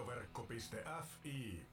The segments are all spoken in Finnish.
radioverkko.fi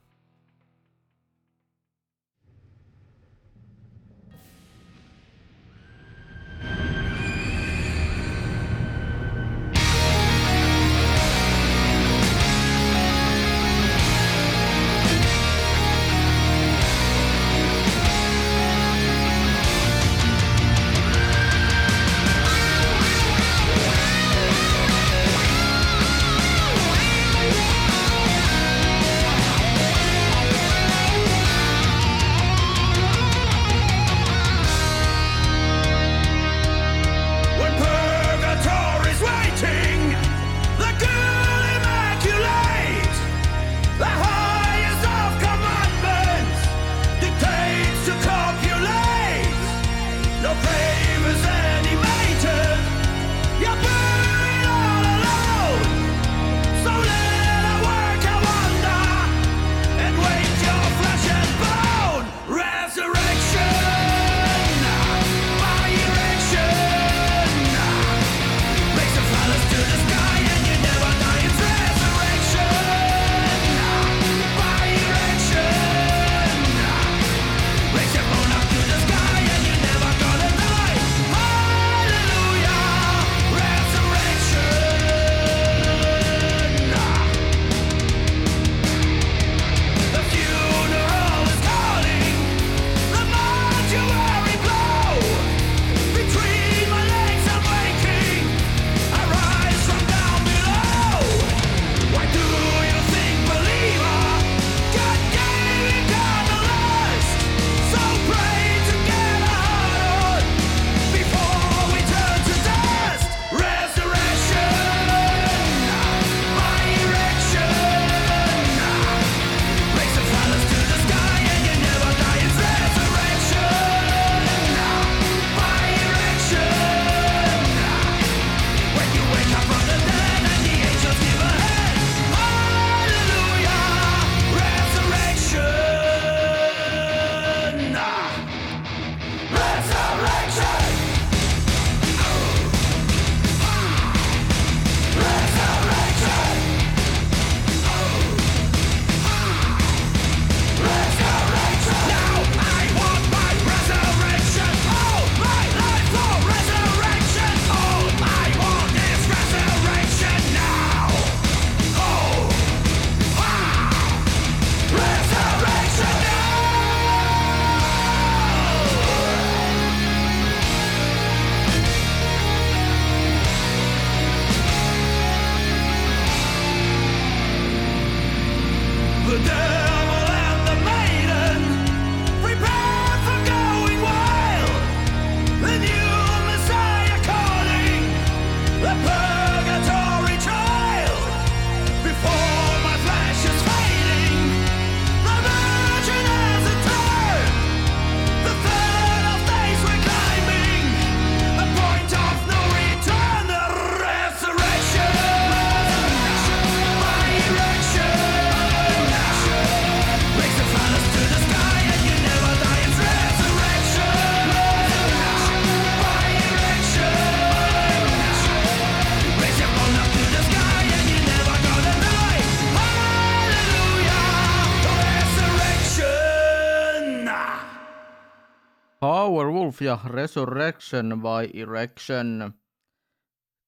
Confia Resurrection vai Erection.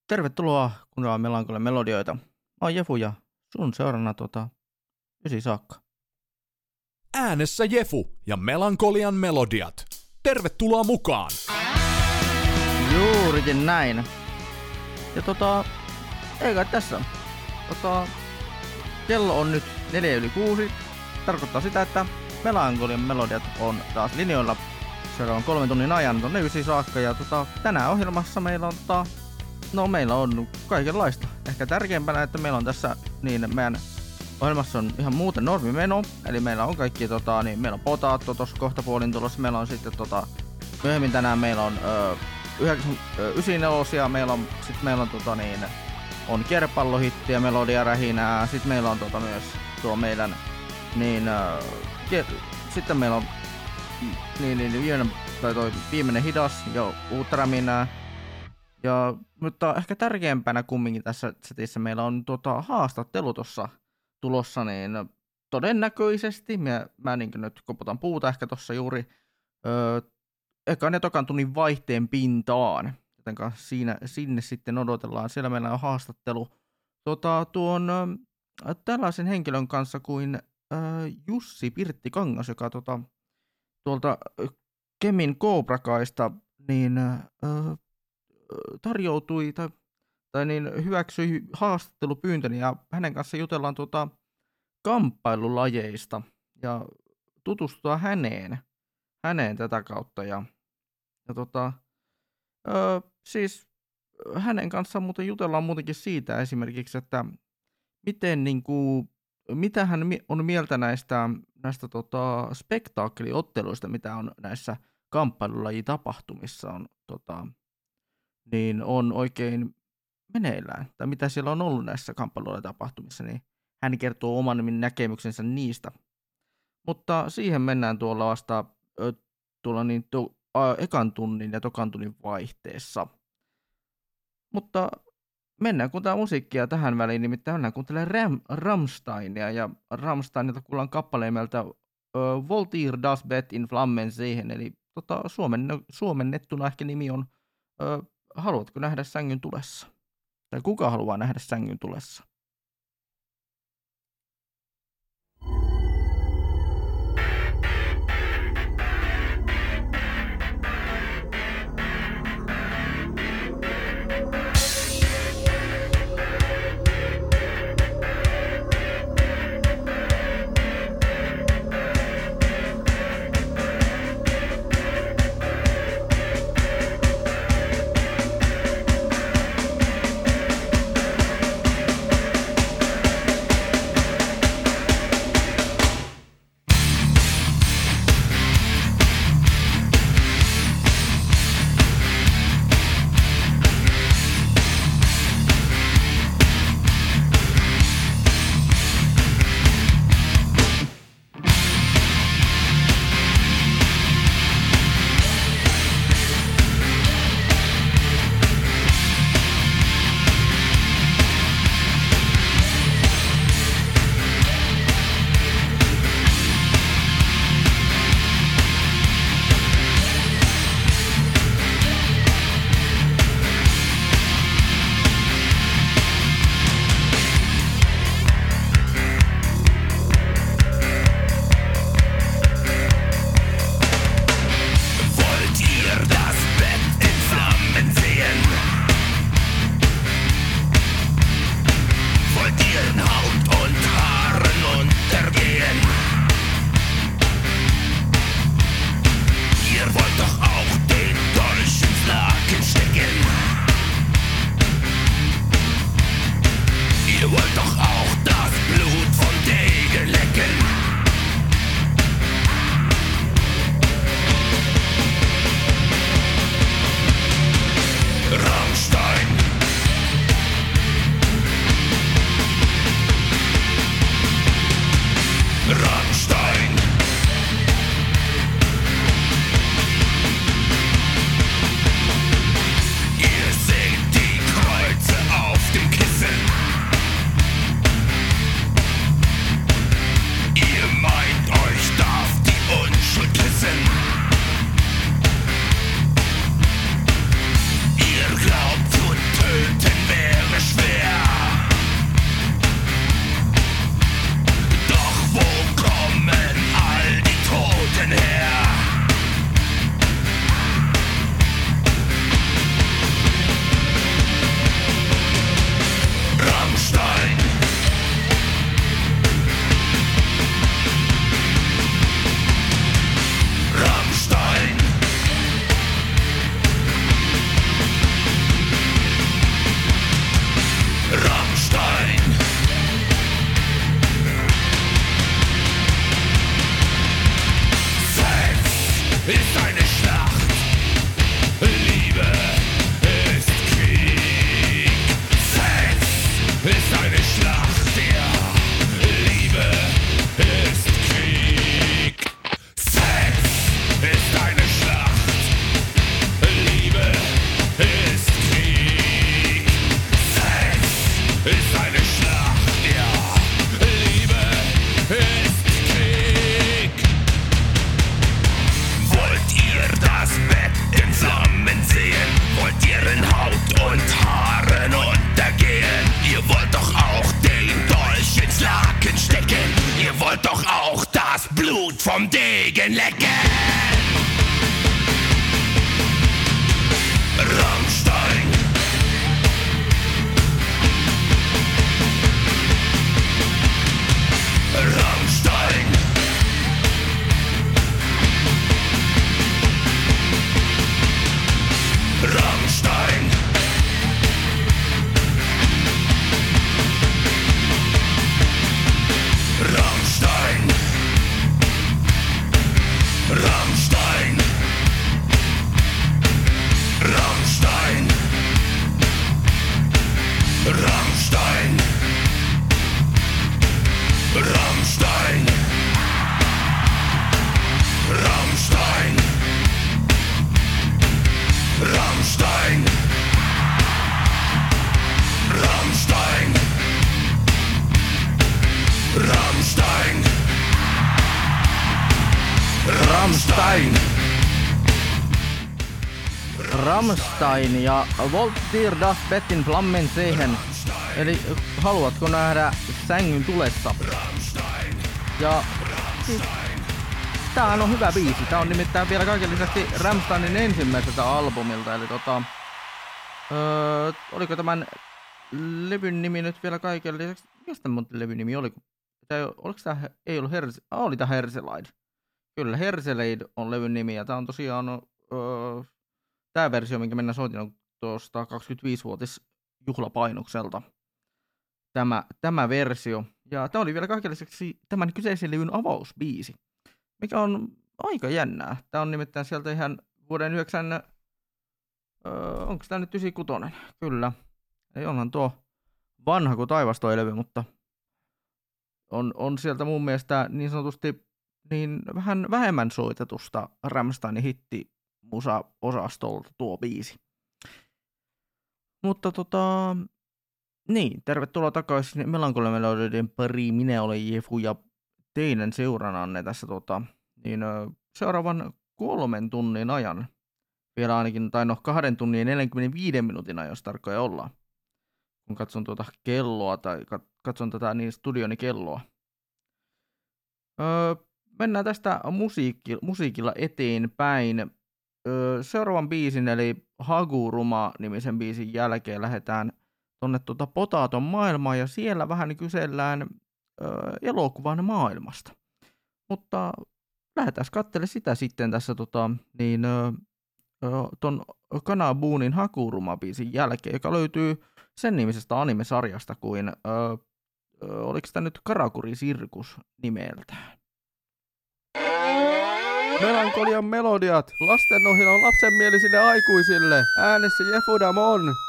Tervetuloa kuuntelemaan Melankolle melodioita. Mä oon Jefu ja sun seurana tota ysi saakka. Äänessä Jefu ja Melankolian melodiat. Tervetuloa mukaan! Juurikin näin. Ja tota, eikä tässä. Tota, kello on nyt 4 yli 6. Tarkoittaa sitä, että Melankolian melodiat on taas linjoilla seuraavan kolmen tunnin ajan tonne ysi saakka. Ja tota, tänään ohjelmassa meillä on, tota, no meillä on kaikenlaista. Ehkä tärkeimpänä, että meillä on tässä niin meidän ohjelmassa on ihan muuten normimeno. Eli meillä on kaikki, tota, niin meillä on potaatto tuossa kohta puolin tulossa. Meillä on sitten tota, myöhemmin tänään meillä on ö, 94 meillä on, sitten meillä on tota niin, on kierpallohittiä, melodia rähinää, sitten meillä on tota myös tuo meidän, niin, äh, sitten meillä on Mm. niin, niin, viimeinen, tai toi viimeinen hidas ja ultramina Ja, mutta ehkä tärkeämpänä kumminkin tässä setissä meillä on tota, haastattelu tuossa tulossa, niin todennäköisesti, mä, mä niin nyt koputan puuta ehkä tuossa juuri öö, ehkä ja tokan tunnin vaihteen pintaan, joten siinä, sinne sitten odotellaan. Siellä meillä on haastattelu tota, tuon ö, tällaisen henkilön kanssa kuin ö, Jussi Pirtti Kangas, joka tota, tuolta Kemin Kobrakaista niin ö, tarjoutui tai, tai niin hyväksyi haastattelupyyntöni ja hänen kanssa jutellaan tuota kamppailulajeista ja tutustua häneen, häneen tätä kautta. Ja, ja tota, ö, siis hänen kanssaan muuten jutellaan muutenkin siitä esimerkiksi, että miten niin kuin, mitä hän on mieltä näistä, näistä tota, spektaakeliotteluista, mitä on näissä kamppailulajitapahtumissa on, tota, niin on oikein meneillään, tai mitä siellä on ollut näissä kamppailulajitapahtumissa, niin hän kertoo oman näkemyksensä niistä. Mutta siihen mennään tuolla vasta tuolla niin to, ä, ekan tunnin ja tokan tunnin vaihteessa. Mutta mennään tämä musiikkia tähän väliin, nimittäin mennään kuuntelemaan Ram, Ramsteinia, ja Ramsteinilta kuullaan uh, Voltaire das Bet in Flammen siihen, eli tota, suomen, suomennettuna ehkä nimi on uh, Haluatko nähdä sängyn tulessa? Tai kuka haluaa nähdä sängyn tulessa? Rammstein. Rammstein. Rammstein. Rammstein. Rammstein. Rammstein. Rammstein ja Voltir das Bettin Flammen siihen. Eli haluatko nähdä sängyn tulessa? Ja siis, tämähän on hyvä biisi. Tää on nimittäin vielä kaiken lisäksi Rammsteinin ensimmäiseltä albumilta. Eli tota, öö, oliko tämän levyn nimi nyt vielä kaiken lisäksi? Mikä tämän levyn nimi oli? Tää, oliko tää, ei ollut Herse, ah, oli tää Herselaid. Kyllä, Herseleid on levyn nimi ja tämä on tosiaan öö, tämä versio, minkä mennään soitin, on tuosta 25-vuotis juhlapainokselta. Tämä, tämä versio. Ja tämä oli vielä kaiken lisäksi tämän kyseisen levyn avausbiisi, mikä on aika jännää. Tämä on nimittäin sieltä ihan vuoden 9, öö, onko tämä nyt 96? Kyllä. Ei onhan tuo vanha kuin taivas toi levy, mutta on, on sieltä mun mielestä niin sanotusti niin vähän vähemmän soitetusta Rammsteinin hitti musa-osastolta tuo biisi. Mutta tota, niin, tervetuloa takaisin Melankolia Melodioiden pariin. Minä olen Jefu ja teidän seurananne tässä tota, niin, seuraavan kolmen tunnin ajan. Vielä ainakin, tai no kahden tunnin ja 45 minuutin ajan, jos tarkkoja ollaan. Kun katson tuota kelloa tai kat- katson tätä niin studioni kelloa. Öö, mennään tästä musiikki, musiikilla eteenpäin. Öö, seuraavan biisin, eli Haguruma-nimisen biisin jälkeen lähdetään tonne tuota Potaton maailmaan ja siellä vähän kysellään öö, elokuvan maailmasta. Mutta lähdetään katselemaan sitä sitten tässä tota, niin, öö, ton Kanabuunin Haguruma-biisin jälkeen, joka löytyy sen nimisestä animesarjasta kuin, öö, öö, oliko tämä nyt Karakuri Sirkus nimeltään. Melankolian melodiat, lastenohjelma lapsenmielisille aikuisille. Äänessä Jefudamon.「さ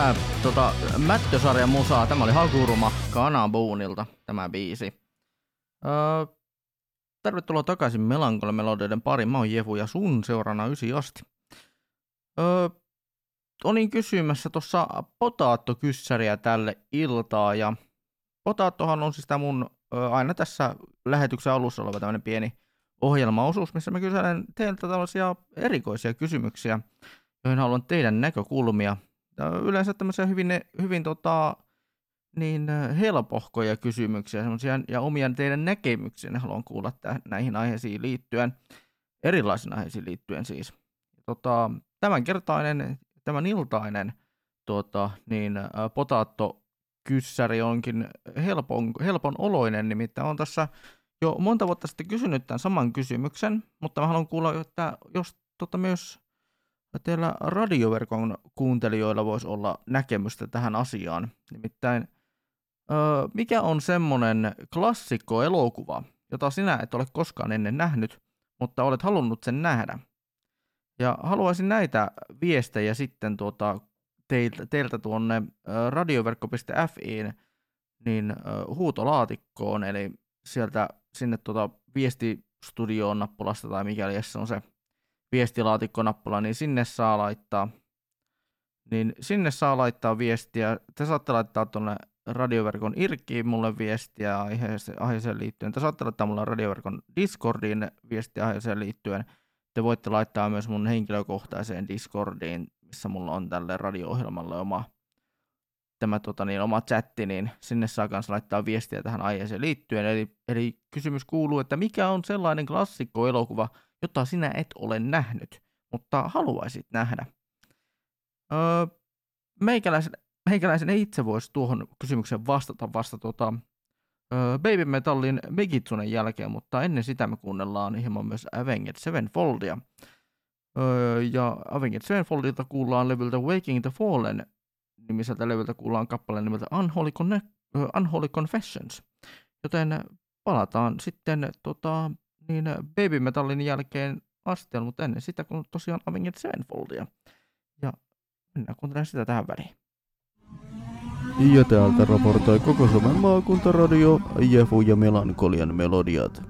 Hyvää tota, Mättösarjan musaa. Tämä oli Haguruma Kanaboonilta tämä biisi. Öö, tervetuloa takaisin Melankole Melodioiden pariin. Mä oon Jefu ja sun seurana ysi asti. Öö, olin kysymässä tuossa potaattokyssäriä tälle iltaa ja potaattohan on siis tämä mun ö, aina tässä lähetyksen alussa oleva tämmöinen pieni ohjelmaosuus, missä mä kyselen teiltä tällaisia erikoisia kysymyksiä, joihin haluan teidän näkökulmia. Yleensä tämmöisiä hyvin, hyvin tota, niin helpohkoja kysymyksiä ja omia teidän näkemyksiä haluan kuulla täh- näihin aiheisiin liittyen, erilaisiin aiheisiin liittyen siis. Tota, tämänkertainen, tämän iltainen tota, niin, potaatto kyssäri onkin helpon, helpon oloinen, nimittäin on tässä jo monta vuotta sitten kysynyt tämän saman kysymyksen, mutta mä haluan kuulla, että jos tota myös teillä radioverkon kuuntelijoilla voisi olla näkemystä tähän asiaan. Nimittäin, öö, mikä on semmoinen klassikko-elokuva, jota sinä et ole koskaan ennen nähnyt, mutta olet halunnut sen nähdä? Ja haluaisin näitä viestejä sitten tuota teiltä, teiltä tuonne radioverkko.fiin niin huutolaatikkoon, eli sieltä sinne tuota viestistudioon nappulasta tai mikäli se on se viestilaatikkonappula, niin sinne saa laittaa niin sinne saa laittaa viestiä. Te saatte laittaa tuonne radioverkon irkkiin mulle viestiä aiheeseen, aiheeseen liittyen. Te saatte laittaa mulle radioverkon Discordiin viestiä aiheeseen liittyen. Te voitte laittaa myös mun henkilökohtaiseen Discordiin missä mulla on tälle radio-ohjelmalle oma, tämä tota, niin, oma chatti, niin sinne saa myös laittaa viestiä tähän aiheeseen liittyen. Eli, eli kysymys kuuluu, että mikä on sellainen klassikko-elokuva, jota sinä et ole nähnyt, mutta haluaisit nähdä? Öö, meikäläisen, meikäläisen ei itse voisi tuohon kysymykseen vastata vasta tota, öö, Baby Metallin Megitsunen jälkeen, mutta ennen sitä me kuunnellaan hieman myös Avenged Sevenfoldia. Öö, ja Avenged Sevenfoldilta kuullaan levyltä Waking the Fallen nimiseltä levyltä kuullaan kappaleen nimeltä Unholy, Conne- Unholy Confessions. Joten palataan sitten tota, niin Baby Metallin jälkeen asteella, mutta ennen sitä kun tosiaan Avenged Sevenfoldia. Ja mennään kuuntelemaan sitä tähän väliin. Ja täältä raportoi koko Suomen maakuntaradio Jefu ja Melankolian melodiat.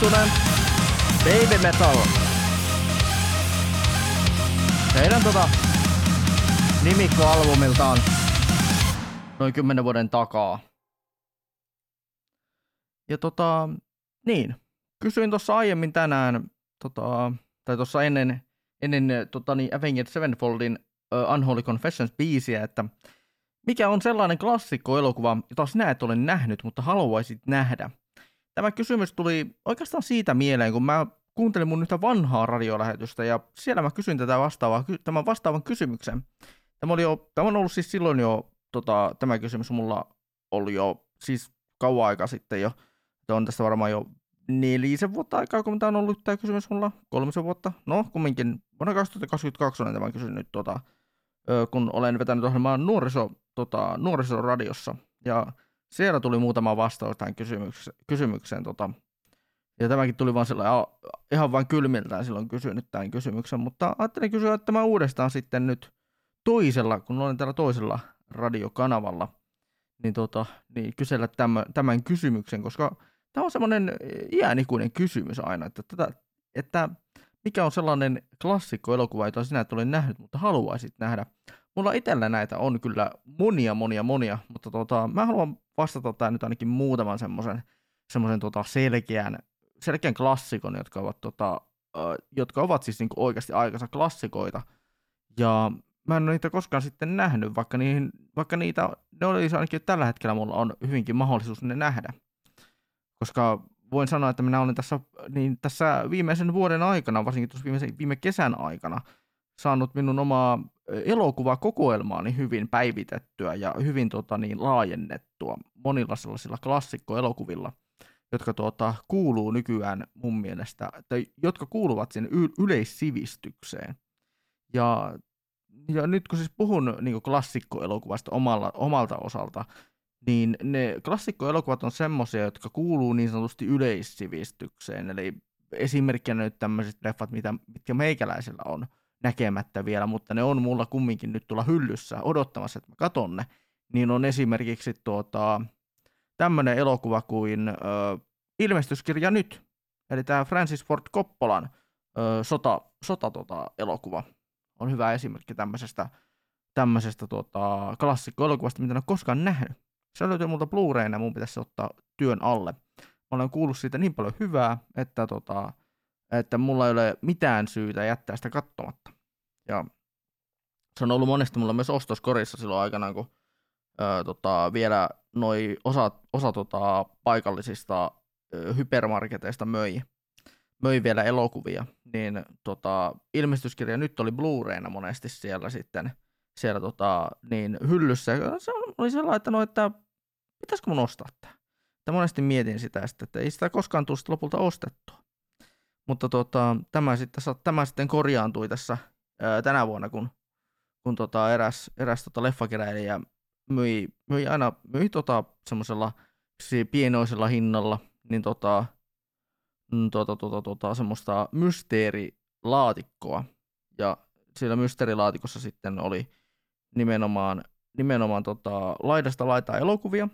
Huttunen, Baby Metal. Heidän tota nimikkoalbumiltaan noin 10 vuoden takaa. Ja tota, niin. Kysyin tuossa aiemmin tänään, tota, tai tuossa ennen, ennen tota, niin Avenged Sevenfoldin uh, Unholy Confessions biisiä, että mikä on sellainen klassikko elokuva, jota sinä et ole nähnyt, mutta haluaisit nähdä. Tämä kysymys tuli oikeastaan siitä mieleen, kun mä kuuntelin mun yhtä vanhaa radiolähetystä ja siellä mä kysyin tätä vastaavaa, tämän vastaavan kysymyksen. Tämä, oli jo, tämä on ollut siis silloin jo, tota, tämä kysymys mulla oli jo siis kauan aika sitten jo. Tämä on tästä varmaan jo nelisen vuotta aikaa, kun tämä on ollut tämä kysymys mulla, kolmisen vuotta. No, kumminkin vuonna 2022 olen tämän kysynyt, tota, kun olen vetänyt ohjelmaa nuoriso, tota, nuorisoradiossa. Ja siellä tuli muutama vastaus tähän kysymykseen, kysymykseen tota, ja tämäkin tuli vaan sillä ihan vain kylmiltään silloin kysynyt tämän kysymyksen, mutta ajattelin kysyä tämä uudestaan sitten nyt toisella, kun olen täällä toisella radiokanavalla, niin, tota, niin kysellä tämän, tämän kysymyksen, koska tämä on semmoinen iänikuinen kysymys aina, että, tätä, että mikä on sellainen klassikko-elokuva, jota sinä et ole nähnyt, mutta haluaisit nähdä. Mulla itsellä näitä on kyllä monia, monia, monia, mutta tota, mä haluan vastata tämä nyt ainakin muutaman semmoisen semmoisen tota selkeän, selkeän klassikon, jotka ovat, tota, äh, jotka ovat siis niinku oikeasti aikansa klassikoita. Ja mä en ole niitä koskaan sitten nähnyt, vaikka, niihin, vaikka niitä, ne olisi ainakin tällä hetkellä mulla on hyvinkin mahdollisuus ne nähdä. Koska voin sanoa, että minä olen tässä, niin tässä viimeisen vuoden aikana, varsinkin tuossa viime, viime kesän aikana, saanut minun omaa elokuvakokoelmaani hyvin päivitettyä ja hyvin tota, niin, laajennettua monilla sellaisilla klassikkoelokuvilla, jotka tuota, kuuluu nykyään mun mielestä, tai jotka kuuluvat y- yleissivistykseen. Ja, ja nyt kun siis puhun niin klassikkoelokuvasta omalla, omalta osalta, niin ne klassikkoelokuvat on semmoisia, jotka kuuluu niin sanotusti yleissivistykseen. Eli esimerkkinä nyt tämmöiset leffat, mitä, mitkä meikäläisellä on näkemättä vielä, mutta ne on mulla kumminkin nyt tulla hyllyssä odottamassa, että mä katon ne. Niin on esimerkiksi tuota, tämmöinen elokuva kuin ö, Ilmestyskirja nyt, eli tämä Francis Ford Coppolan ö, sota, sota tota, elokuva on hyvä esimerkki tämmöisestä, tämmöisestä tota, klassikkoelokuvasta, mitä en ole koskaan nähnyt. Se löytyy multa Blu-rayna, mun pitäisi ottaa työn alle. Mä olen kuullut siitä niin paljon hyvää, että, tota, että mulla ei ole mitään syytä jättää sitä katsomatta. Ja se on ollut monesti mulla myös ostoskorissa silloin aikanaan, kun ää, tota, vielä noi osa, osa tota, paikallisista ö, hypermarketeista möi, möi vielä elokuvia, niin tota, ilmestyskirja nyt oli Blu-rayna monesti siellä sitten siellä tota, niin hyllyssä. Se oli sellainen, että, no, että pitäisikö mun ostaa tämä? Monesti mietin sitä, että ei sitä koskaan tullut lopulta ostettua. Mutta tota, tämä, sitten, tämä sitten korjaantui tässä ää, tänä vuonna, kun, kun tota, eräs, eräs tota leffakeräilijä myi, myi aina myi tota, semmoisella pienoisella hinnalla niin tota, mm, tota, tota, tota, semmoista mysteerilaatikkoa. Ja siellä mysteerilaatikossa sitten oli nimenomaan, nimenomaan tota, laidasta laitaa elokuvia.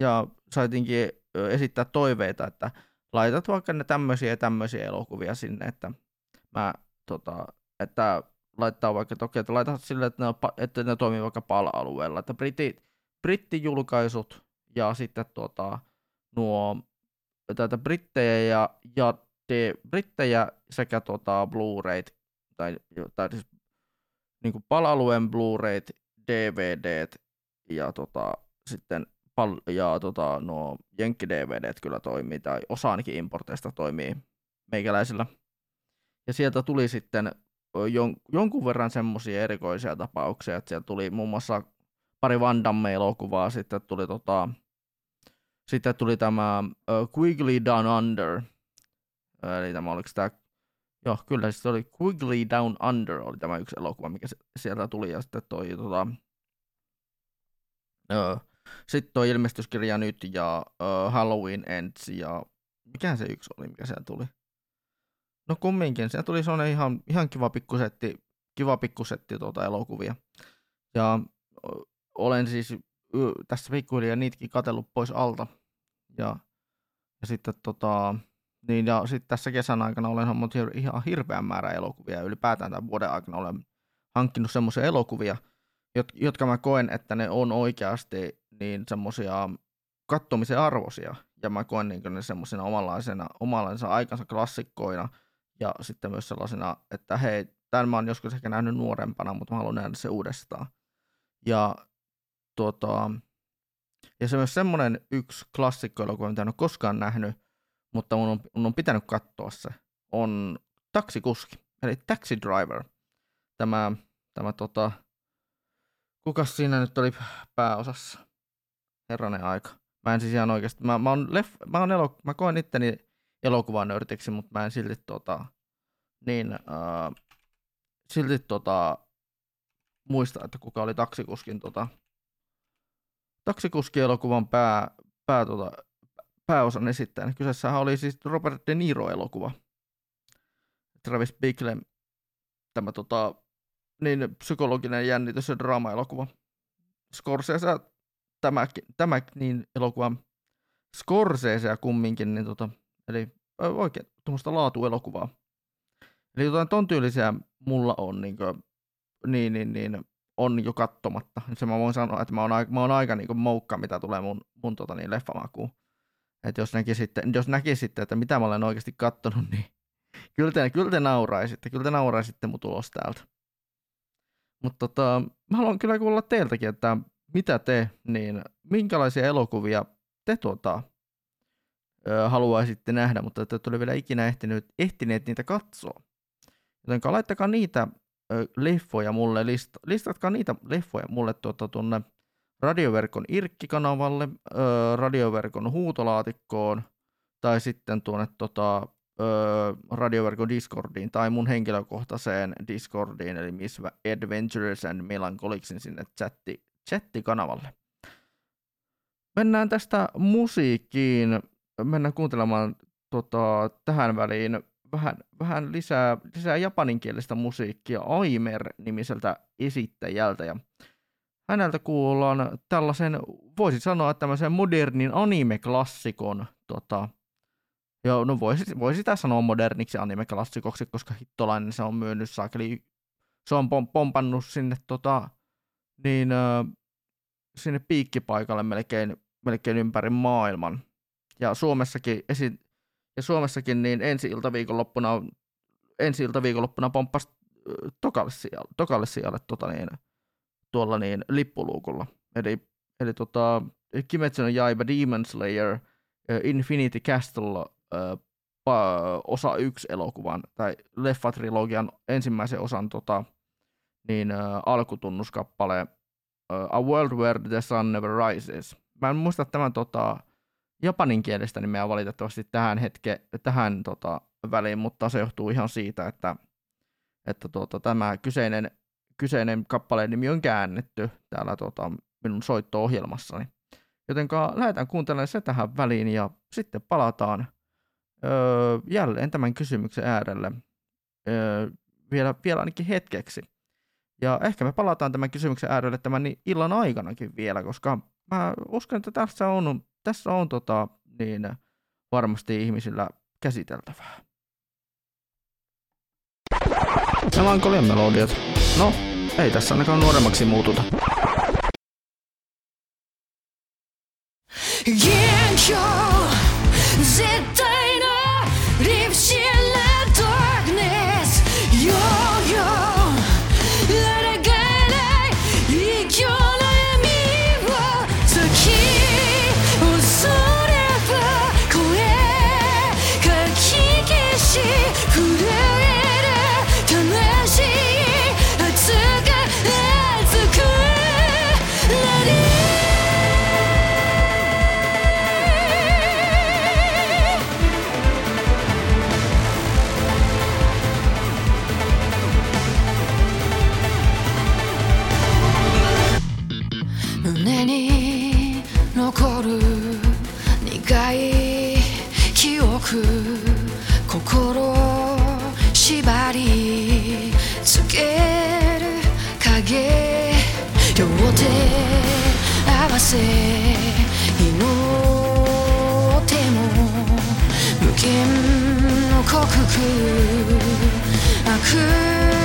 Ja saitinkin esittää toiveita, että laitat vaikka ne tämmöisiä ja tämmöisiä elokuvia sinne, että mä tota, että laittaa vaikka toki, että laitat sille, että ne, on, että ne toimii vaikka PAL-alueella, että britti, brittijulkaisut ja sitten tuota, nuo tätä brittejä ja, ja de, brittejä sekä tuota, Blu-rayt tai, tai siis niin kuin PAL-alueen Blu-rayt, DVDt ja tota, sitten pal- ja tota, nuo Jenkki-DVDt kyllä toimii, tai osa ainakin importeista toimii meikäläisillä. Ja sieltä tuli sitten jon- jonkun verran semmoisia erikoisia tapauksia, että sieltä tuli muun muassa pari Van Damme-elokuvaa, sitten tuli, tota, sitten tuli tämä uh, Quigley Down Under, eli tämä oliko tämä Joo, kyllä se oli Quigley Down Under oli tämä yksi elokuva, mikä sieltä tuli, ja sitten toi tota, uh, sitten toi ilmestyskirja nyt ja uh, Halloween Ends ja mikä se yksi oli, mikä sieltä tuli? No kumminkin, sieltä tuli sellainen ihan, ihan kiva pikkusetti, kiva pikkusetti tuota elokuvia. Ja olen siis y, tässä pikkuhiljaa niitäkin katellut pois alta. Ja, ja sitten tota, niin ja sitten tässä kesän aikana olen hammannut ihan hirveän määrä elokuvia ylipäätään tämän vuoden aikana olen hankkinut semmoisia elokuvia, jotka mä koen, että ne on oikeasti niin semmoisia kattomisen arvoisia. Ja mä koen niin ne semmoisina omanlaisena, omanlaisena aikansa klassikkoina ja sitten myös sellaisena, että hei, tämän mä oon joskus ehkä nähnyt nuorempana, mutta mä haluan nähdä se uudestaan. Ja, tuota, ja se myös semmoinen yksi klassikko-elokuva, mitä en ole koskaan nähnyt, mutta mun on, mun on pitänyt katsoa se, on taksikuski, eli Taxi Driver. Tämä, tämä tota, kukas siinä nyt oli pääosassa? Herranen aika. Mä en siis ihan oikeasti, mä, mä, oon, leff, mä, elo, mä koen itteni elokuvan nörtiksi, mutta mä en silti tota, niin, äh, silti tota, muista, että kuka oli taksikuskin tota, taksikuski-elokuvan pää, pää, tota, pääosan esittäjänä. Kyseessähän oli siis Robert De Niro-elokuva. Travis Bickle, tämä tota, niin psykologinen jännitys ja draama-elokuva. Scorsese, tämä, tämä niin elokuva, Scorsese kumminkin, niin tota, eli oikein tuommoista laatuelokuvaa. Eli jotain ton tyylisiä mulla on, niin, kuin, niin, niin, niin, on jo kattomatta. Se mä voin sanoa, että mä oon aika, mä oon aika niin moukka, mitä tulee mun, mun tota, niin, leffamakuun. Että jos näkisitte, jos näkisitte, että mitä mä olen oikeasti kattonut, niin kyllä te, kyllä te nauraisitte, kyllä te nauraisitte mun tulos täältä. Mutta tota, mä haluan kyllä kuulla teiltäkin, että mitä te, niin minkälaisia elokuvia te tuota, haluaisitte nähdä, mutta että et ole vielä ikinä ehtineet, ehtineet niitä katsoa. Joten laittakaa niitä leffoja mulle, lista, listatkaa niitä leffoja mulle tuota, tuonne radioverkon Irkki-kanavalle, ö, radioverkon huutolaatikkoon tai sitten tuonne tota, radioverkon Discordiin tai mun henkilökohtaiseen Discordiin, eli Miss Adventures and Melancholicsin sinne chatti, chattikanavalle. Mennään tästä musiikkiin, mennään kuuntelemaan tota, tähän väliin vähän, vähän lisää, lisää japaninkielistä musiikkia Aimer-nimiseltä esittäjältä. Ja häneltä kuullaan tällaisen, voisi sanoa tämmöisen modernin anime-klassikon, tota, joo, no voisi, voisi sitä sanoa moderniksi anime-klassikoksi, koska hittolainen se on myönnyt saakeli, se on pom, pompannut sinne, tota, niin, ö, sinne piikkipaikalle melkein, melkein ympäri maailman. Ja Suomessakin, esi, ja Suomessakin niin ensi iltaviikonloppuna, ensi iltaviikonloppuna pomppasi tokalle sijalle, tokalle sijalle tota niin, tuolla niin lippuluukulla. Eli, eli tota, Kimetsu no Yaiba Demon Slayer Infinity Castle ö, osa yksi elokuvan tai leffatrilogian ensimmäisen osan tota, niin, ö, alkutunnuskappale A World Where the Sun Never Rises. Mä en muista tämän tota, japaninkielistä nimeä valitettavasti tähän hetke, tähän tota, väliin, mutta se johtuu ihan siitä, että, että tota, tämä kyseinen, kyseinen kappaleen nimi on käännetty täällä tota, minun soitto-ohjelmassani. Joten lähdetään kuuntelemaan se tähän väliin ja sitten palataan öö, jälleen tämän kysymyksen äärelle öö, vielä, vielä ainakin hetkeksi. Ja ehkä me palataan tämän kysymyksen äärelle tämän niin illan aikanakin vielä, koska mä uskon, että tässä on, tässä on tota, niin, varmasti ihmisillä käsiteltävää. Melankolian melodiat. No, ei tässä ainakaan nuoremmaksi muututa. 元 Real せ。祈っても無限の克服悪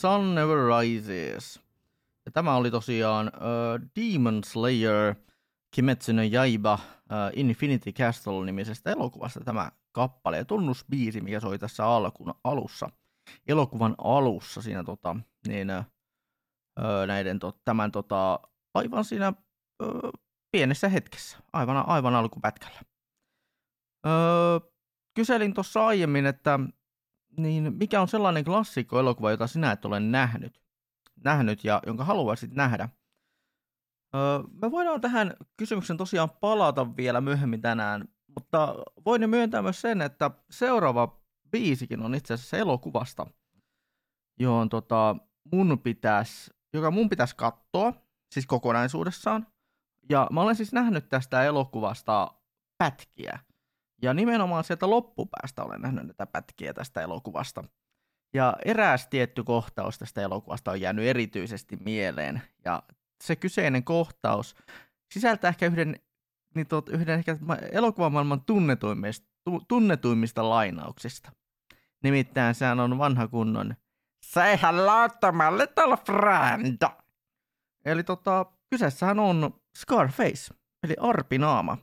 Sun Never Rises. Ja tämä oli tosiaan uh, Demon Slayer Kimetsu no Yaiba uh, Infinity Castle nimisestä elokuvasta tämä kappale ja tunnusbiisi, mikä soi tässä alkuun, alussa, elokuvan alussa siinä tota, niin, uh, näiden to, tämän tota, aivan siinä uh, pienessä hetkessä, aivan, aivan alkupätkällä. Uh, kyselin tuossa aiemmin, että niin mikä on sellainen klassikko-elokuva, jota sinä et ole nähnyt, nähnyt ja jonka haluaisit nähdä? Öö, me voidaan tähän kysymykseen tosiaan palata vielä myöhemmin tänään, mutta voin myöntää myös sen, että seuraava biisikin on itse asiassa elokuvasta, johon tota, mun pitäisi, joka mun pitäisi katsoa, siis kokonaisuudessaan. Ja mä olen siis nähnyt tästä elokuvasta pätkiä. Ja nimenomaan sieltä loppupäästä olen nähnyt näitä pätkiä tästä elokuvasta. Ja eräs tietty kohtaus tästä elokuvasta on jäänyt erityisesti mieleen. Ja se kyseinen kohtaus sisältää ehkä yhden, niin tot, yhden ehkä elokuvamaailman tunnetuimmista, tu, tunnetuimmista lainauksista. Nimittäin sehän on vanha kunnon Say hello little friend. Eli tota, kyseessähän on Scarface, eli Arpinaama.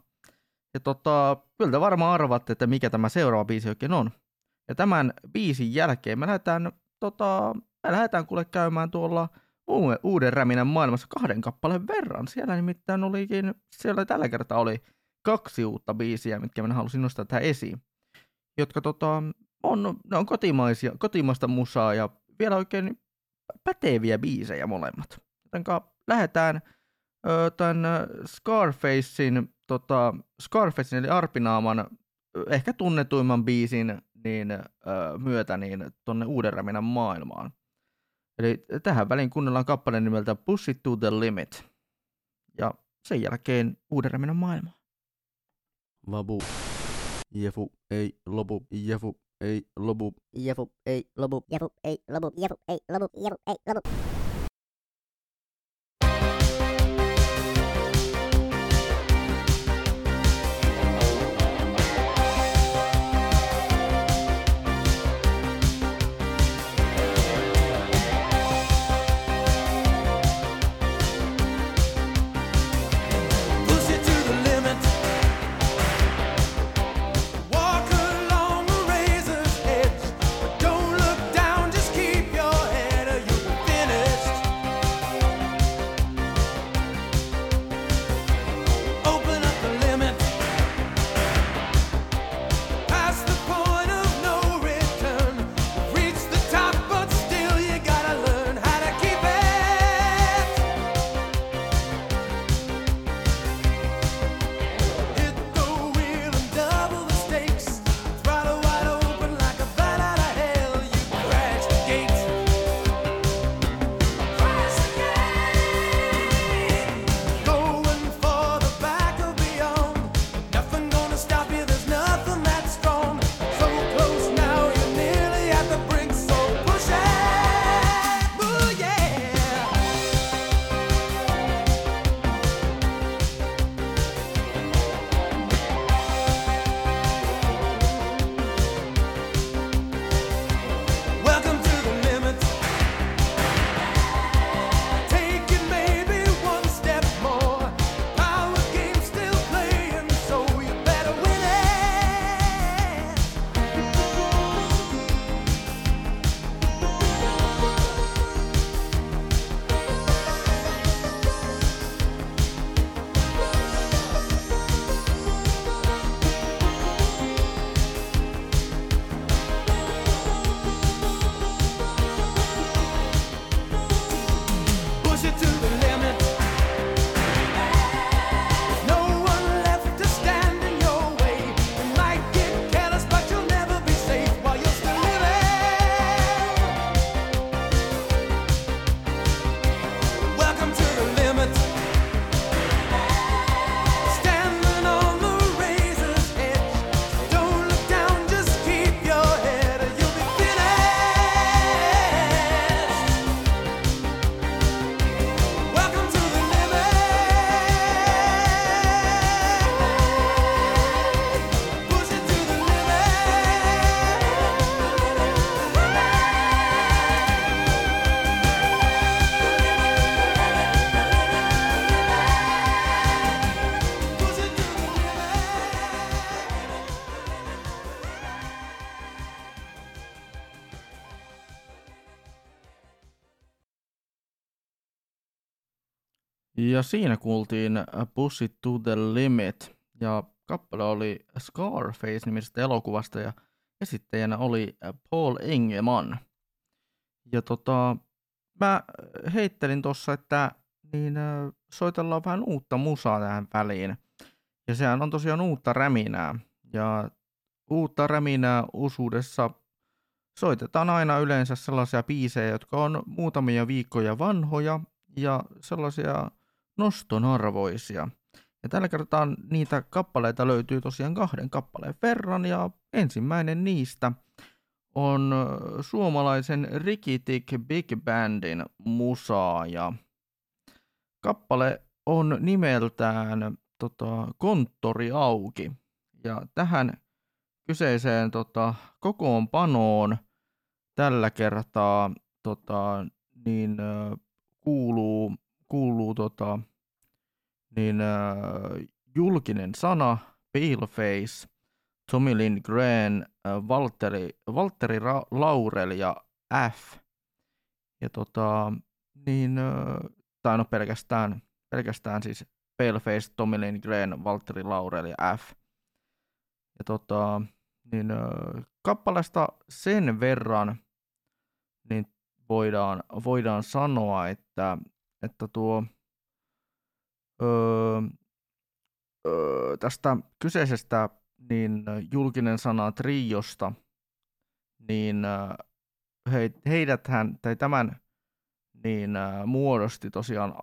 Ja tota, kyllä te varmaan arvaatte, että mikä tämä seuraava biisi oikein on. Ja tämän biisin jälkeen me lähdetään, tota, me lähdetään kuule käymään tuolla uuden, räminän maailmassa kahden kappaleen verran. Siellä nimittäin olikin, siellä tällä kertaa oli kaksi uutta biisiä, mitkä minä halusin nostaa tähän esiin. Jotka tota, on, ne on kotimaisia, kotimaista musaa ja vielä oikein päteviä biisejä molemmat. Jotenka lähdetään ö, tämän Scarfacein, tota, Scarfacein eli Arpinaaman ehkä tunnetuimman biisin niin, ö, myötä niin tonne Uudenräminän maailmaan. Eli tähän väliin kuunnellaan kappale nimeltä Push It to the Limit. Ja sen jälkeen Uudenräminän maailma. Vabu. Jefu ei lopu. Jefu ei lopu. Jefu ei lopu. Jefu ei lopu. Jefu ei lopu. Jefu ei lopu. Push it Ja siinä kuultiin Push It to the Limit. Ja kappale oli Scarface-nimisestä elokuvasta ja esittäjänä oli Paul Engeman. Ja tota, mä heittelin tossa, että niin äh, soitellaan vähän uutta musaa tähän väliin. Ja sehän on tosiaan uutta räminää. Ja uutta räminää osuudessa soitetaan aina yleensä sellaisia biisejä, jotka on muutamia viikkoja vanhoja ja sellaisia nostonarvoisia. Ja tällä kertaa niitä kappaleita löytyy tosiaan kahden kappaleen verran ja ensimmäinen niistä on suomalaisen Rikitik Big Bandin musaa ja kappale on nimeltään tota, Konttori auki. Ja tähän kyseiseen tota, kokoonpanoon tällä kertaa tota, niin, kuuluu, kuuluu tota, niin, ö, julkinen sana, Paleface, Tommy Lindgren, ö, Valtteri, Valtteri Laurel ja F. Ja tota, niin, tai no pelkästään, pelkästään siis Paleface, Tommy Lindgren, Valtteri Laurel ja F. Ja tota, niin kappaleesta sen verran niin voidaan, voidaan sanoa, että, että tuo öö, öö, tästä kyseisestä niin julkinen sana triosta, niin he, heidäthän, tai tämän niin muodosti tosiaan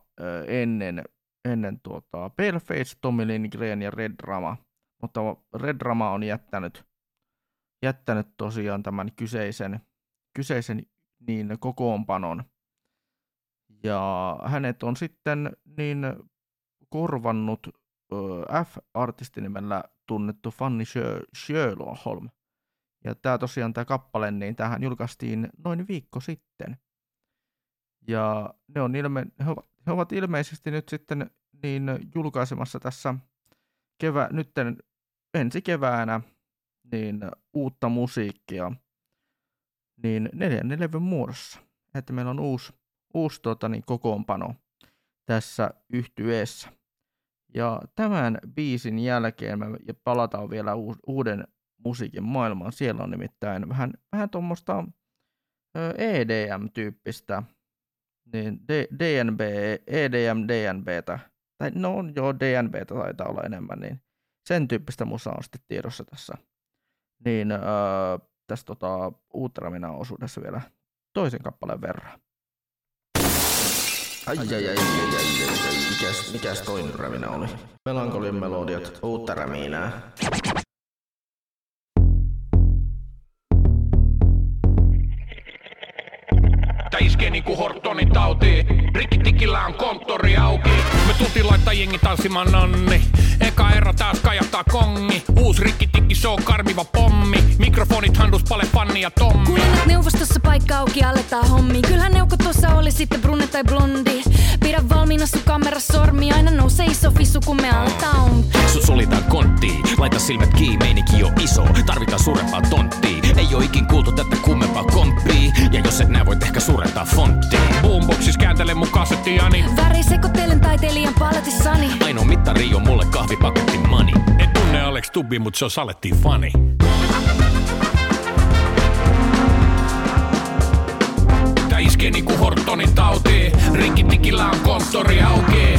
ennen, ennen tuota Paleface, Tommy Lindgren ja Red Drama, mutta Red Drama on jättänyt, jättänyt tosiaan tämän kyseisen, kyseisen niin kokoonpanon. Ja hänet on sitten niin korvannut F-artistinimellä tunnettu Fanny Sjöholm. Ja tämä tosiaan tämä kappale, niin tähän julkaistiin noin viikko sitten. Ja ne on ilme, he, ovat, he ovat ilmeisesti nyt sitten niin julkaisemassa tässä kevä, nytten ensi keväänä niin uutta musiikkia niin neljännen levyn muodossa. Että meillä on uusi, uusi tota, niin, kokoonpano tässä yhtyeessä. Ja tämän biisin jälkeen me palataan vielä uuden musiikin maailmaan. Siellä on nimittäin vähän, vähän tuommoista EDM-tyyppistä, niin DNB, EDM, DNBtä, tai no joo, DNBtä taitaa olla enemmän, niin sen tyyppistä musaa on sitten tiedossa tässä. Niin öö, tässä tota, Ultramina osuudessa vielä toisen kappaleen verran. Ai, ai, ai, ai, ai, ai, ai, ai. Mikäs, mikäs toinen räminä oli? Melankolian melodiat, uutta räminää. Tää iskee niinku Hortonin tauti. Rikkitikillä on konttori auki. Me tultiin laittaa jengi tanssimaan nonni. Eka ero taas kajahtaa kongi. Uus rikkitikki show karmiva pommi. Mikrofonit handus pale fanni ja Tommi. Kuunnellut neuvostossa paikka auki, aletaan hommi. Kyllähän neukot tuossa oli sitten brunne tai blondi. Pidä valmiina sun kamera sormi, aina nousee iso fisu kun me aletaan Sut solitaan konttiin, laita silmät kiinni, meininki on iso, tarvitaan suurempaa tonttia. Ei oo ikin kuultu tätä kummempaa komppia, ja jos et nää voit ehkä suurentaa fonttia. Boomboxis kääntele mukaan se Tiani Väri sekoittelen taiteilijan paletissani. Ainoa mittari on mulle kahvipaketti money. En tunne Alex Tubbi, mut se on salettiin fani Tää iskee niinku Hortonin tauti Rikkitikillä on konttori auki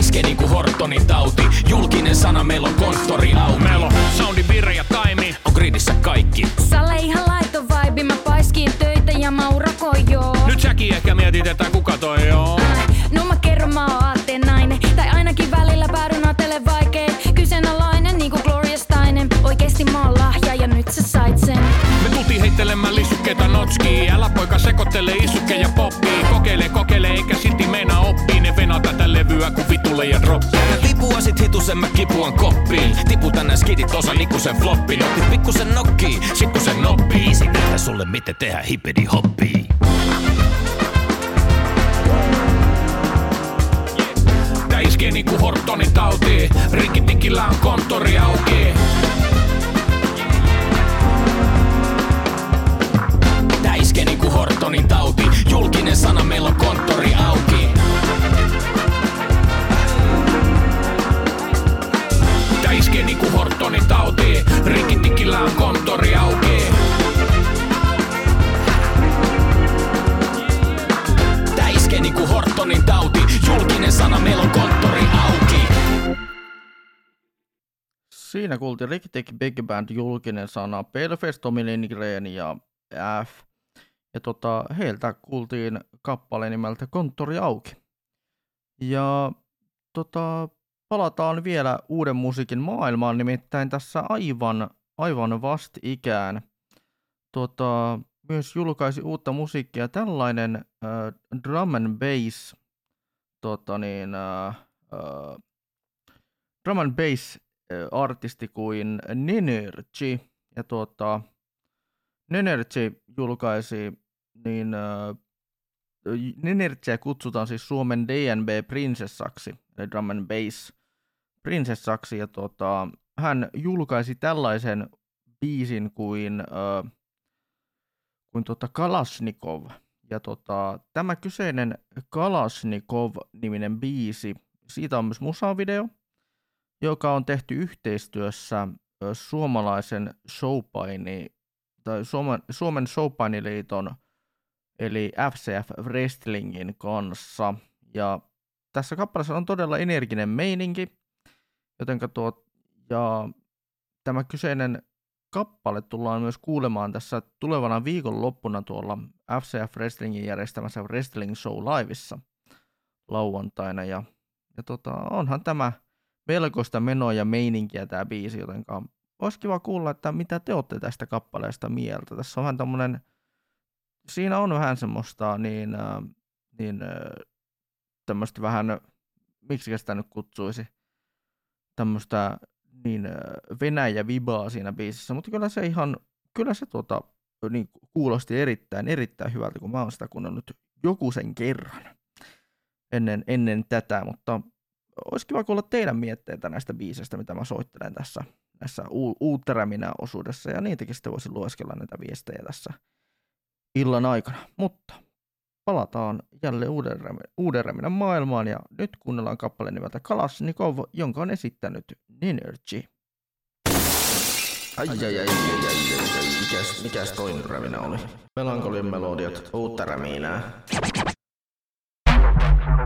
iskee niinku Hortonin tauti, julkinen sana, meillä on konttori auki. Melo, soundi, virre ja taimi On gridissä kaikki, Salle ihan laito vibe, mä paiskiin töitä ja mä urakoin joo. Nyt säkin ehkä mietit, että kuka toi on notskiin Älä poika sekoittele isukke ja poppii Kokeile, kokeile eikä silti meinaa oppii. Ne venaa tätä levyä kun vitulle ja droppii Tipua sit hitusen mä kipuan koppiin. Tipu tänään skidit osa nikusen floppiin Otti pikkusen nokkii, sit kun se noppii Sinätä sulle miten tehdä hippidi hoppii Tää iskee niinku Hortonin tauti. Rikkitikillä on konttori auki Niinku Hortonin tauti. Julkinen sana, meillä on konttori auki. Tää iskee niinku Hortonin tauti. Rikitikillä on konttori auki. Tää iskee niinku Hortonin tauti. Julkinen sana, meillä on konttori auki. Siinä kuultiin Ricky Tick Big Band julkinen sana, Tommy Lindgren ja F. Ja tota, heiltä kuultiin kappale nimeltä Konttori auki. Ja tota, palataan vielä uuden musiikin maailmaan, nimittäin tässä aivan, aivan vastikään tota, myös julkaisi uutta musiikkia tällainen äh, drum and bass tota niin, äh, äh, drum and bass artisti kuin Nenergy. Ja tuota, Nenergy julkaisi, niin äh, Nenergyä kutsutaan siis Suomen DNB prinsessaksi, eli drum and bass prinsessaksi, ja tuota, hän julkaisi tällaisen biisin kuin, äh, kuin tuota Kalashnikov. Ja tota, tämä kyseinen Kalashnikov-niminen biisi, siitä on myös musavideo, joka on tehty yhteistyössä ö, suomalaisen showpaini, tai Suomen, Suomen showpainiliiton, eli FCF Wrestlingin kanssa. Ja tässä kappaleessa on todella energinen meininki, jotenka tuo, ja tämä kyseinen kappale tullaan myös kuulemaan tässä tulevana viikonloppuna tuolla FCF Wrestlingin järjestämässä Wrestling Show Liveissa lauantaina. Ja, ja tota, onhan tämä melkoista menoa ja meininkiä tämä biisi, joten olisi kiva kuulla, että mitä te olette tästä kappaleesta mieltä. Tässä on vähän tommonen, siinä on vähän semmoista niin, äh, niin äh, tämmöistä vähän, miksi sitä nyt kutsuisi, tämmöistä niin äh, Venäjä-vibaa siinä biisissä, mutta kyllä se ihan, kyllä se tuota, niin kuulosti erittäin, erittäin hyvältä, kun mä oon sitä kuunnellut joku sen kerran ennen, ennen tätä, mutta olisi kiva kuulla teidän mietteitä näistä biiseistä, mitä mä soittelen tässä, tässä u- uutteräminä osuudessa, ja niitäkin sitten voisin lueskella näitä viestejä tässä illan aikana. Mutta palataan jälleen uudenräminän maailmaan, ja nyt kuunnellaan kappale nimeltä Kalasnikov, jonka on esittänyt Ninergy. Ai ai ai ai ai ai, ai. Mikäs, mikäs toinen räminä oli? Melankolian melodiat, uutta räminää.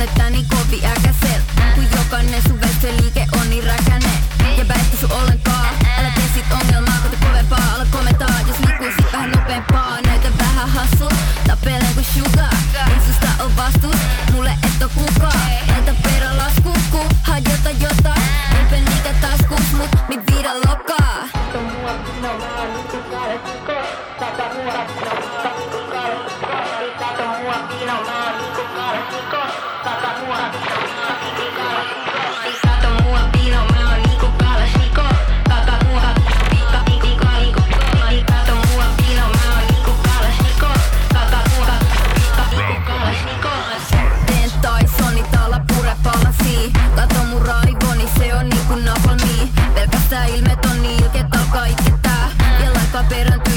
perä näyttää niin kovi äkäsel Kun jokainen sun liike on niin räkäne. Ja väistä sun ollenkaan, älä tee sit ongelmaa Kato kovempaa, ala komentaa, jos liikkuisit vähän nopeampaa. Näytä vähän hassu, tapelen kuin sugar. Ei susta oo vastuus, mulle et oo kukaan. Laita perälasku, ku hajota jotain. Empe niitä taskus, mut mit viida lokaa Kato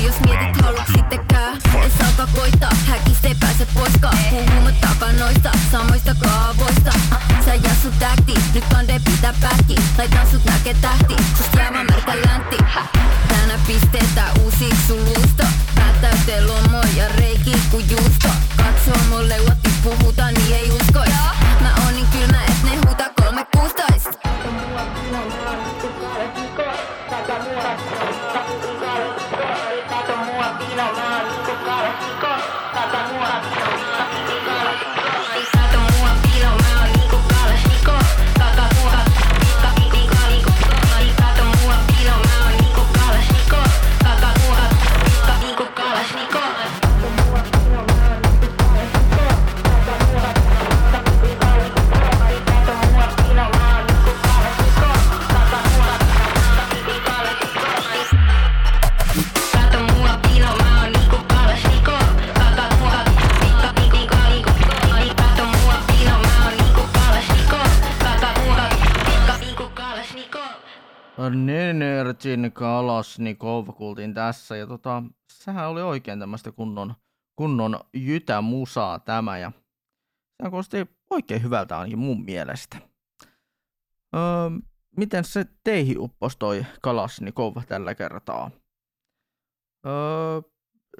jos mietit haluat sittenkään Es alkaa koittaa, häkistä ei pääse poiskaan. Puhumme takanoista, samoista kaavoista Sä ja sun tähti, nyt kande pitää pähki. Laitan sut näkee tähti, susta jäämä märkä länti Tänä pisteetä uusi sun luisto Päät täyteen lomo ja reiki ku juusto. Katsoo mun leuat, puhutaan niin ei uskois Georgin Kalashnikov kuultiin tässä, ja tota, sehän oli oikein tämmöistä kunnon, kunnon jytämusaa tämä, ja se kuulosti oikein hyvältä ainakin mun mielestä. Öö, miten se teihin uppos toi Kalashnikov tällä kertaa? Öö,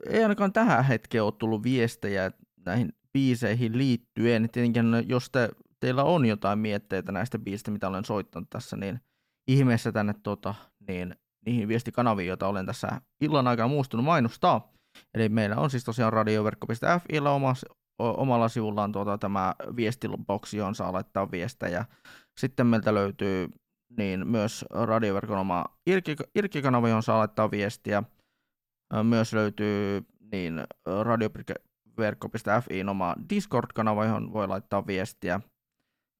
ei ainakaan tähän hetkeen ole tullut viestejä näihin biiseihin liittyen. Tietenkin jos te, teillä on jotain mietteitä näistä biisistä, mitä olen soittanut tässä, niin ihmeessä tänne tota, niin, niihin viestikanaviin, joita olen tässä illan aikana muistunut mainostaa. Eli meillä on siis tosiaan radioverkko.fillä omassa, omalla sivullaan tuota, tämä viestiboksi, johon saa laittaa viestejä. Sitten meiltä löytyy niin myös radioverkon oma Irkki-kanava, johon saa laittaa viestiä. Myös löytyy niin radioverkko.fi oma Discord-kanava, johon voi laittaa viestiä.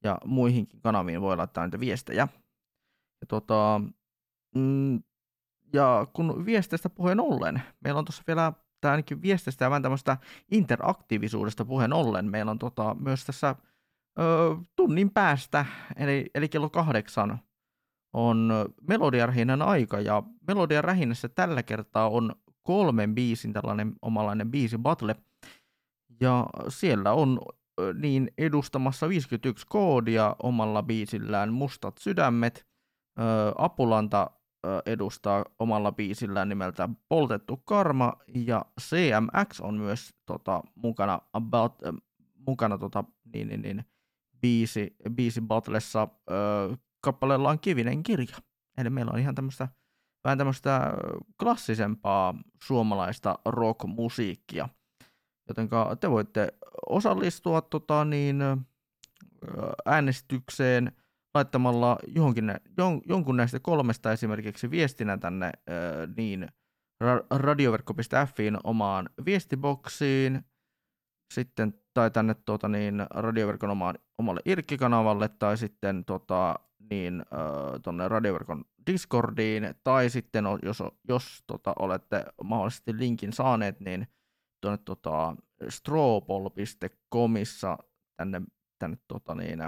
Ja muihinkin kanaviin voi laittaa niitä viestejä. Ja, tota, mm, ja kun viesteistä puheen ollen, meillä on tuossa vielä tai ainakin viesteistä ja vähän tämmöistä interaktiivisuudesta puheen ollen, meillä on tota, myös tässä ö, tunnin päästä, eli, eli kello kahdeksan, on Melodiarähinän aika, ja Melodiarähinässä tällä kertaa on kolmen biisin tällainen omalainen biisi battle, ja siellä on niin edustamassa 51 koodia omalla biisillään Mustat sydämet, Apulanta edustaa omalla biisillään nimeltä Poltettu karma, ja CMX on myös tota, mukana, about, ö, mukana tota, niin, niin, niin, biisi, biisi battlessa ö, kappaleella on Kivinen kirja. Eli meillä on ihan tämmöistä vähän tämmöistä klassisempaa suomalaista rock-musiikkia. Joten te voitte osallistua tota, niin, äänestykseen laittamalla johonkin, jon, jonkun näistä kolmesta esimerkiksi viestinä tänne ö, niin ra- radioverkko.fiin omaan viestiboksiin, sitten tai tänne tuota, niin, radioverkon omaan, omalle Irkki-kanavalle tai sitten tota, niin, tuonne radioverkon Discordiin. Tai sitten jos, jos tota, olette mahdollisesti linkin saaneet, niin tuonne tota, stropol.comissa tänne, tänne tota, niin,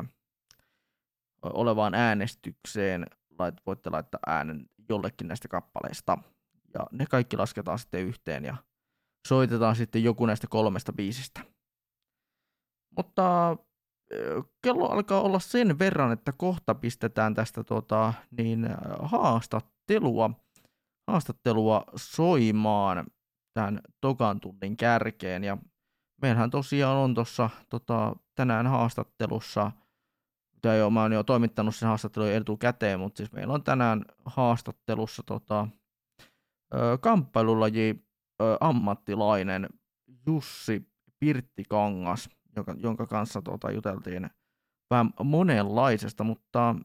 olevaan äänestykseen lait, voitte laittaa äänen jollekin näistä kappaleista. Ja ne kaikki lasketaan sitten yhteen ja soitetaan sitten joku näistä kolmesta biisistä. Mutta kello alkaa olla sen verran, että kohta pistetään tästä tota, niin, haastattelua, haastattelua soimaan tämän tokan tunnin kärkeen. Ja meillähän tosiaan on tuossa tota, tänään haastattelussa, tai jo, mä oon jo toimittanut sen haastattelun etukäteen, mutta siis meillä on tänään haastattelussa tota, kamppailulaji ammattilainen Jussi Pirttikangas, joka, jonka kanssa tota, juteltiin vähän monenlaisesta, mutta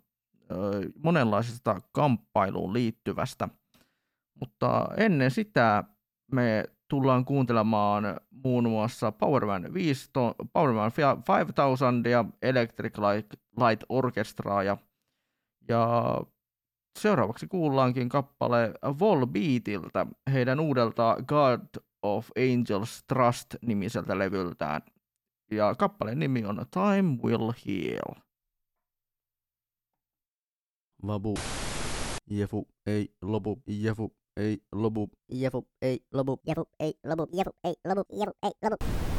ö, monenlaisesta kamppailuun liittyvästä. Mutta ennen sitä me tullaan kuuntelemaan muun muassa Powerman 5, Powerman 5000 ja Electric Light, Orchestraa ja, ja seuraavaksi kuullaankin kappale Volbeatiltä heidän uudelta God of Angels Trust-nimiseltä levyltään. Ja kappaleen nimi on Time Will Heal. Vabu. Jefu ei lopu. Jefu ei lopu. Jefu ei lopu. Jefu ei lopu. Jefu ei lopu. Jefu ei lopu. Today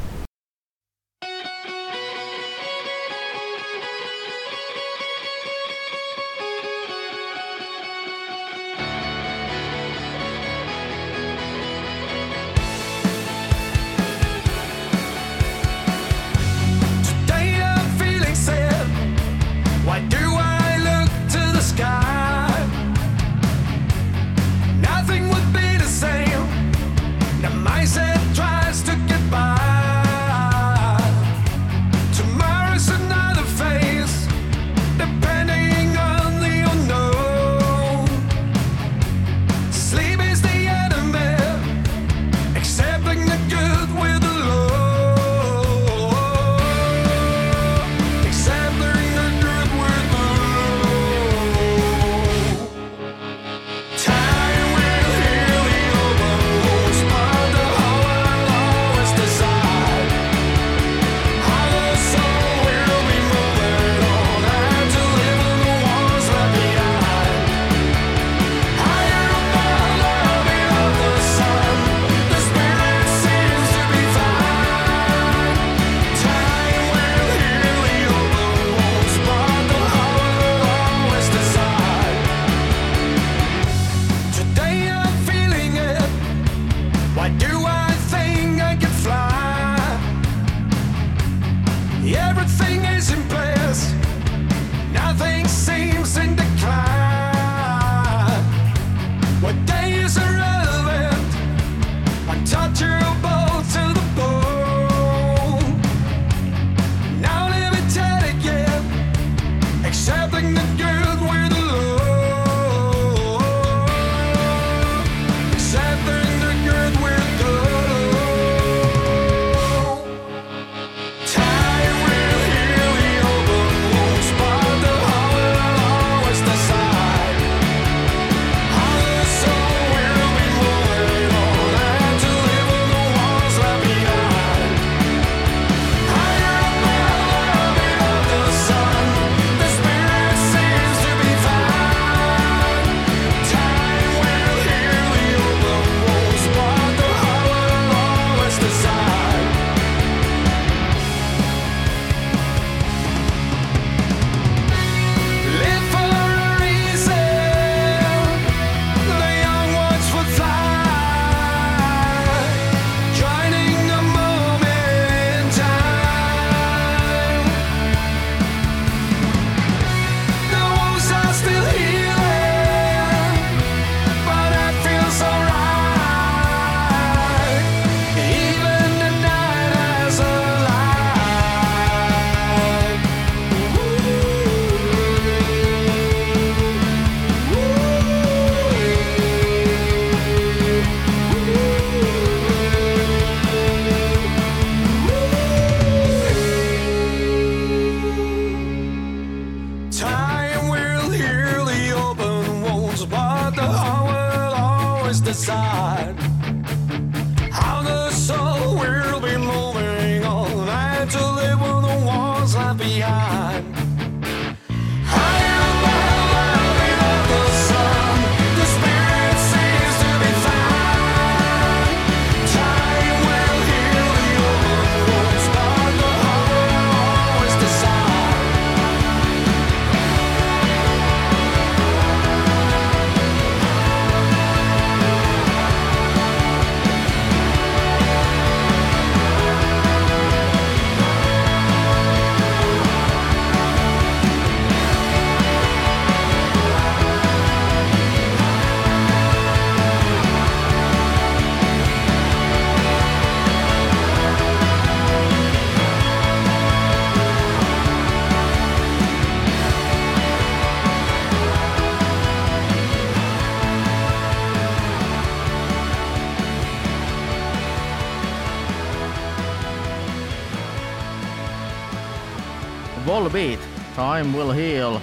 Time Will Heal,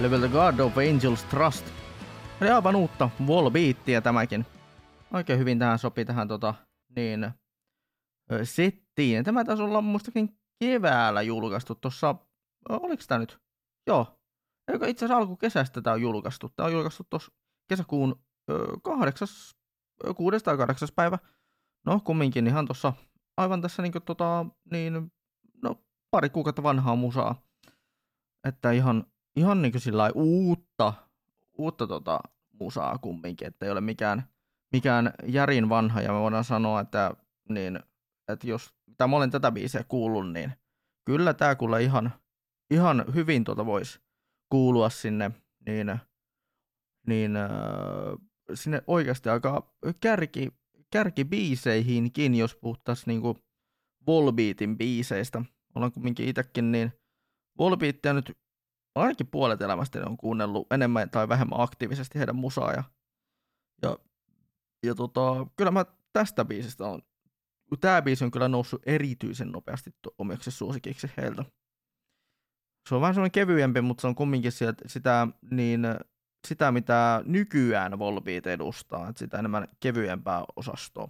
levyltä God of Angels Trust. Eli aivan uutta Volbeatia tämäkin. Oikein hyvin tähän sopii tähän tota, niin, settiin. Tämä taisi olla muistakin keväällä julkaistu tuossa, oliko tämä nyt? Joo. Eikö itse asiassa alkukesästä tämä on julkaistu. Tämä on julkaistu tuossa kesäkuun kahdeksas, kuudes tai kahdeksas päivä. No kumminkin ihan tuossa aivan tässä niin, tota, niin no, pari kuukautta vanhaa musaa. Että ihan, ihan niin sillä lailla uutta, uutta tota, musaa kumminkin, että ei ole mikään, mikään järin vanha. Ja me voidaan sanoa, että, niin, että jos mitä mä olen tätä biisiä kuullut, niin kyllä tämä kyllä ihan, ihan hyvin tuota voisi kuulua sinne, niin, niin äh, sinne oikeasti aika kärki, kärkibiiseihinkin, jos puhuttaisiin niinku Volbeatin biiseistä. Ollaan kumminkin itsekin niin Volbeatia nyt ainakin puolet elämästäni on kuunnellut enemmän tai vähemmän aktiivisesti heidän musaa. Ja, ja, ja tota, kyllä mä tästä biisistä on, tämä biisi on kyllä noussut erityisen nopeasti omiksi suosikiksi heiltä. Se on vähän semmoinen kevyempi, mutta se on kumminkin sieltä, sitä, niin, sitä, mitä nykyään Volbeat edustaa, että sitä enemmän kevyempää osastoa.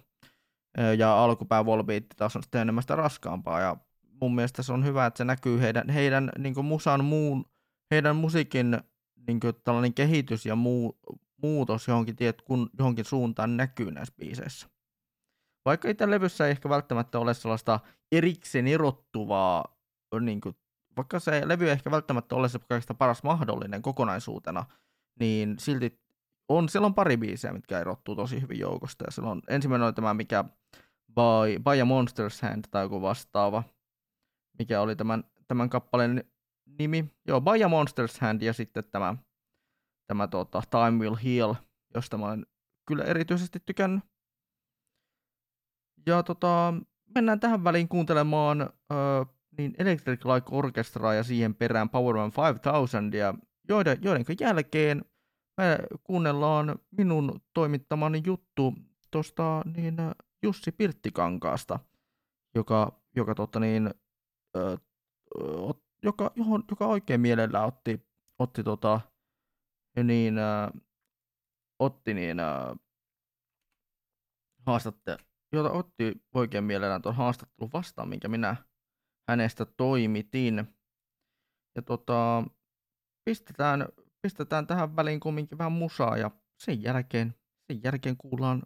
Ja alkupää Volbeat taas on sitten enemmän sitä raskaampaa, ja mun mielestä se on hyvä, että se näkyy heidän, heidän niin musan muun, heidän musiikin niin tällainen kehitys ja muu, muutos johonkin, tiet, kun, johonkin suuntaan näkyy näissä biiseissä. Vaikka itse levyssä ei ehkä välttämättä ole sellaista erikseen erottuvaa, niin kuin, vaikka se levy ei ehkä välttämättä ole se kaikista paras mahdollinen kokonaisuutena, niin silti on, siellä on pari biisiä, mitkä erottuu tosi hyvin joukosta. Ja on ensimmäinen oli tämä, mikä By, By a Monster's Hand tai joku vastaava, mikä oli tämän, tämän kappaleen nimi. Joo, By a Monster's Hand ja sitten tämä, tämä tuota, Time Will Heal, josta mä olen kyllä erityisesti tykännyt. Ja tota, mennään tähän väliin kuuntelemaan ö, niin Electric Like Orchestraa ja siihen perään Power Man 5000, ja joiden, joiden jälkeen me kuunnellaan minun toimittamani juttu tuosta niin Jussi Pirttikankaasta, joka, joka, totta niin, ö, joka, johon, joka oikein mielellä otti, otti tota, niin, ö, otti niin, ö, haastatte, jota otti oikein mielellään tuon haastattelun vastaan, minkä minä hänestä toimitin. Ja tota, pistetään, pistetään tähän väliin kumminkin vähän musaa ja sen jälkeen, sen jälkeen kuullaan,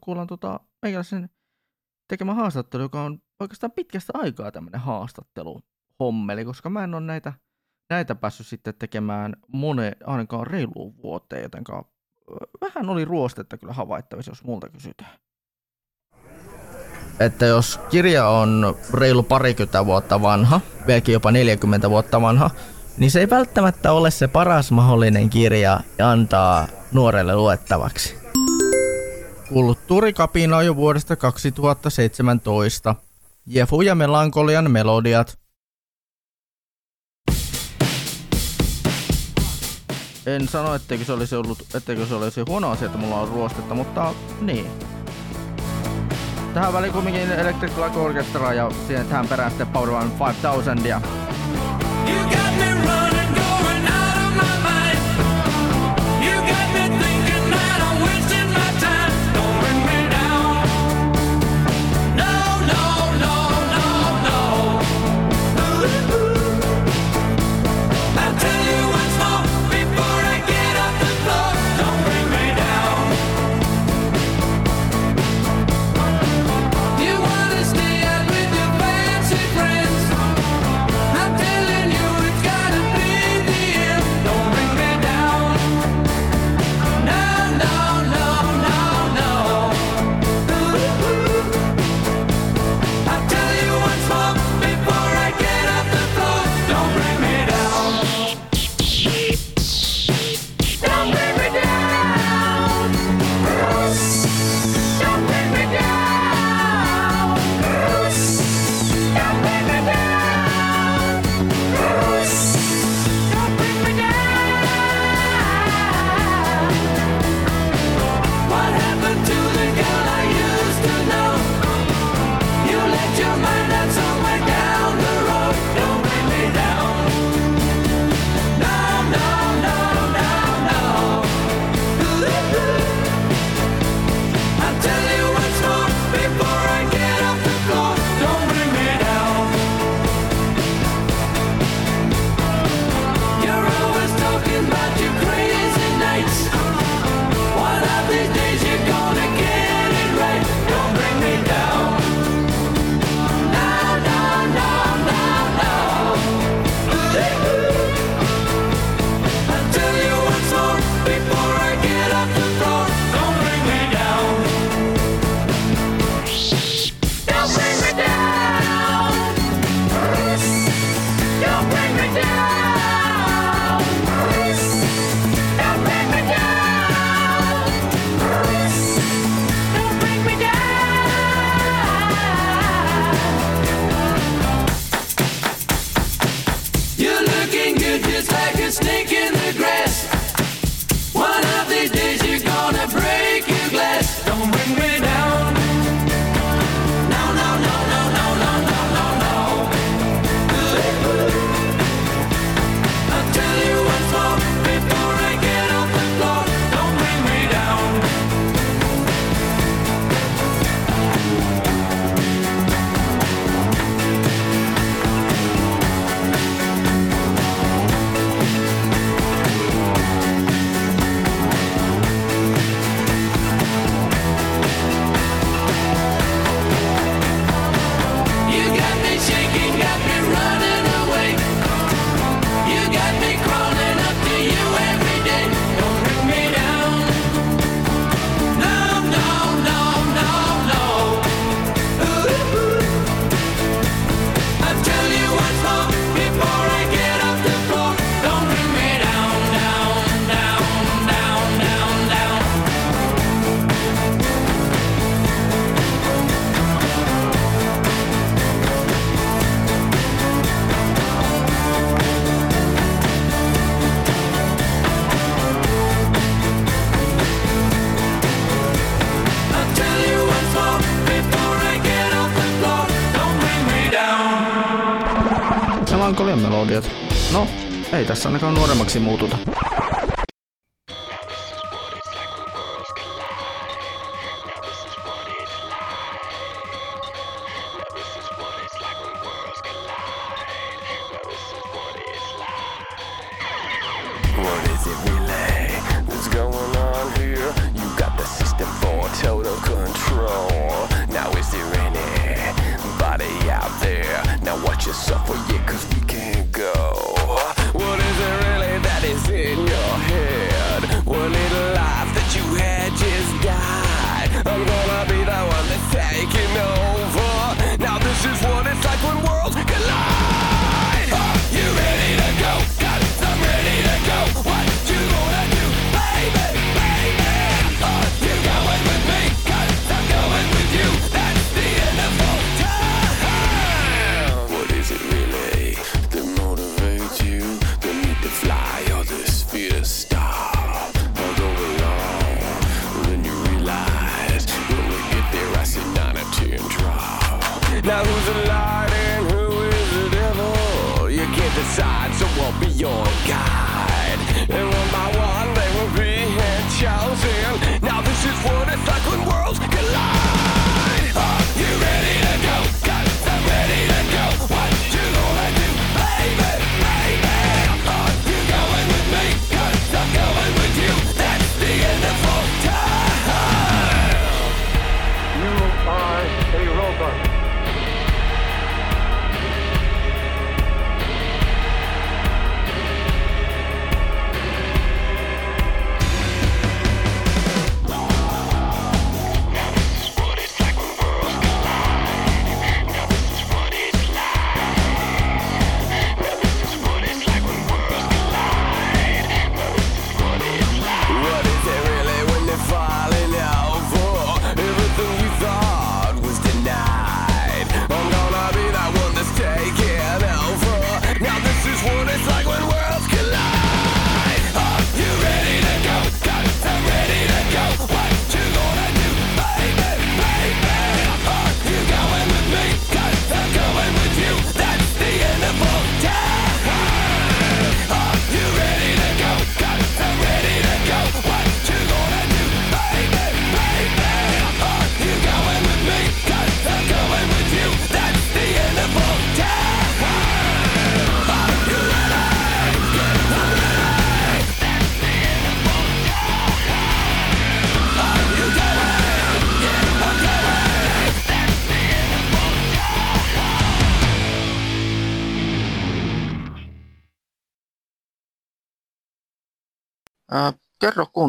kuullaan tota, meikäläisen tekemä haastattelu, joka on oikeastaan pitkästä aikaa tämmöinen haastattelu hommeli, koska mä en ole näitä, näitä päässyt sitten tekemään mone, ainakaan reiluun vuoteen, jotenka vähän oli ruostetta kyllä havaittavissa, jos multa kysytään. Että jos kirja on reilu parikymmentä vuotta vanha, vieläkin jopa 40 vuotta vanha, niin se ei välttämättä ole se paras mahdollinen kirja antaa nuorelle luettavaksi. Kulttuurikapina jo vuodesta 2017. Jefu ja Melankolian melodiat. En sano, etteikö se olisi ollut, etteikö se olisi huono asia, että mulla on ruostetta, mutta niin. Tähän väliin kumminkin Electric Light Orchestra ja siihen tähän perään sitten Power One 5000 ja You ainakaan nuoremmaksi muututa.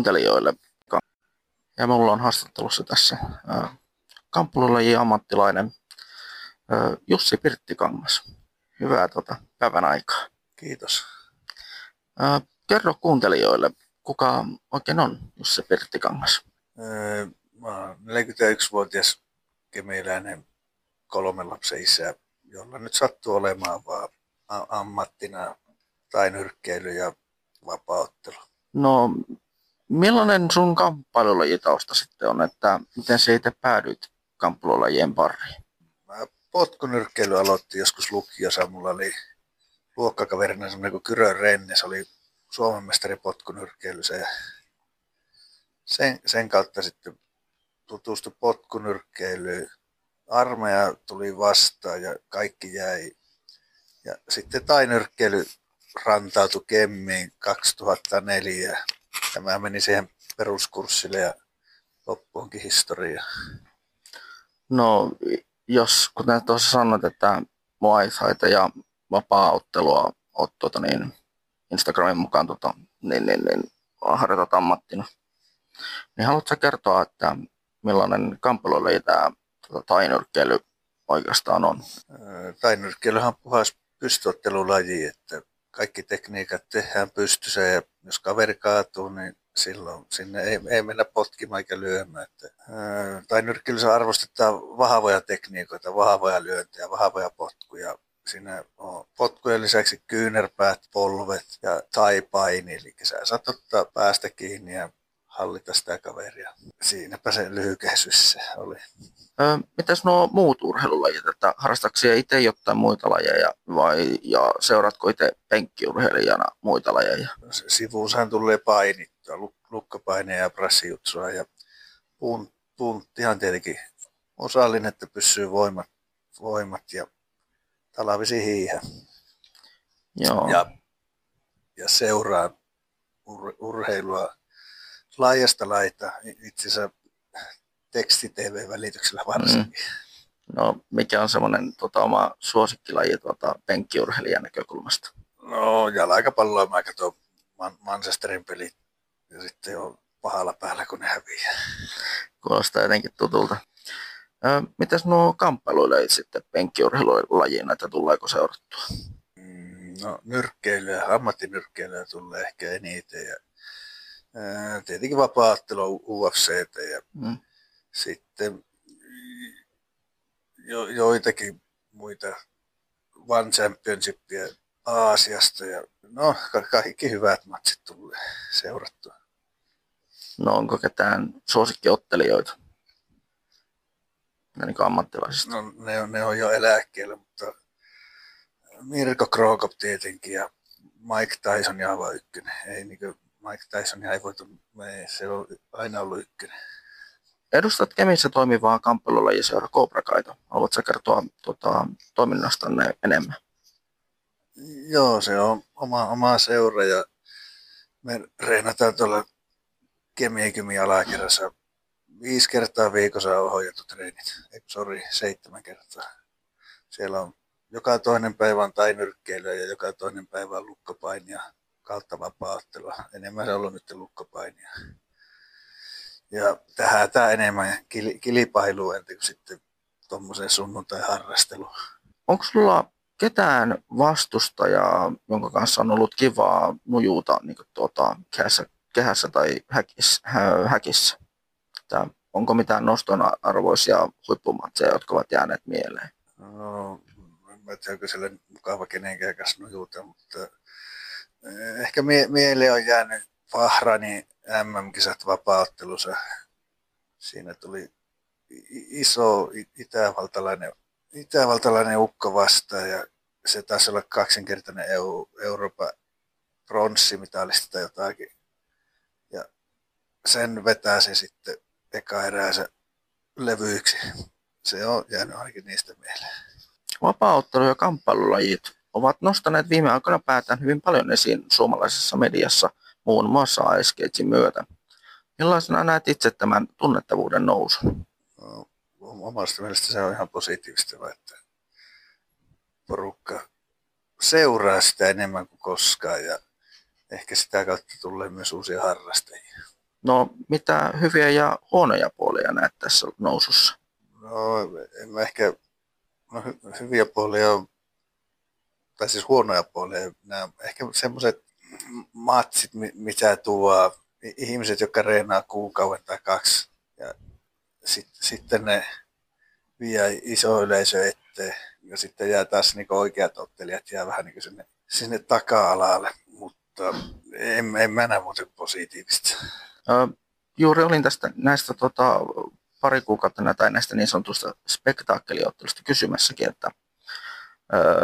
Kuuntelijoille, ja mulla on haastattelussa tässä ää, kamppululajien ammattilainen Jussi Pirttikangas. Hyvää tota, päivän aikaa. Kiitos. Kerro kuuntelijoille, kuka oikein on Jussi Pirttikangas. Mä oon 41-vuotias kemiläinen kolmen lapsen isä, jolla nyt sattuu olemaan vaan ammattina tainyrkkeily ja vapauttelu. No, millainen sun kamppailulajitausta sitten on, että miten sä itse päädyit kamppululajien pariin? Mä potkunyrkkeily aloitti joskus lukiossa. Mulla oli luokkakaverina semmoinen kuin Kyrön Renne. Se oli Suomen mestari potkunyrkkeilyssä ja sen, sen kautta sitten tutustui potkunyrkkeilyyn. Armeija tuli vastaan ja kaikki jäi. Ja sitten tainyrkkeily rantautui Kemmiin 2004. Ja mä menin siihen peruskurssille ja loppu onkin historia. No, jos kuten tuossa sanoit, että Muay Thaita ja vapaa-ottelua oot tuota, niin, Instagramin mukaan tuota, niin, niin, niin, harjoitat ammattina, niin haluatko kertoa, että millainen kamppailulaji tämä tuota, tainyrkkeily oikeastaan on? Tainyrkkeilyhän on puhas pystyottelulaji, että kaikki tekniikat tehdään pystyssä ja jos kaveri kaatuu, niin silloin sinne ei, ei mennä potkimaan eikä lyömään. Että, öö, tainyrkkeilyssä arvostetaan vahvoja tekniikoita, vahvoja lyöntejä, vahvoja potkuja. Siinä on potkujen lisäksi kyynärpäät, polvet ja taipaini, eli sä saat ottaa päästä kiinni ja hallita sitä kaveria. Siinäpä se lyhykäisyys se oli. Ö, mitäs nuo muut urheilulajit, että harrastatko itse jotain muita lajeja vai ja seuraatko itse penkkiurheilijana muita lajeja? Sivuunsahan tulee painittua, luk- lukkopaineja ja brassijutsua ja punt, punttihan tietenkin osallinen, että pysyy voimat, voimat ja talavisi hiihä. Joo. Ja, ja seuraa ur, urheilua laajasta laita, itse asiassa teksti-tv-välityksellä varsinkin. Mm. No, mikä on semmoinen tota, oma suosikkilaji tuota, penkkiurheilijan näkökulmasta? No, jalkapalloa mä katson Man- Manchesterin pelit ja sitten on pahalla päällä, kun ne häviää. Kuulostaa jotenkin tutulta. Ö, mitäs nuo kamppailuilajit sitten penkkiurheilulajina, että tuleeko seurattua? Mm, No, nyrkkeilyä, ammattinyrkkeilyä tulee ehkä eniten ja ää, tietenkin vapaattelu UFCtä ja Mm. sitten jo, joitakin muita One Championshipia Aasiasta ja no ka- kaikki hyvät matsit tulee seurattua. No onko ketään suosikkiottelijoita? Ja niin ammattilaisista. No, ne, on, ne on jo eläkkeellä, mutta Mirko Krokop tietenkin ja Mike Tyson ja aivan ykkönen. Ei niin Mike Tyson ei voitu, ei, se on aina ollut ykkönen. Edustat Kemissä toimivaa kamppailulajiseura Cobra Kaita. Haluatko kertoa tota, toiminnastanne enemmän? Joo, se on oma, oma seura ja me reenataan tuolla Kemiäkymi alakerrassa viisi kertaa viikossa on ohjattu treenit. Ei, sorry, seitsemän kertaa. Siellä on joka toinen päivä on tainyrkkeilyä ja joka toinen päivä on lukkopainia kautta vapaattelua. Enemmän se on ollut nyt lukkopainia. Ja tähän tämä enemmän kil, kilpailua entä kuin sitten tuommoiseen sunnuntai-harrasteluun. Onko sulla ketään vastustajaa, jonka kanssa on ollut kivaa nujuuta niin tuota, kehässä, kehässä tai häkissä? Hä, häkissä? Että onko mitään noston arvoisia huippumatseja, jotka ovat jääneet mieleen? No, en mä tiedä, onko siellä mukava kenenkään kanssa nujuuta, mutta ehkä mie- mieleen on jäänyt Bahrainin MM-kisat vapauttelussa. Siinä tuli iso itävaltalainen, itävaltalainen ukko vastaan ja se taisi olla kaksinkertainen EU, Euroopan pronssimitallista tai jotakin. Ja sen vetää se sitten eka eräänsä levyiksi. Se on jäänyt ainakin niistä mieleen. Vapaaottelu- ja kamppailulajit ovat nostaneet viime aikoina päätään hyvin paljon esiin suomalaisessa mediassa, muun muassa Cagein myötä. Millaisena näet itse tämän tunnettavuuden nousun? No, omasta mielestä se on ihan positiivista, että porukka seuraa sitä enemmän kuin koskaan ja ehkä sitä kautta tulee myös uusia harrastajia. No, mitä hyviä ja huonoja puolia näet tässä nousussa? No, en mä ehkä, no hy, hyviä puolia on, tai siis huonoja puolia, nämä ehkä semmoiset matsit, mi- mitä tuo ihmiset, jotka reenaa kuukauden tai kaksi, ja sit, sitten ne vie iso yleisö eteen, ja sitten jää taas niin oikeat ottelijat jää vähän niin sinne, sinne taka-alalle, mutta en, en mä näe muuten positiivista. Ö, juuri olin tästä näistä tota, pari kuukautta tai näistä niin sanotusta spektaakeliottelusta kysymässäkin, että,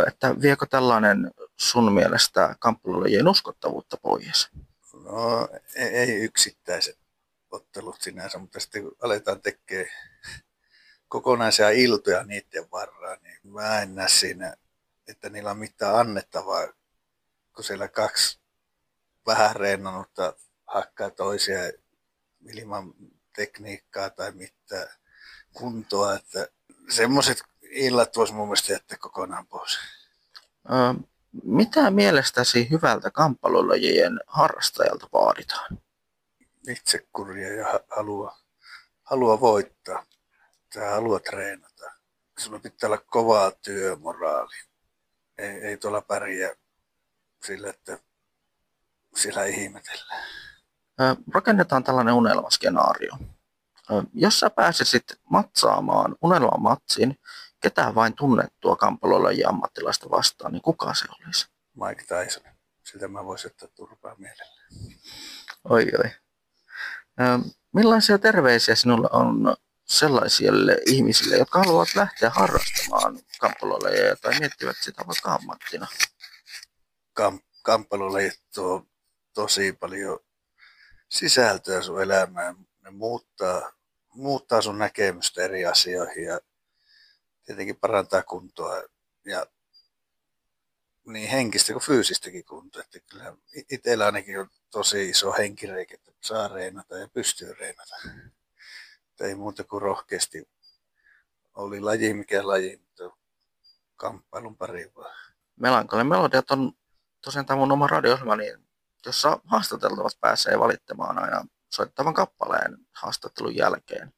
että viekö tällainen sun mielestä kamppailulajien uskottavuutta pois? No ei, ei yksittäiset ottelut sinänsä, mutta sitten kun aletaan tekemään kokonaisia iltoja niiden varaan, niin mä en näe siinä, että niillä on mitään annettavaa, kun siellä kaksi vähän reenannutta hakkaa toisia ilman tekniikkaa tai mitään kuntoa, että semmoiset illat voisi mun mielestä jättää kokonaan pois. Ö, mitä mielestäsi hyvältä kamppailulajien harrastajalta vaaditaan? Itsekuria ja ha- halua, halua voittaa tai halua treenata. Sulla pitää olla kovaa työmoraali. Ei, ei tuolla pärjää sillä, että siellä ihmetellään. Ö, rakennetaan tällainen unelmaskenaario. Ö, jos sä pääsisit matsaamaan unelmamatsiin ketään vain tunnettua kamppailulajien ammattilaista vastaan, niin kuka se olisi? Mike Tyson. Siltä mä voisin ottaa turpaa mielellä. Oi oi. Millaisia terveisiä sinulla on sellaisille ihmisille, jotka haluavat lähteä harrastamaan kamppailuleja tai miettivät sitä vaikka ammattina? Kam- kamppailulajit tuo tosi paljon sisältöä sun elämään. Ne muuttaa, muuttaa sun näkemystä eri asioihin ja tietenkin parantaa kuntoa ja niin henkistä kuin fyysistäkin kuntoa. Että kyllä itsellä ainakin on tosi iso henkireikä, että saa reenata ja pystyy reenata. Että ei muuta kuin rohkeasti. Oli laji mikä laji, mutta kamppailun pari vaan. Melankolin melodiat on tosiaan tämä mun oma radio niin jossa haastateltavat pääsee valittamaan aina soittavan kappaleen haastattelun jälkeen.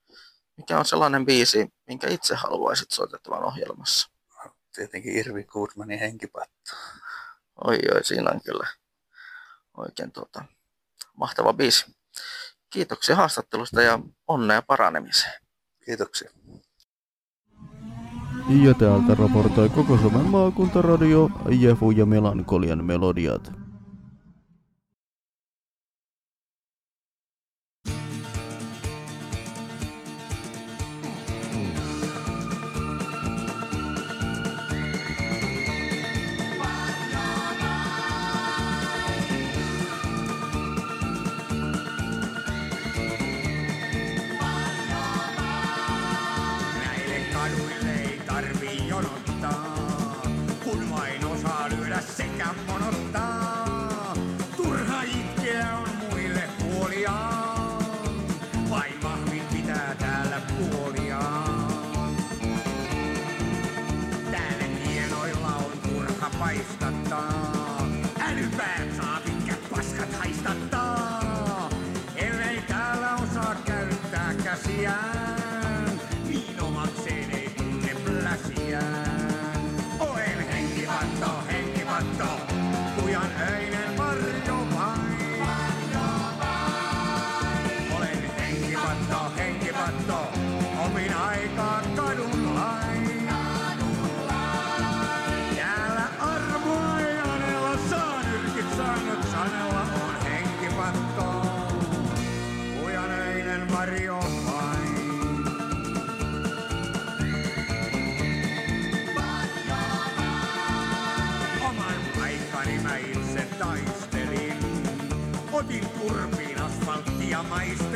Mikä on sellainen biisi, minkä itse haluaisit soitettavan ohjelmassa? Tietenkin Irvi Goodmanin henkipatto. Oi oi, siinä on kyllä oikein tuota, mahtava biisi. Kiitoksia haastattelusta ja onnea paranemiseen. Kiitoksia. Ja täältä raportoi koko Suomen maakuntaradio Jefu ja Melankolian melodiat.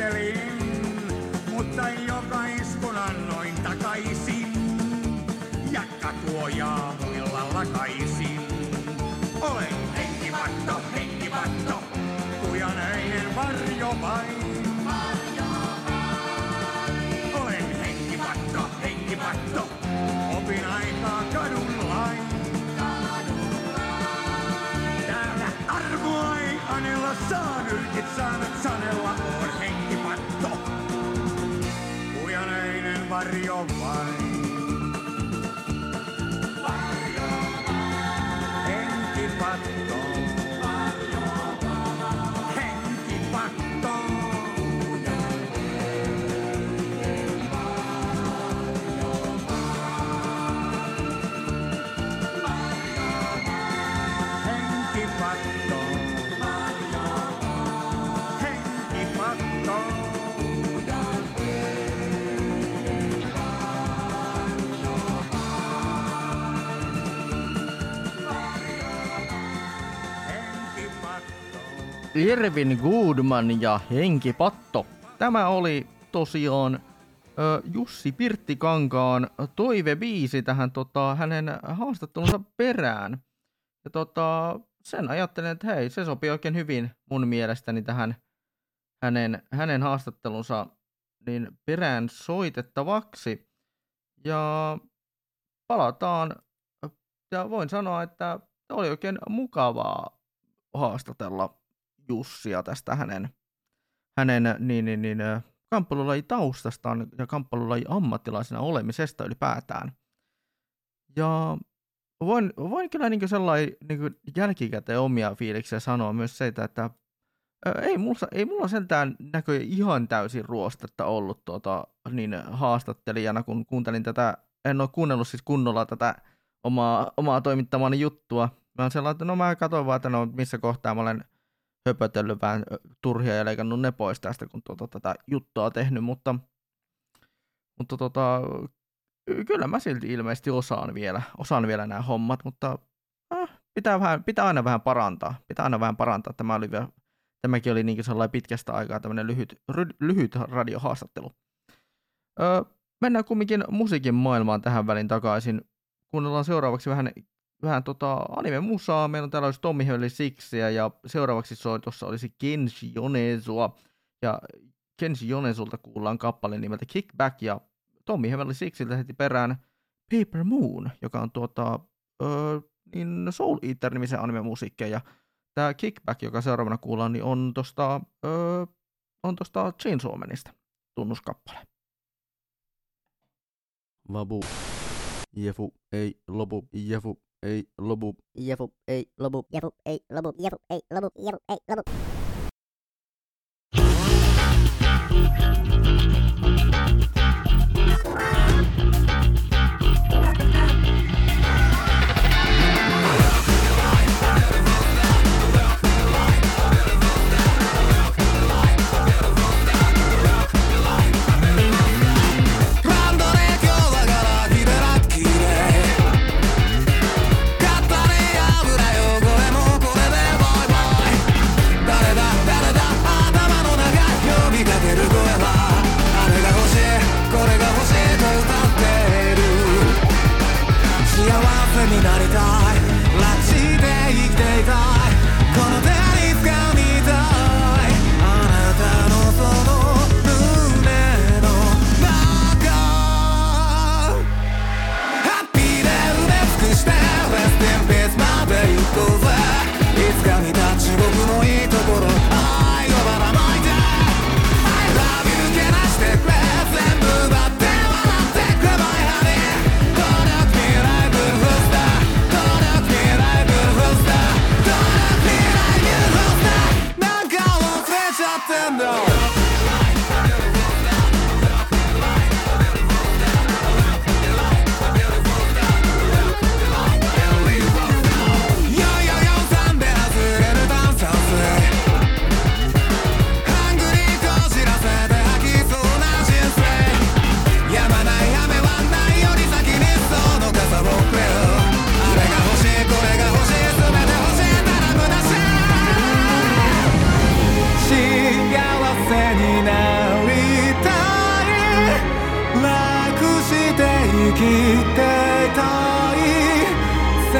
Maistelin. Mutta joka iskun annoin takaisin. Ja katuojaa muilla lakaisin. Olen henkipatto, henkipatto, kujanöinen varjo vain. Olen henkipatto, henkipatto, opin aikaa kadun lain. Täällä arvoa ei anella, saa nyrkit saanut sanella, Kujanöinen varjo Irvin Goodman ja Henkipatto. Tämä oli tosiaan Jussi Pirttikankaan toivebiisi tähän tota, hänen haastattelunsa perään. Ja tota, sen ajattelin, että hei, se sopii oikein hyvin mun mielestäni tähän hänen, hänen haastattelunsa niin perään soitettavaksi. Ja palataan, ja voin sanoa, että oli oikein mukavaa haastatella Jussia tästä hänen, hänen niin, niin, niin, kamppailulajin taustastaan ja kamppailulajin ammattilaisena olemisesta ylipäätään. Ja voin, voin kyllä niin sellainen niin jälkikäteen omia fiiliksiä sanoa myös se, että ö, ei mulla, ei mulla sentään näköjään ihan täysin ruostetta ollut tuota, niin haastattelijana, kun kuuntelin tätä, en ole kuunnellut siis kunnolla tätä omaa, omaa toimittamani juttua. Mä oon sellainen, että no mä katsoin vaan, että no missä kohtaa mä olen höpötellyt vähän turhia ja leikannut ne pois tästä, kun tuota, tätä juttua tehnyt, mutta, mutta ky- kyllä mä silti ilmeisesti osaan vielä, osaan vielä nämä hommat, mutta äh, pitää, vähän, pitää aina vähän parantaa. Pitää aina vähän parantaa. Tämä oli vielä, tämäkin oli niin sellainen pitkästä aikaa tämmöinen lyhyt, ry, lyhyt radiohaastattelu. Öö, mennään kumminkin musiikin maailmaan tähän väliin takaisin. Kuunnellaan seuraavaksi vähän, vähän tota anime-musaa. Meillä on täällä olisi Tommy Hölli Sixiä ja seuraavaksi soitossa olisi Kenshi Yonezoa. Ja Kenshi Yonezulta kuullaan kappale nimeltä Kickback ja Tommy Hölli Sixiltä heti perään Paper Moon, joka on tuota, öö, niin Soul Eater-nimisen anime-musiikkia. Ja tämä Kickback, joka seuraavana kuullaan, niin on tuosta on tosta Chainsaw Manista tunnuskappale. Vabu. Jefu ei lopu. Jefu ei lopu. Jefu ei lopu. Jefu ei lopu. Jefu ei lopu. Jefu ei lopu. きていたい。全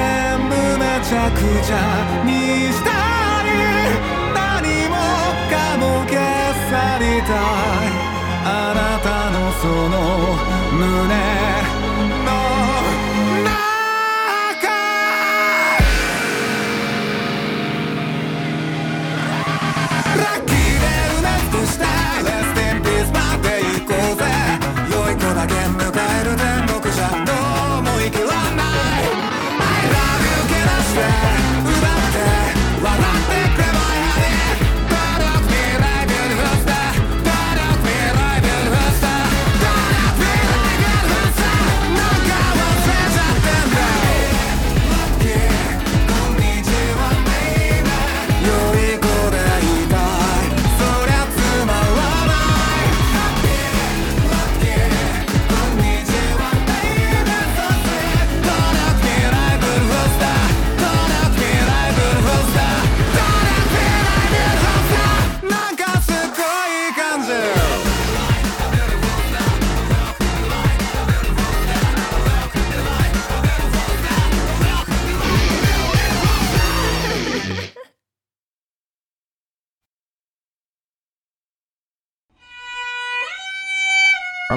部めちゃくちゃに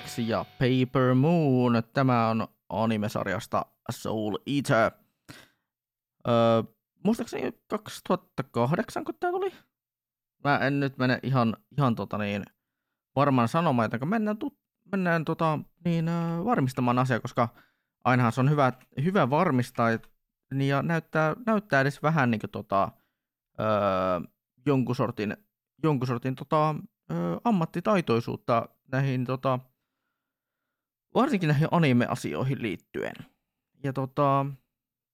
6 ja Paper Moon. Tämä on animesarjasta Soul Eater. Öö, muistaakseni 2008, kun tämä tuli. Mä en nyt mene ihan, ihan tota niin, varmaan sanomaan, että mennään, tut, mennään tota, niin, ö, varmistamaan asia, koska ainahan se on hyvä, hyvä varmistaa et- niin ja näyttää, näyttää edes vähän niin kuin, tota, öö, jonkun sortin, jonkun sortin tota, ö, ammattitaitoisuutta näihin tota, varsinkin näihin anime-asioihin liittyen. Ja tota,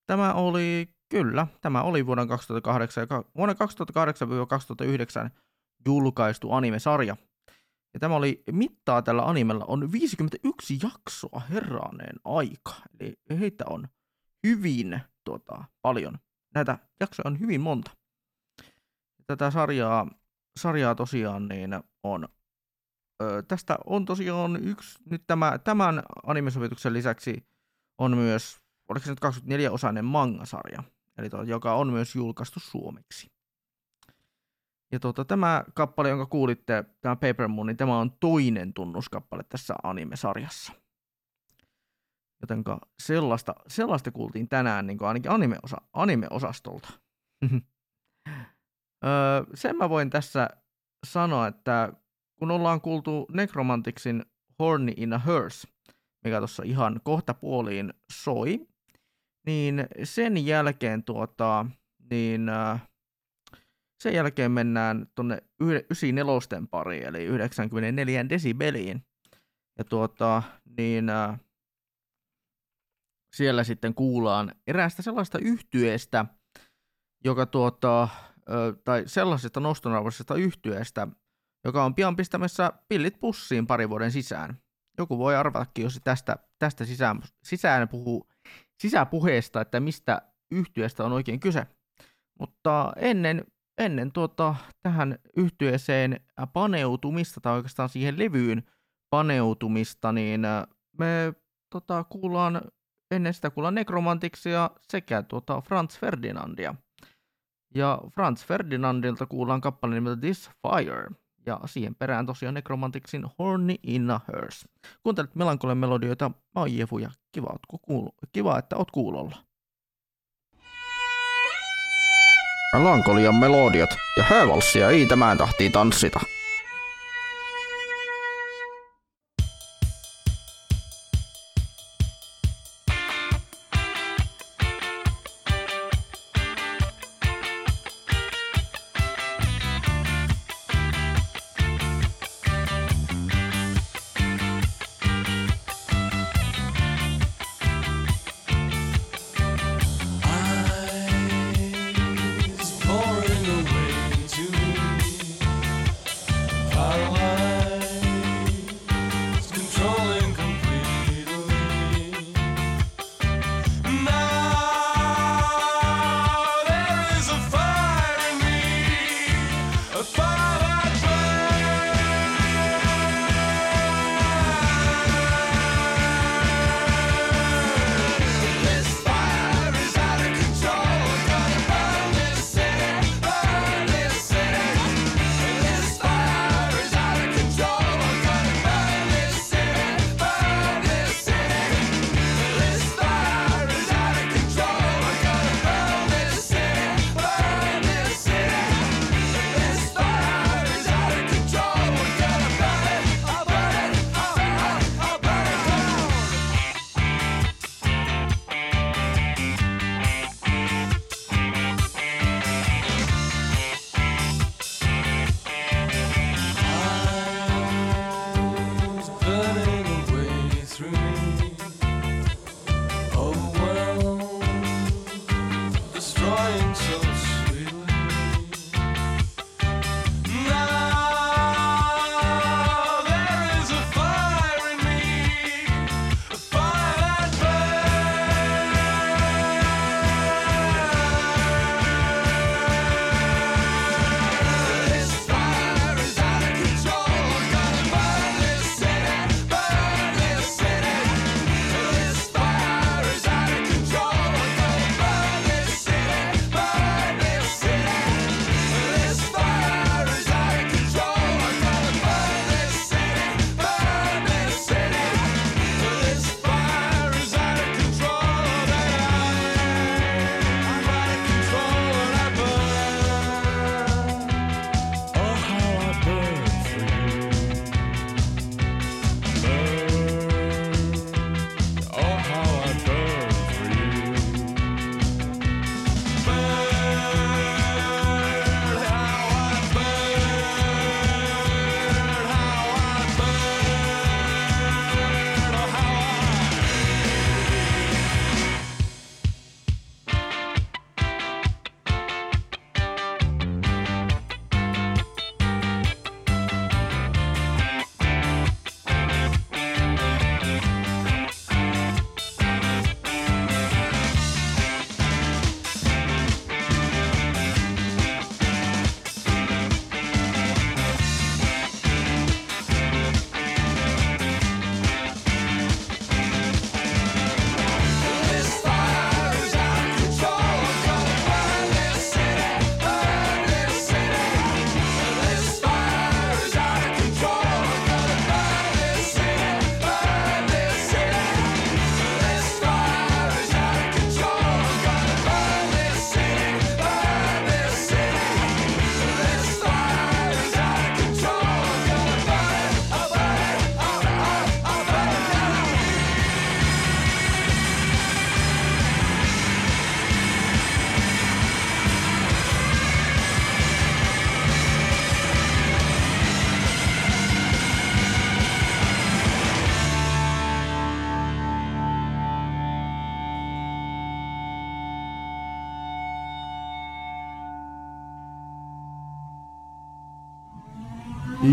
tämä oli, kyllä, tämä oli vuoden 2008 ja ka- vuonna 2008-2009 julkaistu anime-sarja. Ja tämä oli, mittaa tällä animella on 51 jaksoa herraneen aika. Eli heitä on hyvin tota, paljon. Näitä jaksoja on hyvin monta. Tätä sarjaa, sarjaa tosiaan niin on tästä on tosiaan yksi, nyt tämä, tämän animesovituksen lisäksi on myös, oliko se nyt 24-osainen manga-sarja, eli to, joka on myös julkaistu suomeksi. Ja tuota, tämä kappale, jonka kuulitte, tämä Paper Moon, niin tämä on toinen tunnuskappale tässä anime-sarjassa. Jotenka sellaista, sellaista kuultiin tänään niin ainakin anime-osa, anime-osastolta. öö, sen mä voin tässä sanoa, että kun ollaan kuultu Necromanticsin Horny in a Hearse, mikä tuossa ihan kohta puoliin soi, niin sen jälkeen tuota, niin äh, sen jälkeen mennään tuonne 94 pariin, eli 94 desibeliin. Ja tuota, niin äh, siellä sitten kuullaan eräästä sellaista yhtyeestä, joka tuota, ö, tai sellaisesta nostonarvoisesta yhtyeestä, joka on pian pistämässä pillit pussiin pari vuoden sisään. Joku voi arvatakin, jos tästä, tästä sisään, sisään puhuu, sisäpuheesta, että mistä yhtyeestä on oikein kyse. Mutta ennen, ennen tuota, tähän yhtyeeseen paneutumista, tai oikeastaan siihen levyyn paneutumista, niin äh, me tota, kuullaan, ennen sitä kuullaan Necromanticsia sekä tuota Franz Ferdinandia. Ja Franz Ferdinandilta kuullaan kappale nimeltä This Fire, ja siihen perään tosiaan Necromanticsin Horny in a Hearse. Kuuntelet Melankolen melodioita, mä oon Jefu ja kiva, kuulo, kiva että oot kuulolla. Melankolian melodiat ja häävalssia ei tämän tahtiin tanssita.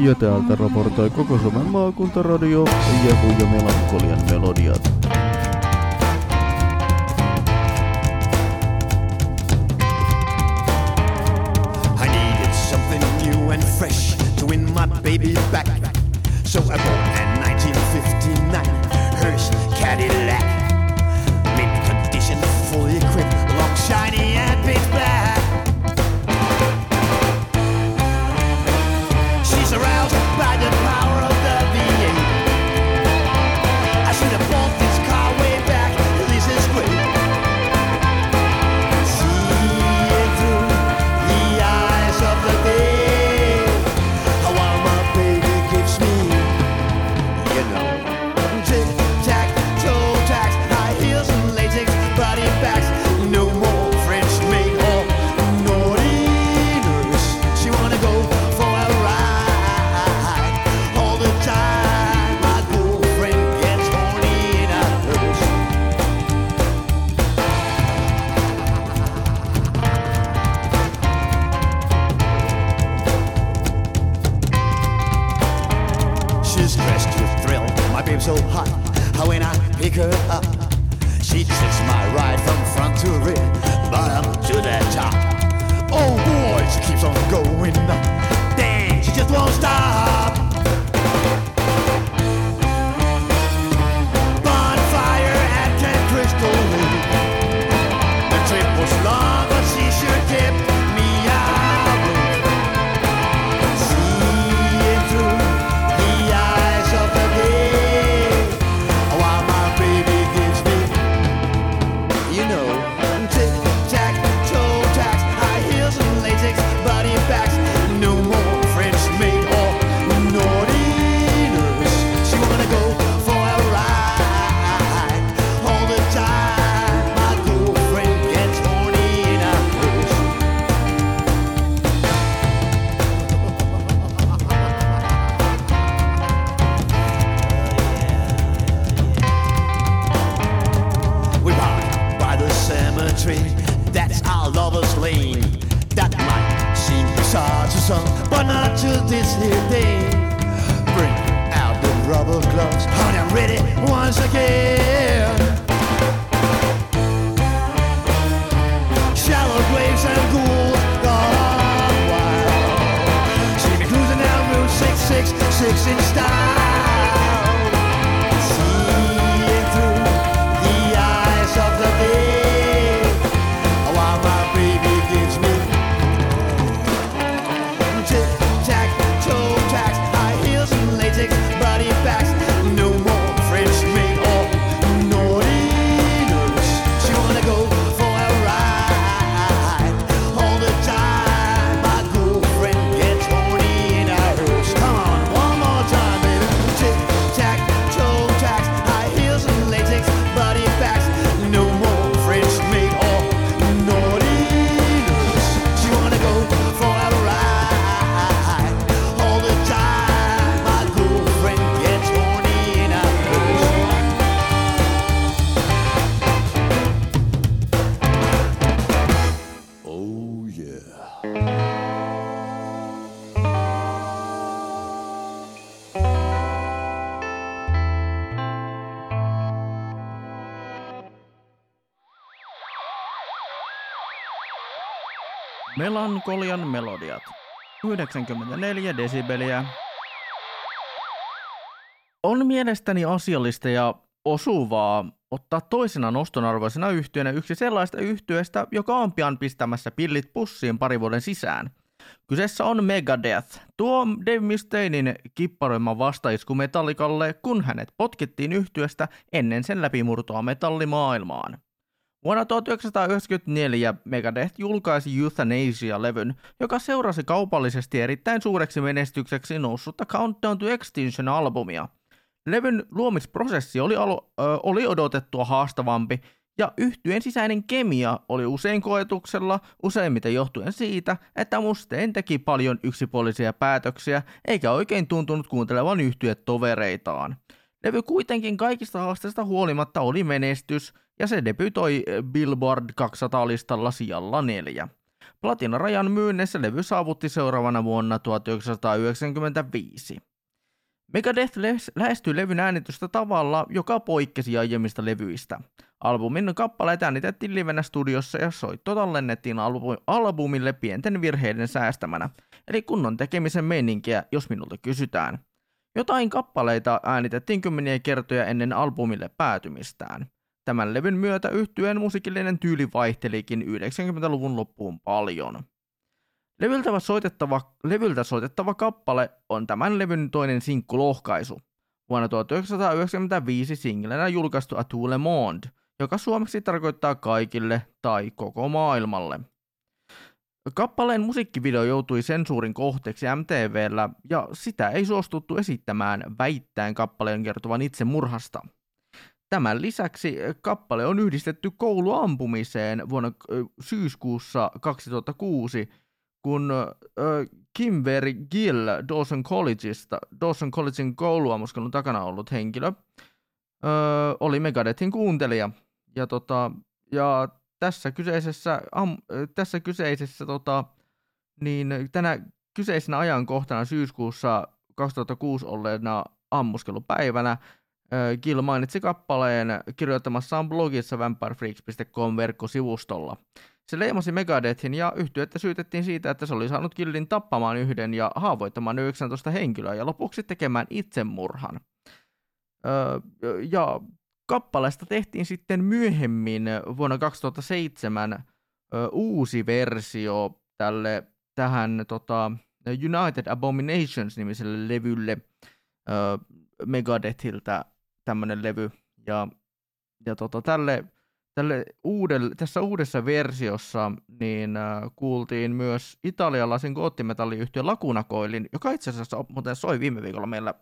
Ja täältä raportoi koko Suomen maakuntaradion ja kuja melankolian melodiat. Melankolian melodiat. 94 desibeliä. On mielestäni asiallista ja osuvaa ottaa toisena nostonarvoisena yhtiönä yksi sellaista yhtiöstä, joka on pian pistämässä pillit pussiin pari vuoden sisään. Kyseessä on Megadeth, tuo Dave Mustainein kipparoima vastaisku Metallikalle, kun hänet potkittiin yhtyöstä ennen sen läpimurtoa metallimaailmaan. Vuonna 1994 Megadeth julkaisi Euthanasia-levyn, joka seurasi kaupallisesti erittäin suureksi menestykseksi noussutta Countdown to Extinction-albumia. Levyn luomisprosessi oli, alo- ö, oli odotettua haastavampi, ja yhtyen sisäinen kemia oli usein koetuksella, useimmiten johtuen siitä, että Mustein teki paljon yksipuolisia päätöksiä, eikä oikein tuntunut kuuntelevan yhtyetovereitaan. tovereitaan. Levy kuitenkin kaikista haasteista huolimatta oli menestys, ja se debytoi eh, Billboard 200-listalla sijalla neljä. Platinarajan myynnissä levy saavutti seuraavana vuonna 1995. Megadeth lähestyi levyn äänitystä tavalla, joka poikkesi aiemmista levyistä. Albumin kappaleet äänitettiin livenä studiossa ja soitto tallennettiin albumille pienten virheiden säästämänä, eli kunnon tekemisen meininkiä, jos minulta kysytään. Jotain kappaleita äänitettiin kymmeniä kertoja ennen albumille päätymistään. Tämän levyn myötä yhtyeen musiikillinen tyyli vaihtelikin 90-luvun loppuun paljon. Levyltä soitettava, levyltä soitettava kappale on tämän levyn toinen sinkkulohkaisu. Vuonna 1995 singlenä julkaistu A Tout le Monde, joka suomeksi tarkoittaa kaikille tai koko maailmalle. Kappaleen musiikkivideo joutui sensuurin kohteeksi MTVllä ja sitä ei suostuttu esittämään väittäen kappaleen kertovan itse murhasta. Tämän lisäksi kappale on yhdistetty kouluampumiseen vuonna syyskuussa 2006, kun Kimber Gill Dawson Collegeista, Dawson Collegein kouluammuskelun takana ollut henkilö, oli Megadethin kuuntelija. Ja, tota, ja tässä kyseisessä, am, tässä kyseisessä tota, niin tänä kyseisenä ajankohtana syyskuussa 2006 olleena ammuskelupäivänä ö, Gill mainitsi kappaleen kirjoittamassaan blogissa vampirefreaks.com verkkosivustolla. Se leimasi Megadethin ja yhtyettä syytettiin siitä, että se oli saanut Gillin tappamaan yhden ja haavoittamaan 19 henkilöä ja lopuksi tekemään itsemurhan. Öö, ja kappaleesta tehtiin sitten myöhemmin vuonna 2007 ö, uusi versio tälle tähän tota, United Abominations-nimiselle levylle ö, Megadethiltä tämmöinen levy. Ja, ja tota, tälle, tälle uudelle, tässä uudessa versiossa niin kuultiin myös italialaisen goottimetalliyhtiö Lacuna Coilin, joka itse asiassa muuten soi viime viikolla meillä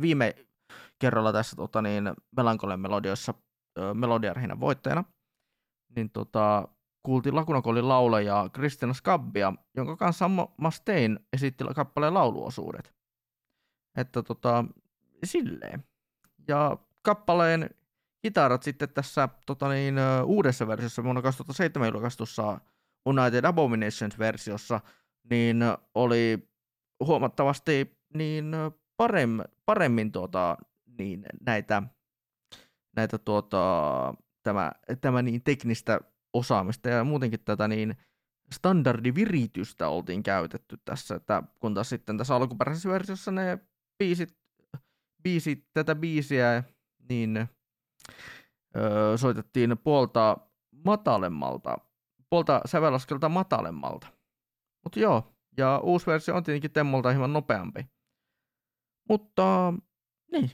viime kerralla tässä tota, niin, Melankolen melodioissa melodiarhinan voittajana. Niin tota, kuultiin Lacuna Coilin laulaja Kristina Skabbia, jonka kanssa Mustaine esitti kappaleen lauluosuudet. Että tota, silleen. Ja kappaleen kitarat sitten tässä tota niin, uudessa versiossa vuonna 2007 julkaistussa United Abominations-versiossa niin oli huomattavasti niin ö, parem, paremmin tuota, niin näitä, näitä tuota, tämä, tämä niin teknistä osaamista ja muutenkin tätä niin standardiviritystä oltiin käytetty tässä, että kun taas sitten tässä alkuperäisessä versiossa ne biisit, biisit tätä biisiä niin öö, soitettiin puolta matalemmalta, puolta sävelaskelta matalemmalta. Mutta joo, ja uusi versio on tietenkin Temmolta hieman nopeampi. Mutta niin,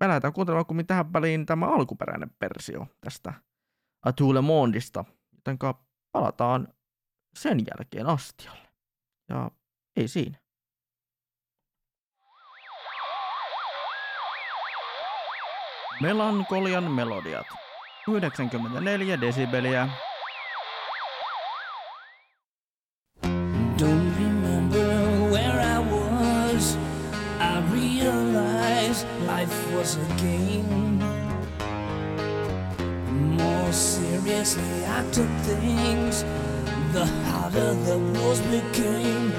me lähdetään kuuntelemaan kummin tähän väliin tämä alkuperäinen versio tästä A le Mondista, joten palataan sen jälkeen astialle. Ja ei siinä. Melankolian melodiat. 94 desibeliä. Was a game. More seriously, I took things. The harder the blows became.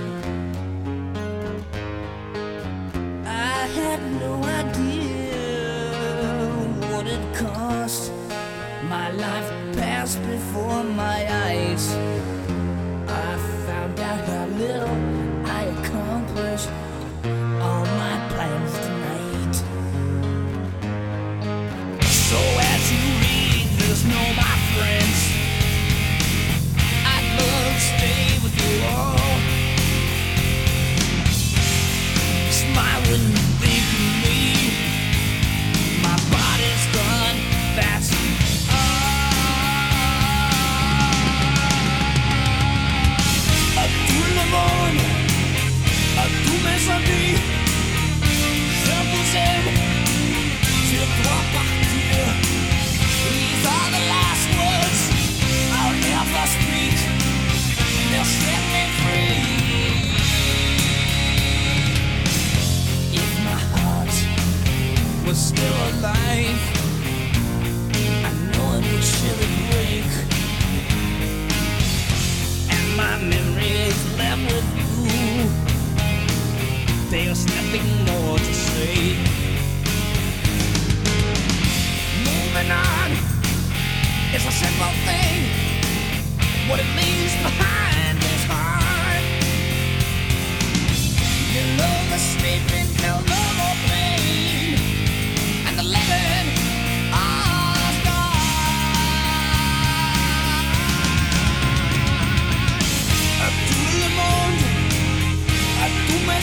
I had no idea what it cost. My life passed before my eyes. my memories left with you. There's nothing more to say. Moving on is a simple thing. What it leaves behind is hard. You know the sleeping, no love.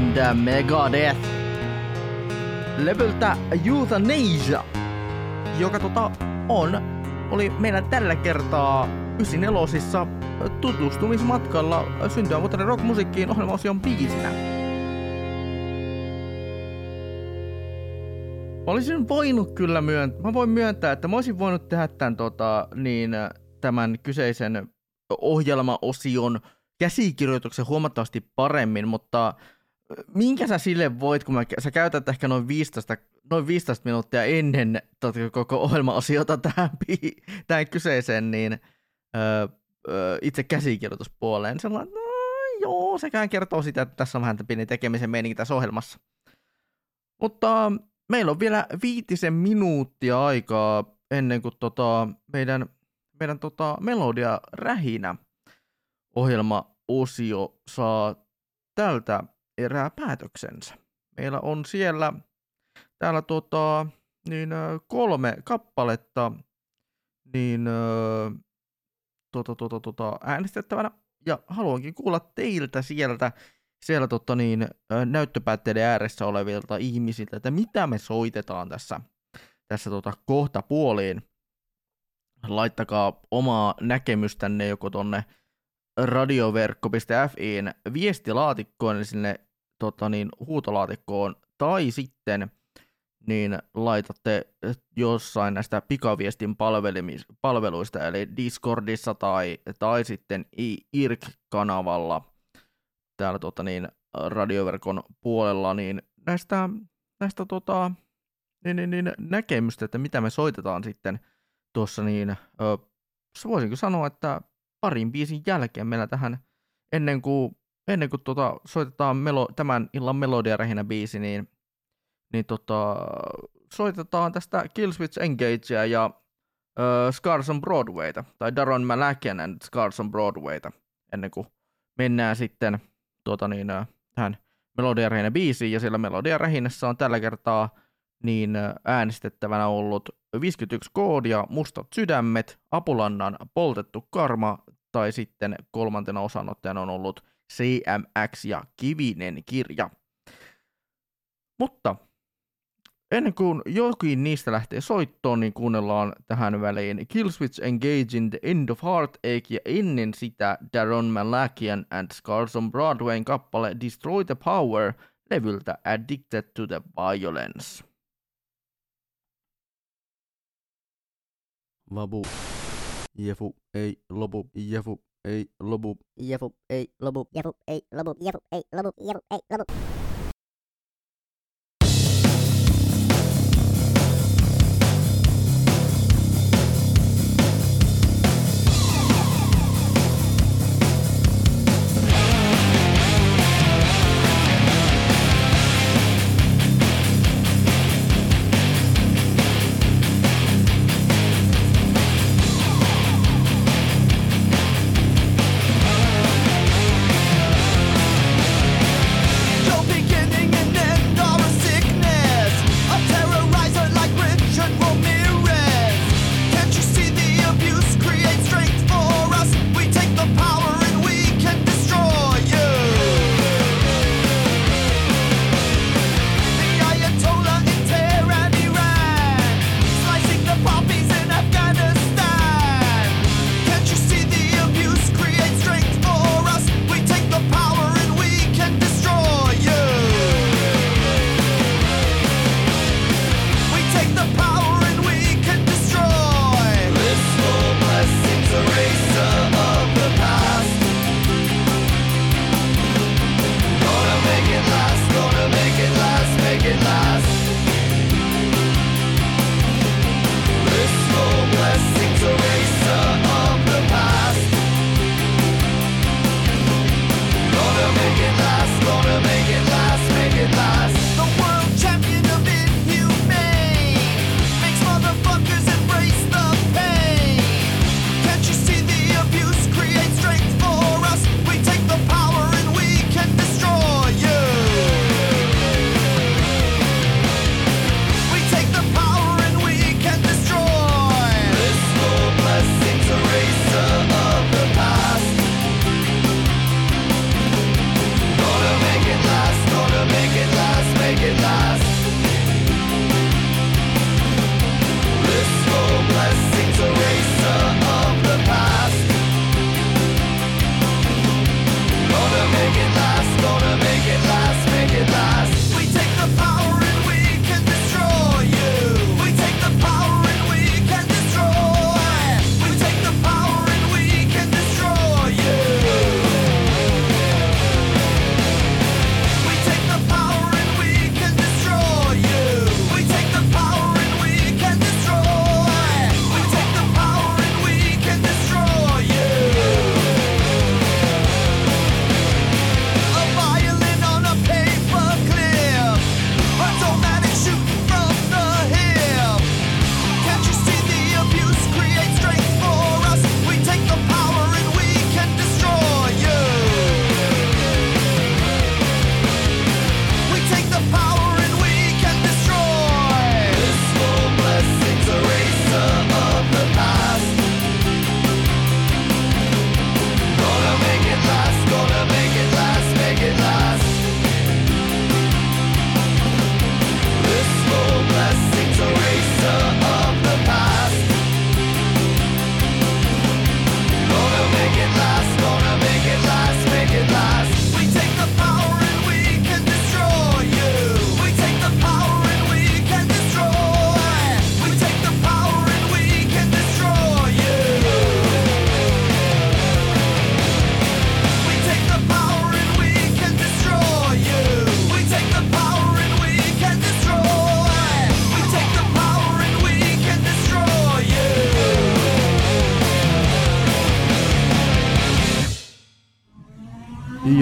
Monde Megadeth levyltä Euthanasia, joka tota on, oli meidän tällä kertaa 94 tutustumismatkalla syntymävuotinen rockmusiikkiin ohjelmaosion biisinä. Olisin voinut kyllä myöntää, mä voin myöntää, että mä olisin voinut tehdä tämän, tota, niin, tämän kyseisen ohjelmaosion käsikirjoituksen huomattavasti paremmin, mutta minkä sä sille voit, kun mä, sä käytät ehkä noin 15, noin 15 minuuttia ennen tota, koko ohjelmaosiota tähän, tähän kyseiseen niin, öö, öö, itse käsikirjoituspuoleen. Sellainen, no joo, sekään kertoo sitä, että tässä on vähän pieni tekemisen meininki tässä ohjelmassa. Mutta meillä on vielä viitisen minuuttia aikaa ennen kuin tota, meidän, meidän tota, melodia rähinä ohjelmaosio saa tältä erää päätöksensä. Meillä on siellä täällä tota, niin, kolme kappaletta niin, tota, tota, tota, äänestettävänä. Ja haluankin kuulla teiltä sieltä, siellä tota, niin, näyttöpäätteiden ääressä olevilta ihmisiltä, että mitä me soitetaan tässä, tässä tota, kohta puoliin. Laittakaa omaa näkemystänne joko tonne radioverkko.fiin viestilaatikkoon, eli sinne tota niin, huutolaatikkoon, tai sitten niin laitatte jossain näistä pikaviestin palveluista, eli Discordissa tai, tai sitten I- IRK-kanavalla täällä tota niin, radioverkon puolella, niin näistä, näistä tota, niin, niin, niin, näkemystä, että mitä me soitetaan sitten tuossa, niin ö, voisinko sanoa, että parin biisin jälkeen meillä tähän, ennen kuin, ennen kuin tota, soitetaan melo, tämän illan melodiarähinä biisi, niin, niin tota, soitetaan tästä Killswitch Engagea ja äh, Scars on Broadwayta, tai Daron Malakian and Scars on Broadwayta, ennen kuin mennään sitten tuota niin, äh, tähän melodiarähinä biisiin, ja siellä melodiarähinässä on tällä kertaa niin äänestettävänä ollut 51 koodia, mustat sydämet, Apulannan poltettu karma, tai sitten kolmantena osanottajana on ollut CMX ja Kivinen kirja. Mutta ennen kuin jokin niistä lähtee soittoon, niin kuunnellaan tähän väliin Killswitch Engaging the End of Heartache ja ennen sitä Daron Malakian and Scars on Broadwayn kappale Destroy the Power levyltä Addicted to the Violence. Vabu. Jefu ei lopu. Jefu ei lopu. Jefu ei lopu. Jefu ei lopu. Jefu ei lopu. Jefu ei lopu. Jefu ei lopu.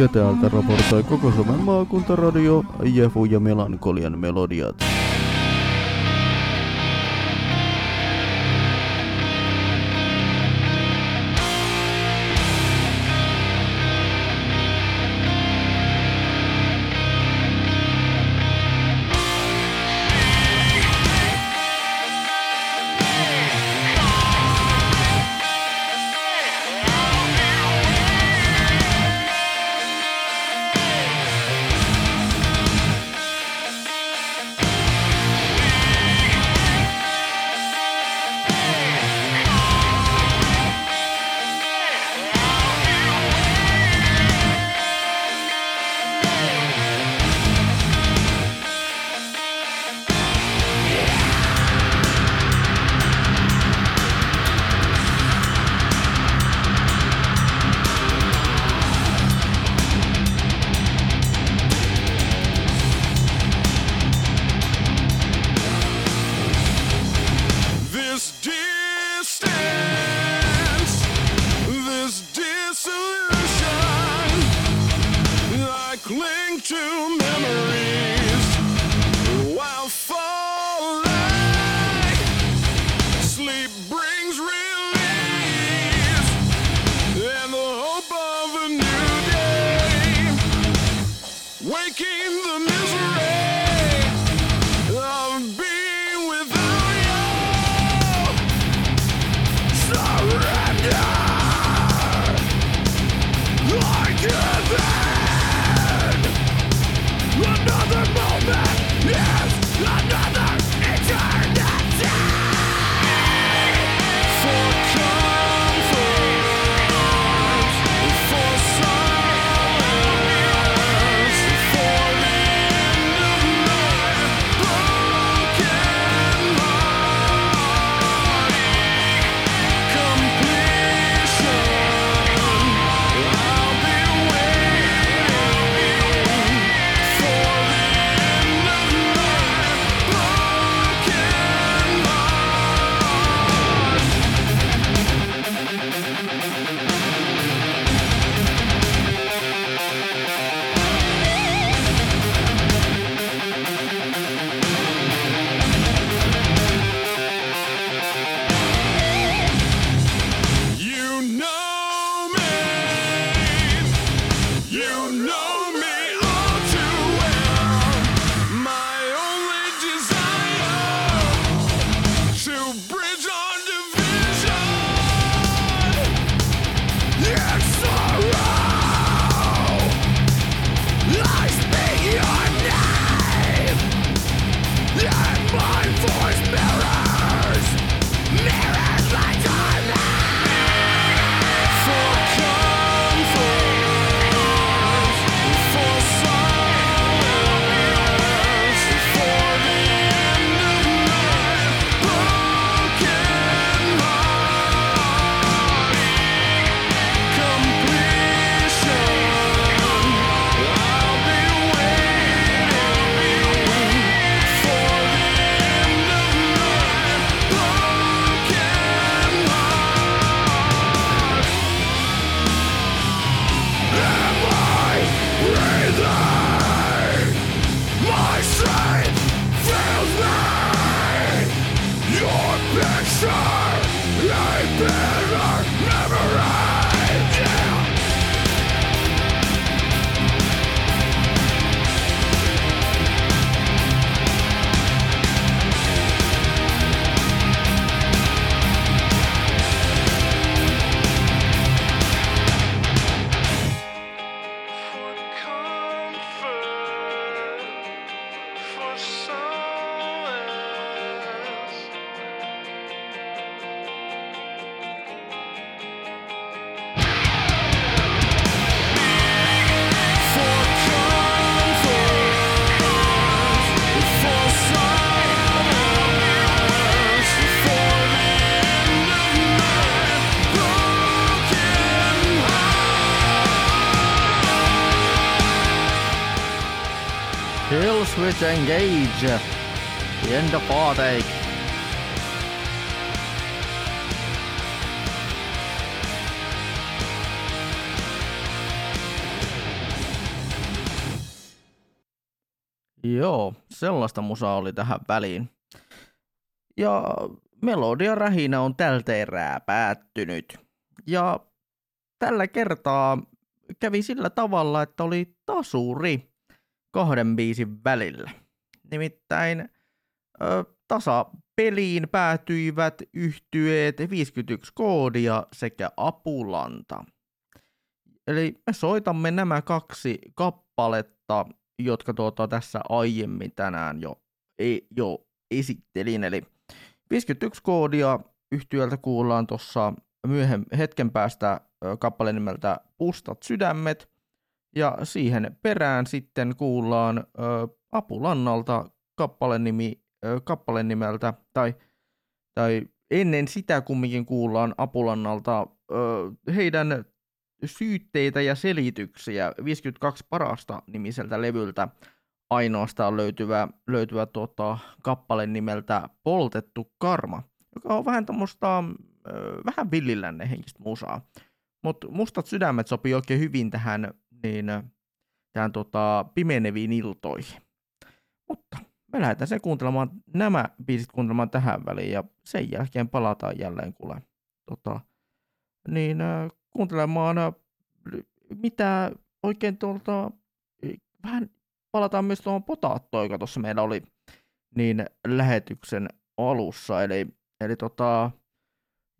VTLtä raportoi koko Suomen maakuntaradio Jefu ja Melankolian melodiat. Engage. End of heartache. Joo, sellaista musaa oli tähän väliin. Ja melodia rähinä on tältä erää päättynyt. Ja tällä kertaa kävi sillä tavalla, että oli tasuri kahden biisin välillä. Nimittäin ö, tasapeliin päätyivät yhtyeet 51 koodia sekä Apulanta. Eli me soitamme nämä kaksi kappaletta, jotka tuota tässä aiemmin tänään jo, ei, jo esittelin. Eli 51 koodia yhtiöltä kuullaan tuossa myöhemmin hetken päästä kappale nimeltä Pustat sydämet. Ja siihen perään sitten kuullaan ö, Apulannalta kappale, nimi, ö, kappale nimeltä, tai, tai ennen sitä kumminkin kuullaan Apulannalta heidän syytteitä ja selityksiä 52 parasta nimiseltä levyltä ainoastaan löytyvä, löytyvä tota, kappale nimeltä Poltettu karma, joka on vähän tämmöistä vähän villilänne henkistä musaa. Mutta mustat sydämet sopii oikein hyvin tähän niin tähän tota, pimeneviin iltoihin. Mutta me lähdetään sen kuuntelemaan, nämä biisit kuuntelemaan tähän väliin ja sen jälkeen palataan jälleen kuule, tota, niin äh, kuuntelemaan äh, mitä oikein tuolta, äh, vähän palataan myös tuohon potaattoon, joka tuossa meillä oli niin lähetyksen alussa, eli, eli tota,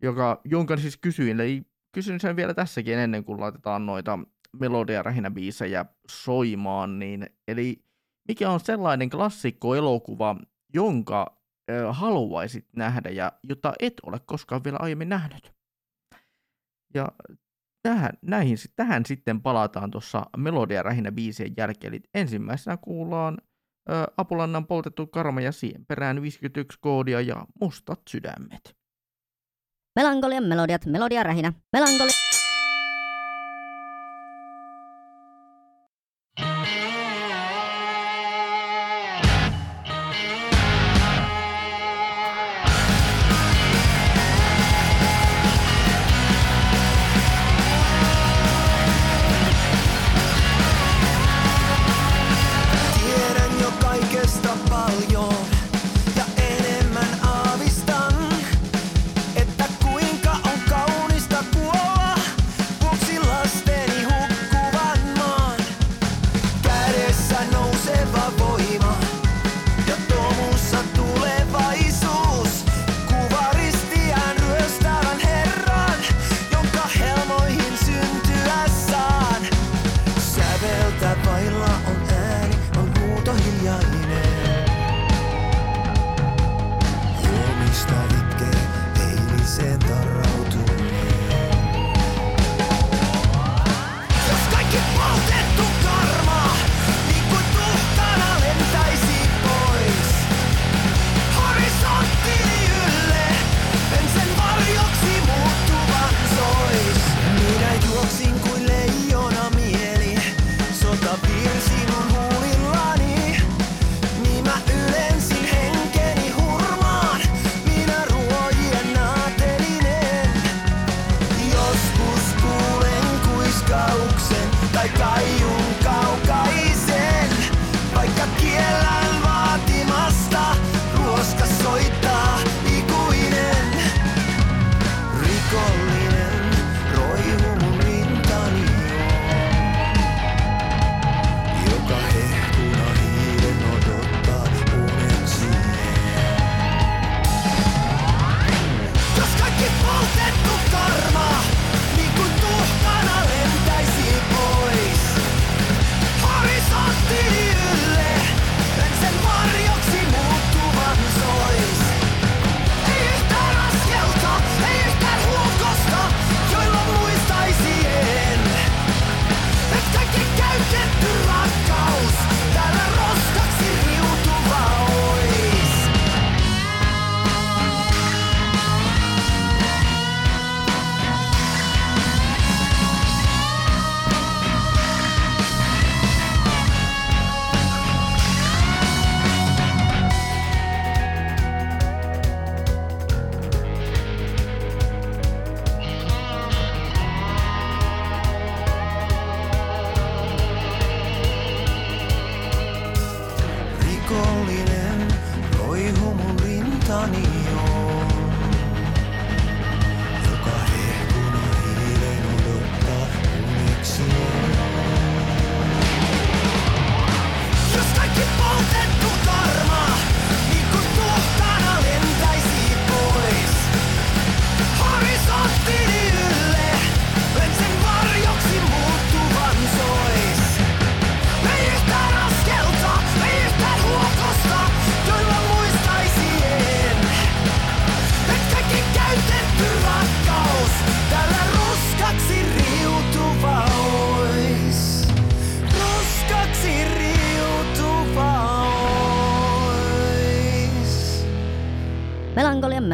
joka, jonka siis kysyin, eli kysyn sen vielä tässäkin ennen kuin laitetaan noita melodia rähinä biisejä soimaan, niin eli mikä on sellainen klassikkoelokuva, jonka ö, haluaisit nähdä ja jota et ole koskaan vielä aiemmin nähnyt? Ja tähän, näihin, tähän sitten palataan tuossa melodia rähinä biisien jälkeen. Eli ensimmäisenä kuullaan ö, Apulannan poltettu karma ja siihen perään 51 koodia ja mustat sydämet. Melankolian melodiat, melodia rähinä. Melankoli...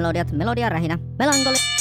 melodiat, melodia rähinä. Melankoli...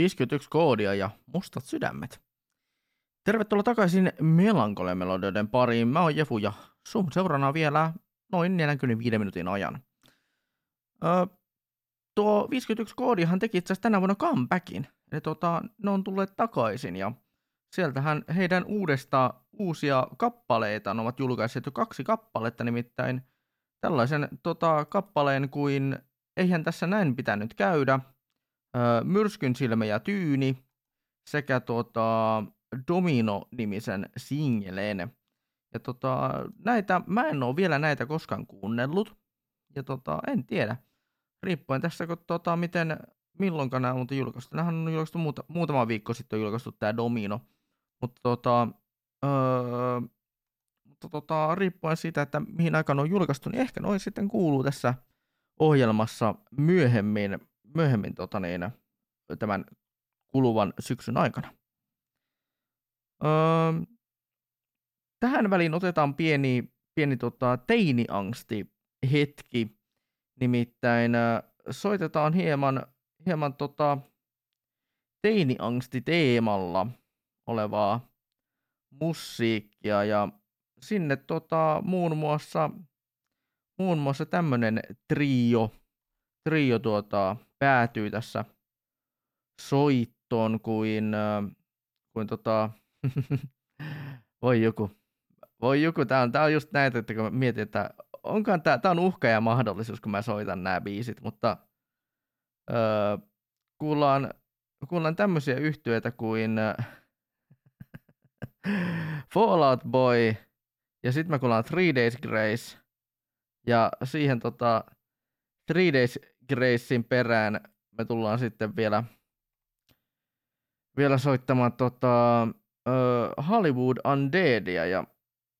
51 koodia ja mustat sydämet. Tervetuloa takaisin Melankolia melodioiden pariin. Mä oon Jefu ja sun seurana vielä noin 45 minuutin ajan. Öö, tuo 51 koodihan teki itse asiassa tänä vuonna comebackin. Eli tota, ne on tulleet takaisin ja sieltähän heidän uudesta uusia kappaleita ovat julkaisseet jo kaksi kappaletta, nimittäin tällaisen tota, kappaleen kuin Eihän tässä näin pitänyt käydä, Myrskyn silmä ja tyyni sekä tota, Domino-nimisen singleen. Ja tota, näitä, mä en ole vielä näitä koskaan kuunnellut. Ja tota, en tiedä. Riippuen tässä, kun tota, miten, milloinkaan nämä on julkaistu. Nämähän on julkaistu muuta, muutama viikko sitten on julkaistu tämä Domino. Mutta tota, öö, mutta tota, riippuen siitä, että mihin aikaan on julkaistu, niin ehkä noin sitten kuuluu tässä ohjelmassa myöhemmin, myöhemmin tota niin, tämän kuluvan syksyn aikana. Öö, tähän väliin otetaan pieni, pieni tota, teiniangsti hetki. Nimittäin soitetaan hieman, hieman tota, teiniangsti teemalla olevaa musiikkia ja sinne tota, muun muassa muun muassa tämmönen trio, trio tuota, päätyy tässä soittoon kuin, äh, kuin tota, voi joku, voi joku, tää on, tää on just näitä, että kun mä mietin, että onkaan tää, tää on uhka ja mahdollisuus, kun mä soitan nämä biisit, mutta öö, kuullaan, kuullaan tämmöisiä yhtyeitä kuin äh, Fallout Boy, ja sitten me kuullaan Three Days Grace, ja siihen tota, Three Days Gracein perään. Me tullaan sitten vielä, vielä soittamaan tota, uh, Hollywood Undeadia ja,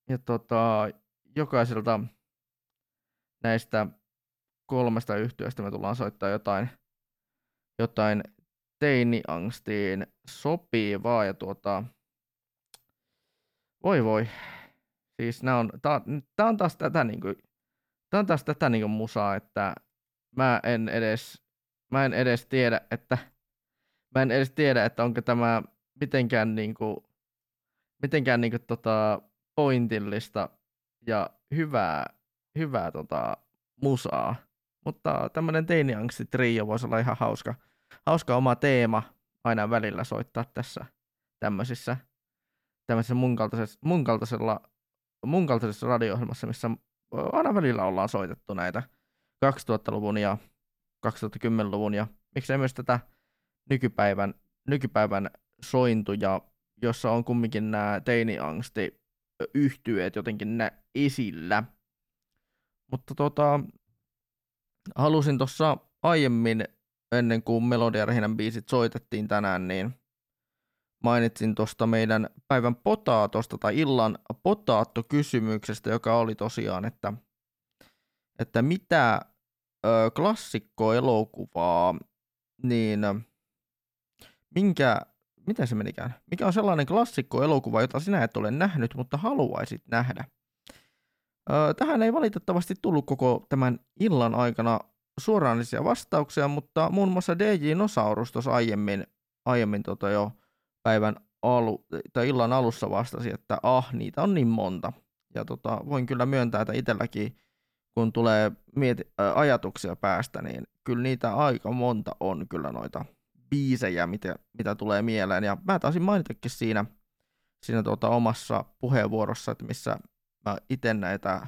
ja tota, jokaiselta näistä kolmesta yhtiöstä me tullaan soittaa jotain, jotain teiniangstiin sopivaa ja tuota, voi voi, siis nää on, tää, tää on taas tätä niinku, tää on taas tätä niinku musaa, että mä en edes, mä en edes tiedä, että mä en edes tiedä, että onko tämä mitenkään niinku, mitenkään niinku tota pointillista ja hyvää, hyvää tota musaa. Mutta tämmönen teiniangsti trio voisi olla ihan hauska, hauska oma teema, aina välillä soittaa tässä tämmöisissä, tämmöisissä mun, kaltaisessa, mun, kaltaisella, mun kaltaisessa radio-ohjelmassa, missä aina välillä ollaan soitettu näitä 2000-luvun ja 2010-luvun ja miksei myös tätä nykypäivän, nykypäivän sointuja, jossa on kumminkin nämä teiniangsti yhtyeet jotenkin nä esillä. Mutta tota, halusin tuossa aiemmin, ennen kuin Melodia Rehinän biisit soitettiin tänään, niin mainitsin tuosta meidän päivän potaatosta tai illan potaatto-kysymyksestä, joka oli tosiaan, että, että mitä ö, klassikkoelokuvaa, niin minkä, mitä se menikään, mikä on sellainen klassikkoelokuva, jota sinä et ole nähnyt, mutta haluaisit nähdä? Ö, tähän ei valitettavasti tullut koko tämän illan aikana suoraanisia vastauksia, mutta muun muassa DJ Nosaurus tuossa aiemmin, aiemmin tota jo päivän alu, tai illan alussa vastasi, että ah, niitä on niin monta. Ja tota, voin kyllä myöntää, että itselläkin, kun tulee mieti, ajatuksia päästä, niin kyllä niitä aika monta on kyllä noita biisejä, mitä, mitä tulee mieleen. Ja mä taisin mainitakin siinä, siinä tuota omassa puheenvuorossa, että missä mä itse näitä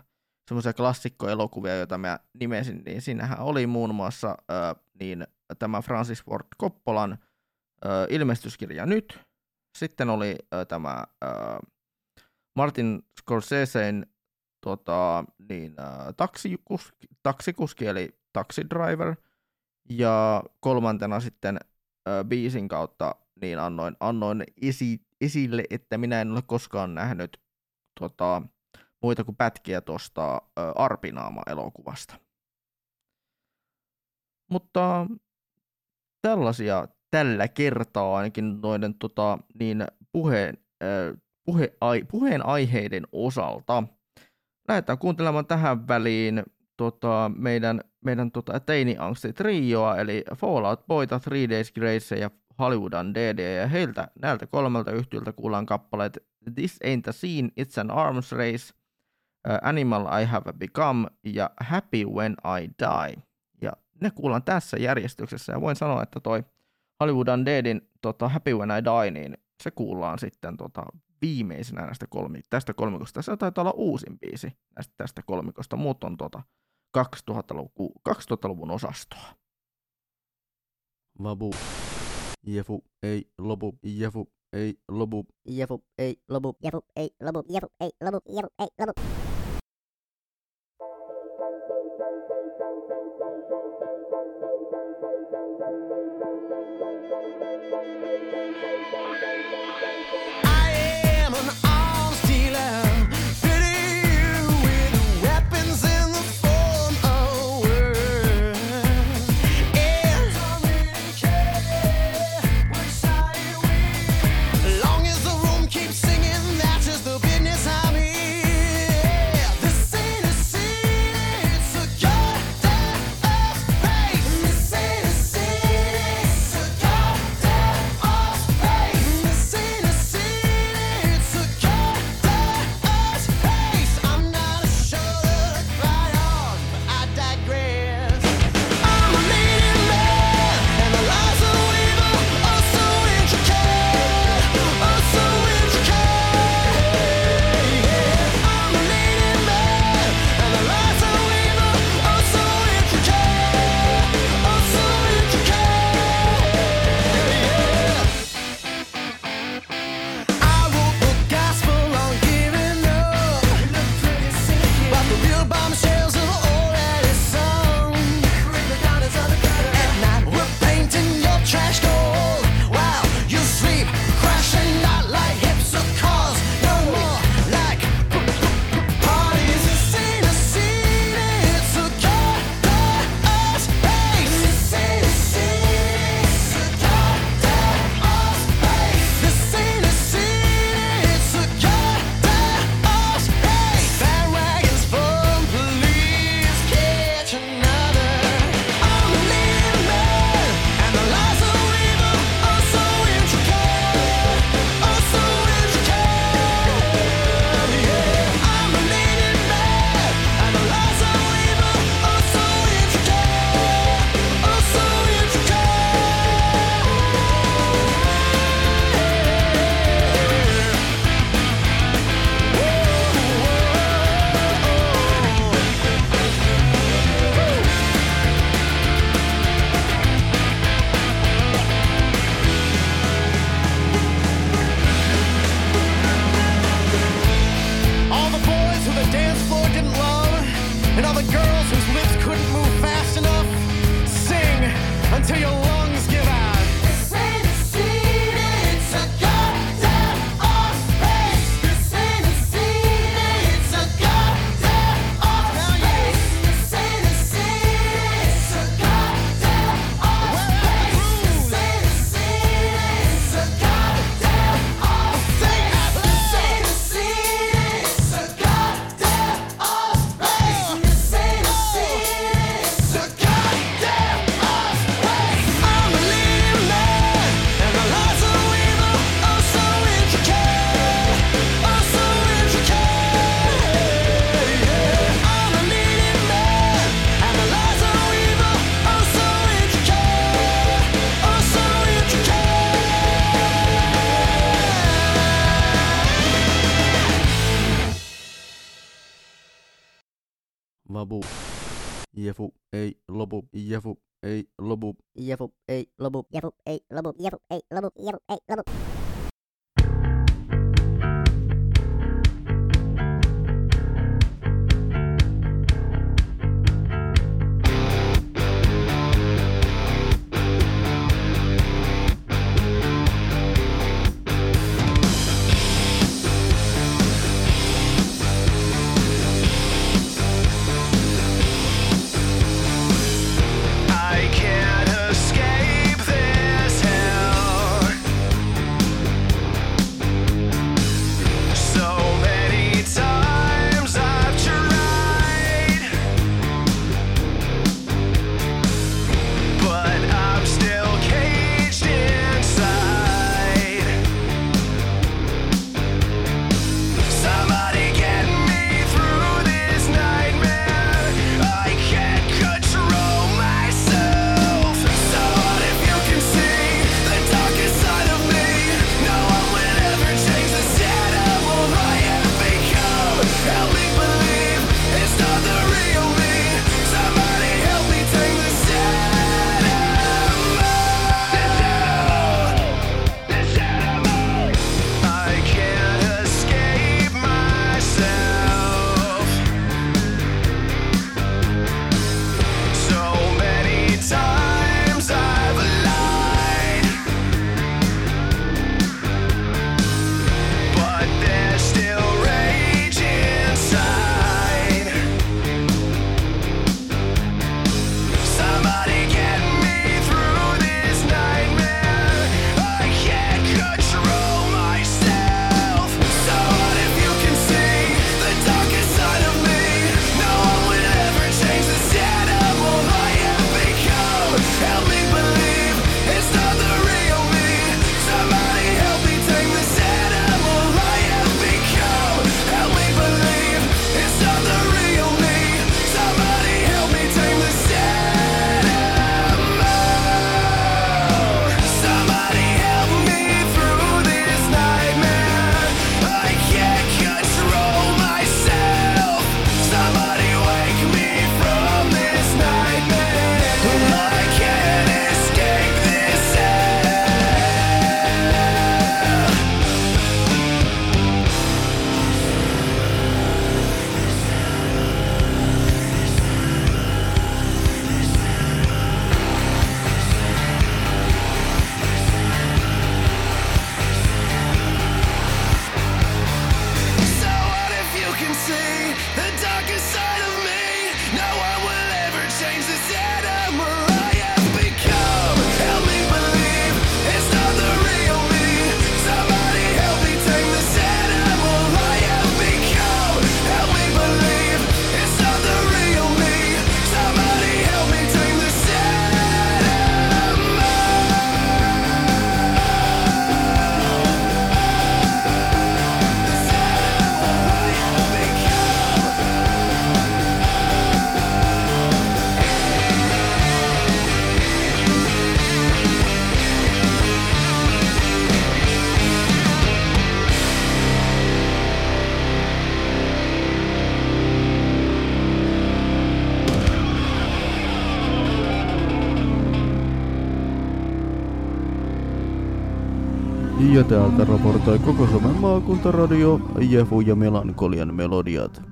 semmoisia klassikkoelokuvia, joita mä nimesin, niin siinähän oli muun muassa äh, niin tämä Francis Ford Coppolan äh, ilmestyskirja nyt, sitten oli äh, tämä äh, Martin Scorsesein tota, niin, äh, taksikuski, taksikuski eli Taxi Driver, ja kolmantena sitten äh, biisin kautta niin annoin, annoin esi, esille, että minä en ole koskaan nähnyt tota, muita kuin pätkiä tuosta Arpinaama-elokuvasta. Mutta tällaisia tällä kertaa ainakin noiden tota, niin puheen, äh, puhe, ai, puheen aiheiden osalta. Lähdetään kuuntelemaan tähän väliin tota, meidän, meidän tota, teini-angsti trioa, eli Fallout Boyta, Three Days Grace ja Hollywood Undead, ja heiltä näiltä kolmelta yhtiöltä kuullaan kappaleet This Ain't a Scene, It's an Arms Race, uh, Animal I Have Become ja Happy When I Die. Ja ne kuullaan tässä järjestyksessä, ja voin sanoa, että toi Hollywood Undeadin tota, Happy When I Die, niin se kuullaan sitten tota, viimeisenä näistä kolmi, tästä kolmikosta. Se taitaa olla uusin biisi näistä, tästä kolmikosta. Muut on tota 2000-luvun, 2000-luvun osastoa. Vabu. Jefu ei lopu. Jefu ei lopu. Jefu ei lopu. Jefu ei lopu. Jefu ei lopu. Jefu ei lopu. I täältä raportoi koko Suomen maakuntaradio Jefu ja Melankolian melodiat.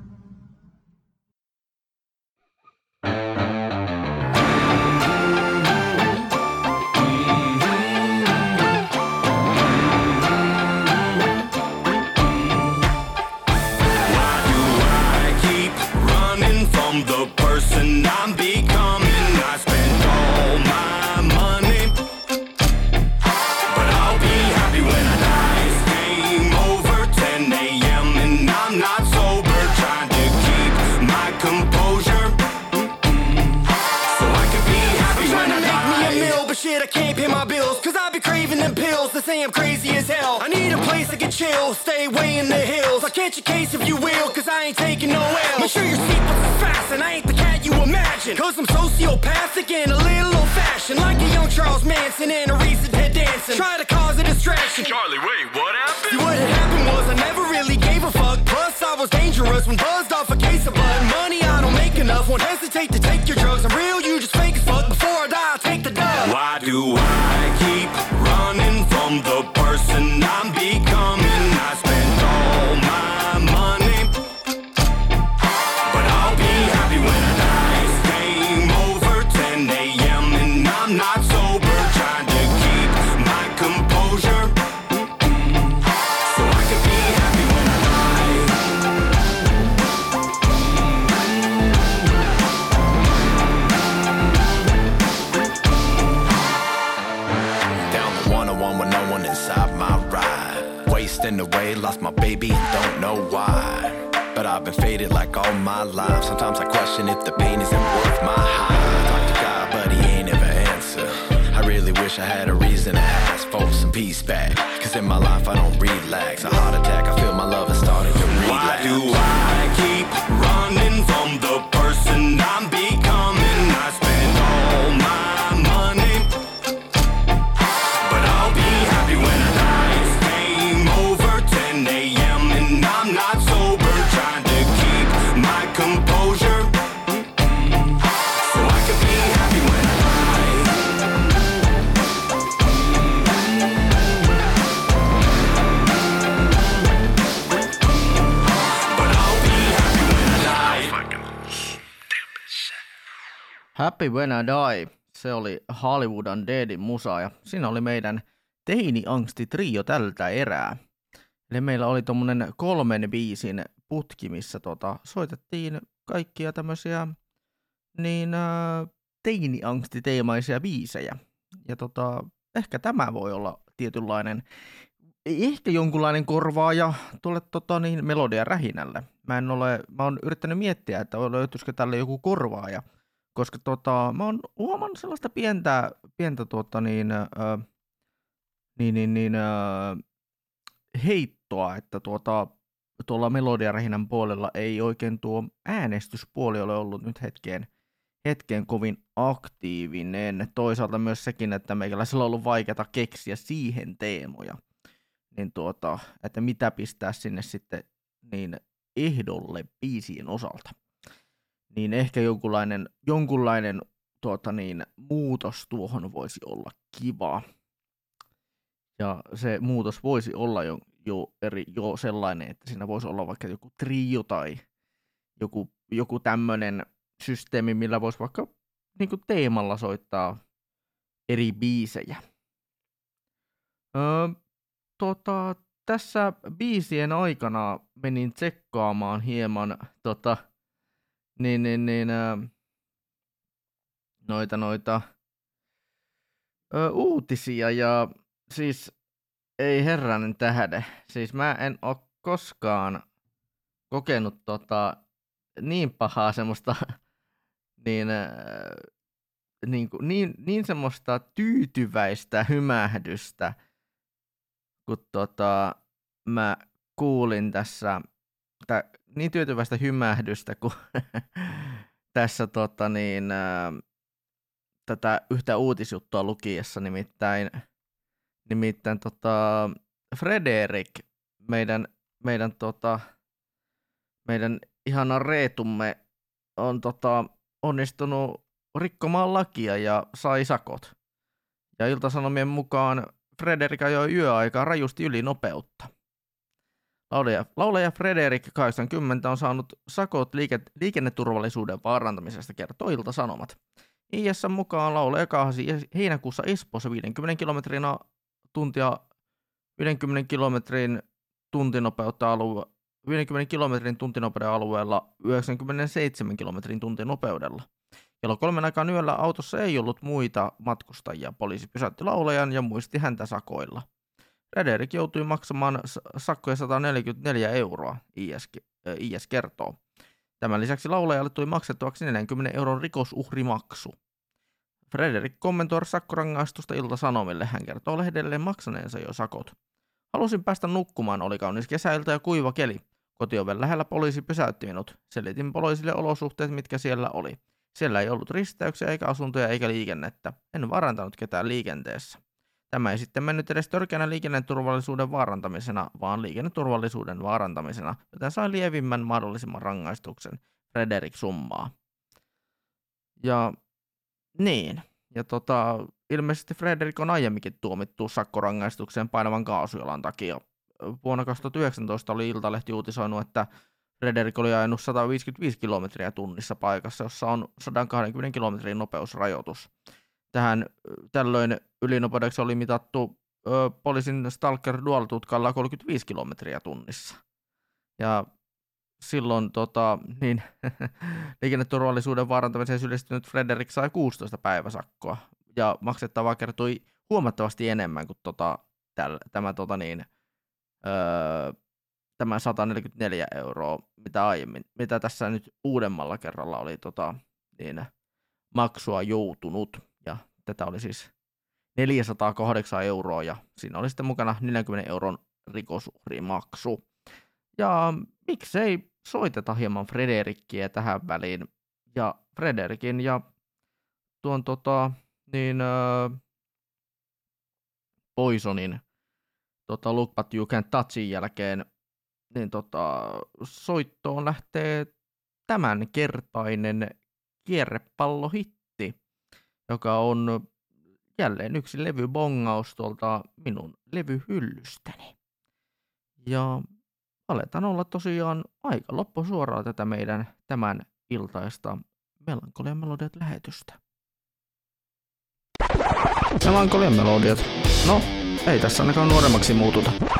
Happy When I Die. Se oli Hollywood Undeadin musa ja siinä oli meidän teini-angsti trio tältä erää. Eli meillä oli tuommoinen kolmen biisin putki, missä tota, soitettiin kaikkia tämmöisiä niin äh, teini-angstiteemaisia biisejä. Ja tota, ehkä tämä voi olla tietynlainen, ehkä jonkunlainen korvaaja tuolle tota, niin, melodian rähinälle. Mä en ole, mä oon yrittänyt miettiä, että löytyisikö tälle joku korvaaja, koska tota, mä oon huomannut sellaista pientä, pientä tuota, niin, ö, niin, niin, niin, ö, heittoa, että tuota, tuolla melodiarähinän puolella ei oikein tuo äänestyspuoli ole ollut nyt hetkeen, hetkeen kovin aktiivinen. Toisaalta myös sekin, että meikäläisellä on ollut vaikeaa keksiä siihen teemoja. Niin tuota, että mitä pistää sinne sitten niin ehdolle biisien osalta niin ehkä jonkunlainen, jonkunlainen tuota niin, muutos tuohon voisi olla kiva. Ja se muutos voisi olla jo, jo, eri, jo sellainen, että siinä voisi olla vaikka joku trio tai joku, joku tämmöinen systeemi, millä voisi vaikka niin kuin teemalla soittaa eri biisejä. Öö, tota, tässä biisien aikana menin tsekkaamaan hieman tota, niin, niin, niin, ää, noita, noita ö, uutisia ja siis ei herranen tähde. Siis mä en oo koskaan kokenut tota niin pahaa semmoista niin, ää, niin, kuin, niin, niin semmoista tyytyväistä hymähdystä, kun tota, mä kuulin tässä tä, niin tyytyväistä hymähdystä, kun tässä tota niin, ää, tätä yhtä uutisjuttua lukiessa, nimittäin, nimittäin tota, Frederik, meidän, meidän, tota, meidän ihana Reetumme, on tota, onnistunut rikkomaan lakia ja sai sakot. Ja Iltasanomien mukaan Frederik ajoi yöaikaa rajusti yli nopeutta. Laulaja, laulaja Frederik 80 on saanut sakot liike, liikenneturvallisuuden vaarantamisesta, kertoo Ilta-Sanomat. IS mukaan laulaja kaahasi heinäkuussa Espoossa 50 kilometrin tuntia 50 kilometrin tuntinopeutta alue, 50 kilometrin tuntinopeuden alueella 97 kilometrin tuntinopeudella. Kello kolmen aikaan yöllä autossa ei ollut muita matkustajia. Poliisi pysäytti laulajan ja muisti häntä sakoilla. Frederik joutui maksamaan sakkoja 144 euroa, IS, äh, IS kertoo. Tämän lisäksi laulajalle tuli maksettavaksi 40 euron rikosuhrimaksu. Frederik kommentoi sakkorangaistusta Ilta-Sanomille. Hän kertoo lehdelle maksaneensa jo sakot. Halusin päästä nukkumaan, oli kaunis kesäilta ja kuiva keli. Kotioven lähellä poliisi pysäytti minut. Selitin poliisille olosuhteet, mitkä siellä oli. Siellä ei ollut risteyksiä eikä asuntoja eikä liikennettä. En varantanut ketään liikenteessä. Tämä ei sitten mennyt edes törkeänä liikenneturvallisuuden vaarantamisena, vaan liikenneturvallisuuden vaarantamisena, joten sain lievimmän mahdollisimman rangaistuksen. Frederik summaa. Ja niin, ja tota, ilmeisesti Frederik on aiemminkin tuomittu sakkorangaistukseen painavan kaasujalan takia. Vuonna 2019 oli Iltalehti uutisoinut, että Frederik oli ajanut 155 kilometriä tunnissa paikassa, jossa on 120 kilometrin nopeusrajoitus. Tähän tällöin ylinopeudeksi oli mitattu ö, poliisin Stalker Dual-tutkalla 35 kilometriä tunnissa. Ja silloin tota, niin, liikenneturvallisuuden vaarantamiseen syyllistynyt Frederik sai 16 päiväsakkoa ja maksettavaa kertoi huomattavasti enemmän kuin tota, täl, tämä, tota, niin, öö, tämä 144 euroa, mitä aiemmin, mitä tässä nyt uudemmalla kerralla oli tota, niin, maksua joutunut. Tätä oli siis 408 euroa ja siinä oli sitten mukana 40 euron rikosuhrimaksu. Ja miksei soiteta hieman Frederikkiä tähän väliin. Ja Frederikin ja tuon tota, niin, öö, Poisonin tota, Look But You Can Touchin jälkeen niin tota, soittoon lähtee tämänkertainen kierrepallohitti, joka on jälleen yksi levybongaus tuolta minun levyhyllystäni. Ja aletaan olla tosiaan aika loppu suoraan tätä meidän tämän iltaista Melankolian melodiat lähetystä. Melankolian melodiat. No, ei tässä ainakaan nuoremmaksi muututa.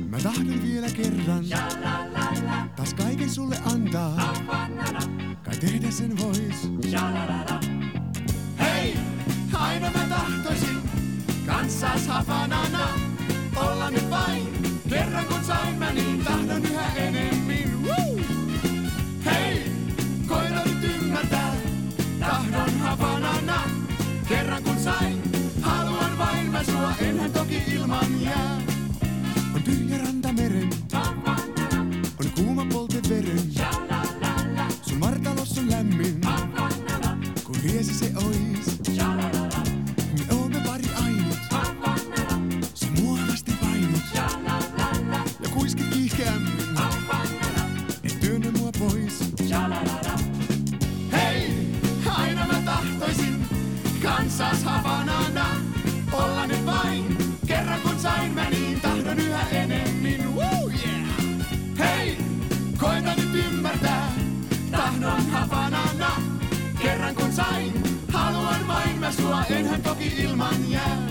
tahdon vielä kerran. Taas kaiken sulle antaa. Kai tehdä sen vois. Hei, aina mä tahtoisin kanssas hafanana olla nyt vain. Kerran kun sain mä niin tahdon yhä enemmän. Woo! Hei, koita nyt ymmärtää. Tahdon hafanana. Kerran kun sain, haluan vain mä sua, enhän toki ilman jää. On tyhjä ranta meren. On kuuma polte veren. Sun martalos on lämmin. Kun liesi se ois. Sua, enhän toki ilman jää.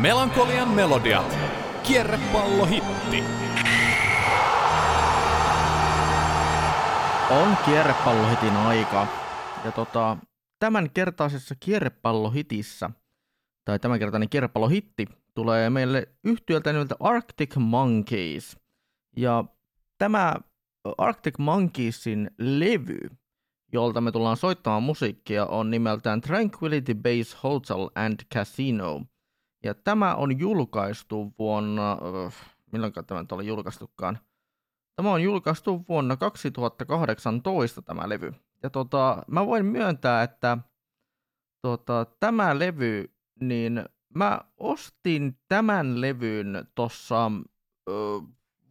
Melankolian melodiat. Kierrepallohitti. On kierrepallohitin aika. Ja tota, tämän kertaisessa kierrepallohitissä, tai tämänkertainen kierrepallohitti, tulee meille yhtiöltä nimeltä Arctic Monkeys. Ja tämä Arctic Monkeysin levy, jolta me tullaan soittamaan musiikkia, on nimeltään Tranquility Base Hotel and Casino. Ja tämä on julkaistu vuonna, äh, milloin tämä nyt oli julkaistukaan? Tämä on julkaistu vuonna 2018 tämä levy. Ja tota, mä voin myöntää, että tota, tämä levy, niin mä ostin tämän levyn tuossa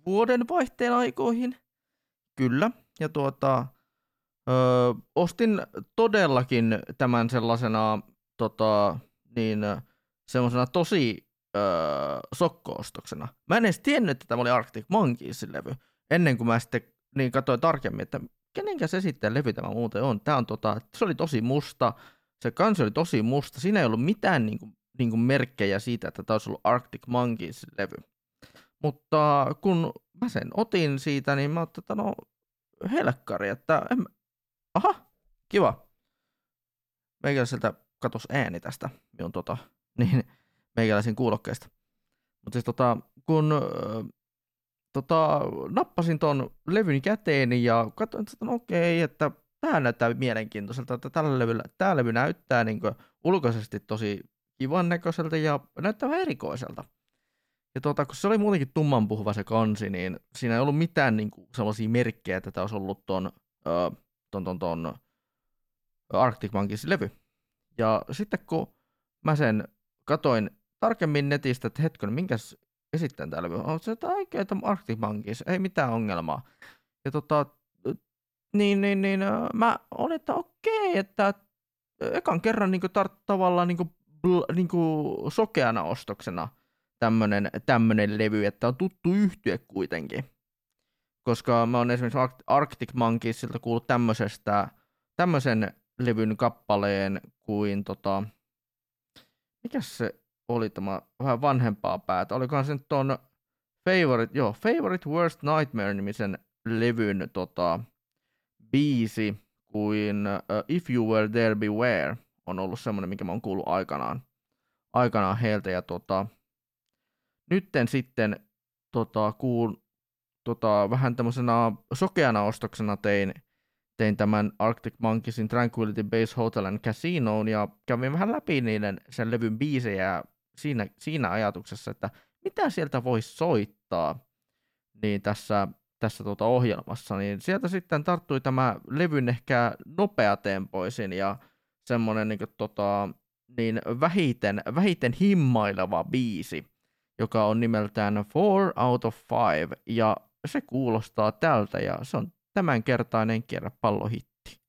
vuoden vaihteen aikoihin. Kyllä. Ja tuota, ö, ostin todellakin tämän sellaisena tota, niin, semmoisena tosi ö, sokkoostoksena. Mä en edes tiennyt, että tämä oli Arctic Monkeysin levy, ennen kuin mä sitten niin katsoin tarkemmin, että kenenkä se sitten levy tämä muuten on. Tämä on tota, se oli tosi musta, se kansi oli tosi musta, siinä ei ollut mitään niin kuin, niin kuin merkkejä siitä, että tämä olisi ollut Arctic Monkeys levy. Mutta kun mä sen otin siitä, niin mä otin, että no helkkari, että en... aha, kiva. Meikäläiseltä katos ääni tästä minun tota, niin, meikäläisen kuulokkeesta. Mutta siis tota, kun tota, nappasin ton levyn käteeni ja katsoin, että no okei, että tämä näyttää mielenkiintoiselta, että tällä levyllä, tämä levy näyttää niin ulkoisesti tosi kivan näköiseltä ja näyttää vähän erikoiselta. Ja tota, kun se oli muutenkin tummanpuhuva se kansi, niin siinä ei ollut mitään niin kuin, sellaisia merkkejä, että tämä olisi ollut ton, ton, ton, ton Arctic Monkeys levy. Ja sitten kun mä sen katoin tarkemmin netistä, että hetken, minkäs esittäjän tämä levy on, se, että oikein, että Arctic Monkeys, ei mitään ongelmaa. Ja tota, niin, niin, niin mä olin, että okei, että ekan kerran niin tar- tavallaan niin bl- niin sokeana ostoksena tämmönen, tämmönen levy, että on tuttu yhtye kuitenkin. Koska mä oon esimerkiksi Arct- Arctic Monkeysilta kuullut tämmöisestä, tämmöisen levyn kappaleen kuin tota, mikäs se oli tämä vähän vanhempaa päätä, olikohan se nyt ton Favorite, joo, Favorite Worst Nightmare-nimisen levyn tota, biisi kuin uh, If You Were There Beware on ollut semmoinen, mikä mä oon kuullut aikanaan, aikanaan heiltä. Ja tota, nytten sitten tota, kuul, tota, vähän tämmöisenä sokeana ostoksena tein, tein tämän Arctic Monkeysin Tranquility Base Hotel and Casinoon ja kävin vähän läpi niiden sen levyn biisejä siinä, siinä ajatuksessa, että mitä sieltä voisi soittaa niin tässä, tässä tuota ohjelmassa, niin sieltä sitten tarttui tämä levyn ehkä nopeatempoisin ja semmoinen niin tota, niin vähiten, vähiten himmaileva biisi, joka on nimeltään Four Out of Five, ja se kuulostaa tältä, ja se on tämänkertainen kierrepallohitti.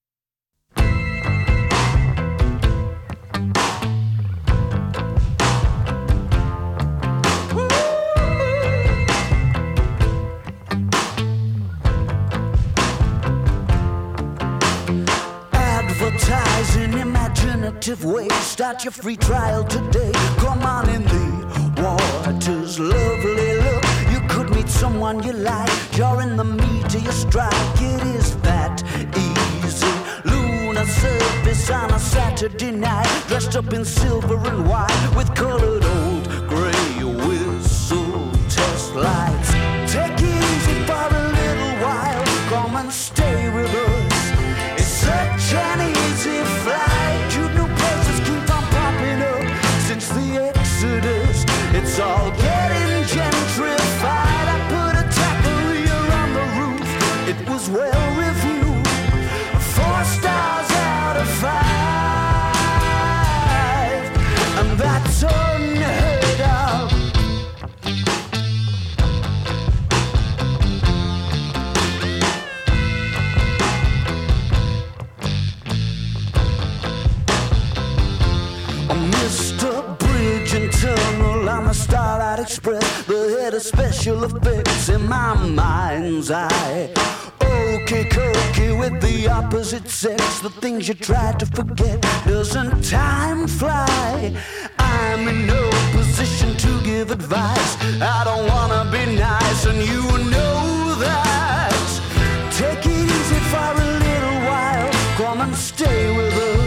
Advertise in imaginative ways. Start your free trial today. Come on in the waters, lovely look. You could meet someone you like. You're in the meat of your strike. It is that easy. Lunar surface on a Saturday night. Dressed up in silver and white with colored old gray whistle test lights. I'm a starlight express the head of special effects in my mind's eye. Okay, cookie with the opposite sex, the things you try to forget. Doesn't time fly? I'm in no position to give advice. I don't wanna be nice, and you know that. Take it easy for a little while. Come and stay with us.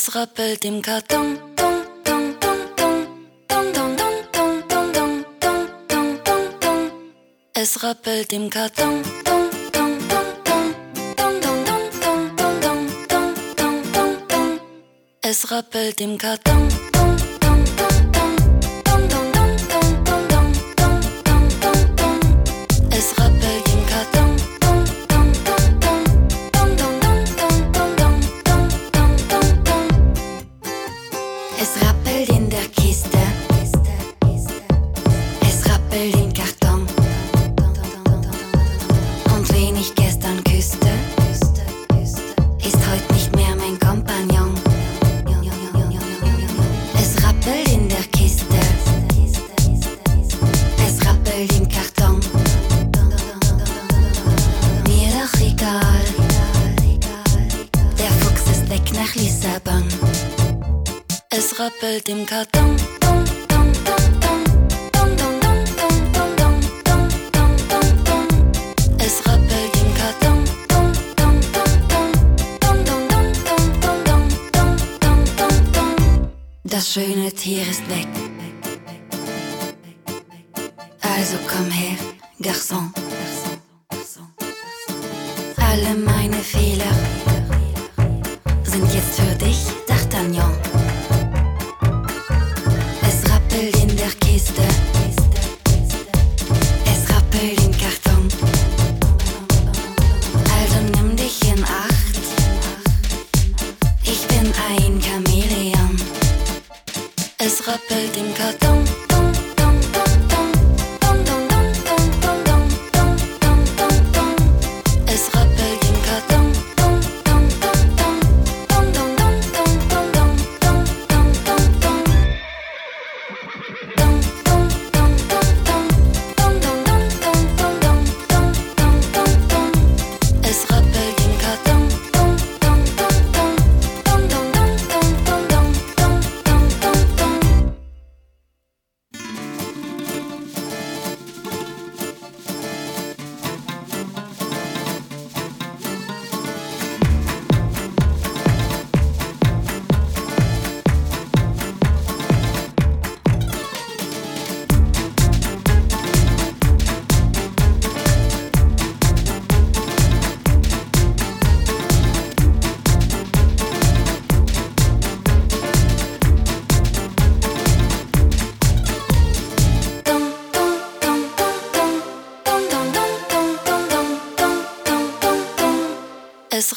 Es rappelt im Karton. Es rappelt im Karton. Es rappelt im Karton.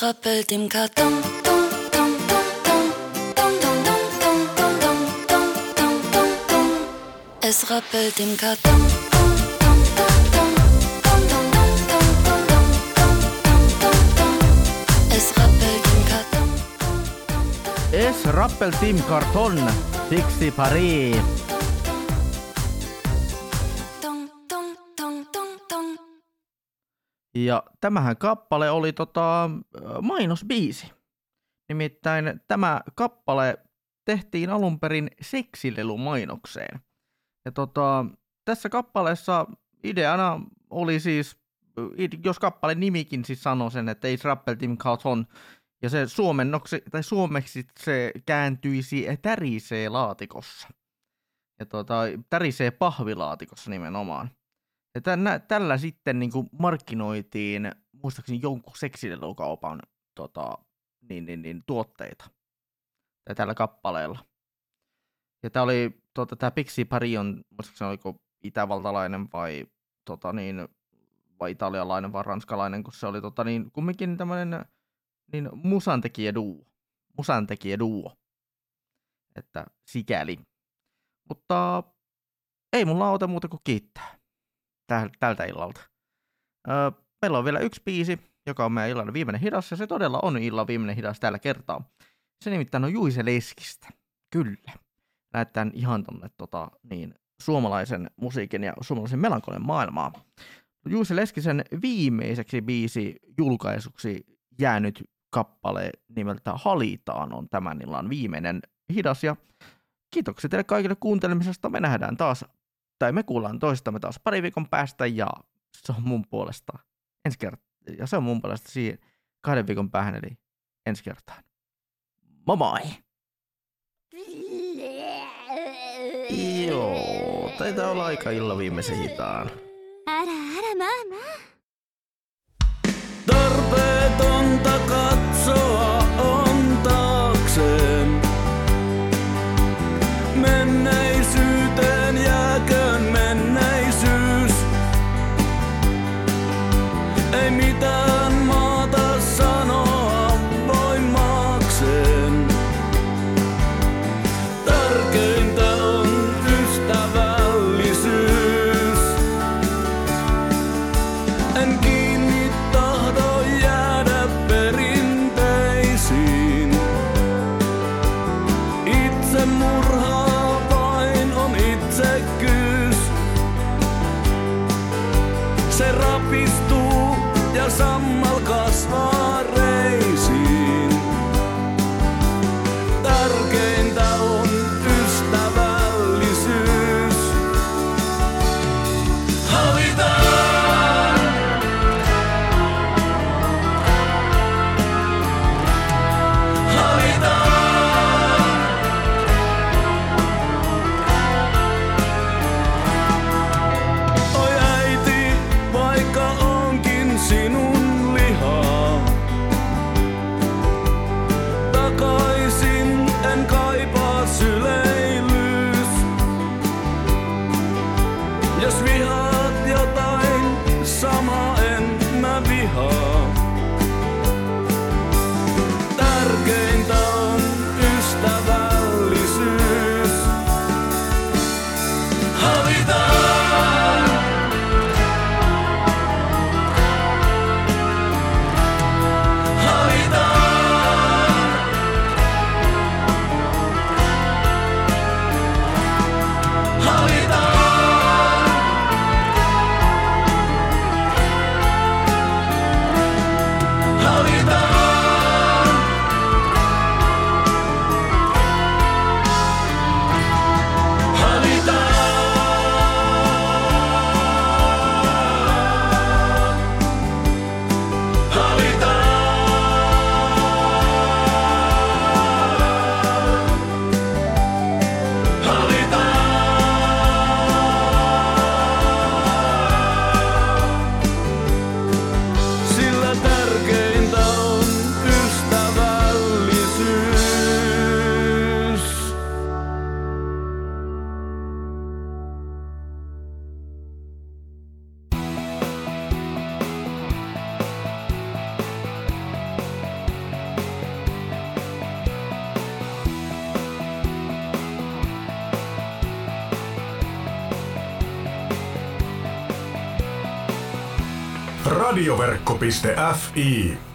Rappelt im Karton. Es rappelt im Karton. Es rappelt im Karton. Es rappel Tim Carton, Dixi Paris. Ja tämähän kappale oli tota, mainosbiisi. Nimittäin tämä kappale tehtiin alun perin seksilelumainokseen. Ja tota, tässä kappaleessa ideana oli siis, jos kappaleen nimikin siis sanoo sen, että ei rappel Tim Carton, ja se suomennoksi, tai suomeksi se kääntyisi tärisee laatikossa. Ja tota, tärisee pahvilaatikossa nimenomaan. Ja tänä, tällä sitten niin kuin markkinoitiin muistaakseni jonkun seksilelukaupan tota, niin, niin, niin, tuotteita. Tai tällä kappaleella. Ja tämä oli, tota, tämä Pixie Pari on, muistaakseni oliko itävaltalainen vai, tota, niin, vai italialainen vai ranskalainen, kun se oli tota, niin, kumminkin tämmöinen niin musantekijä duo. Musantekijä duo. Että sikäli. Mutta ei mulla auta muuta kuin kiittää tältä illalta. Öö, meillä on vielä yksi biisi, joka on meidän illan viimeinen hidas, ja se todella on illan viimeinen hidas tällä kertaa. Se nimittäin on Juise Leskistä. Kyllä. Lähdetään ihan tonne tota, niin, suomalaisen musiikin ja suomalaisen melankolian maailmaan. Juise Leskisen viimeiseksi biisi julkaisuksi jäänyt kappale nimeltä Halitaan on tämän illan viimeinen hidas. Ja kiitoksia teille kaikille kuuntelemisesta. Me nähdään taas, tai me kuullaan toistamme taas pari viikon päästä ja se on mun puolesta ensi kertaa. Ja se on mun puolesta siihen kahden viikon päähän, eli ensi kertaan. Moi moi! Joo, taitaa olla aika illan viimeisen hitaan. Radioverkko.fi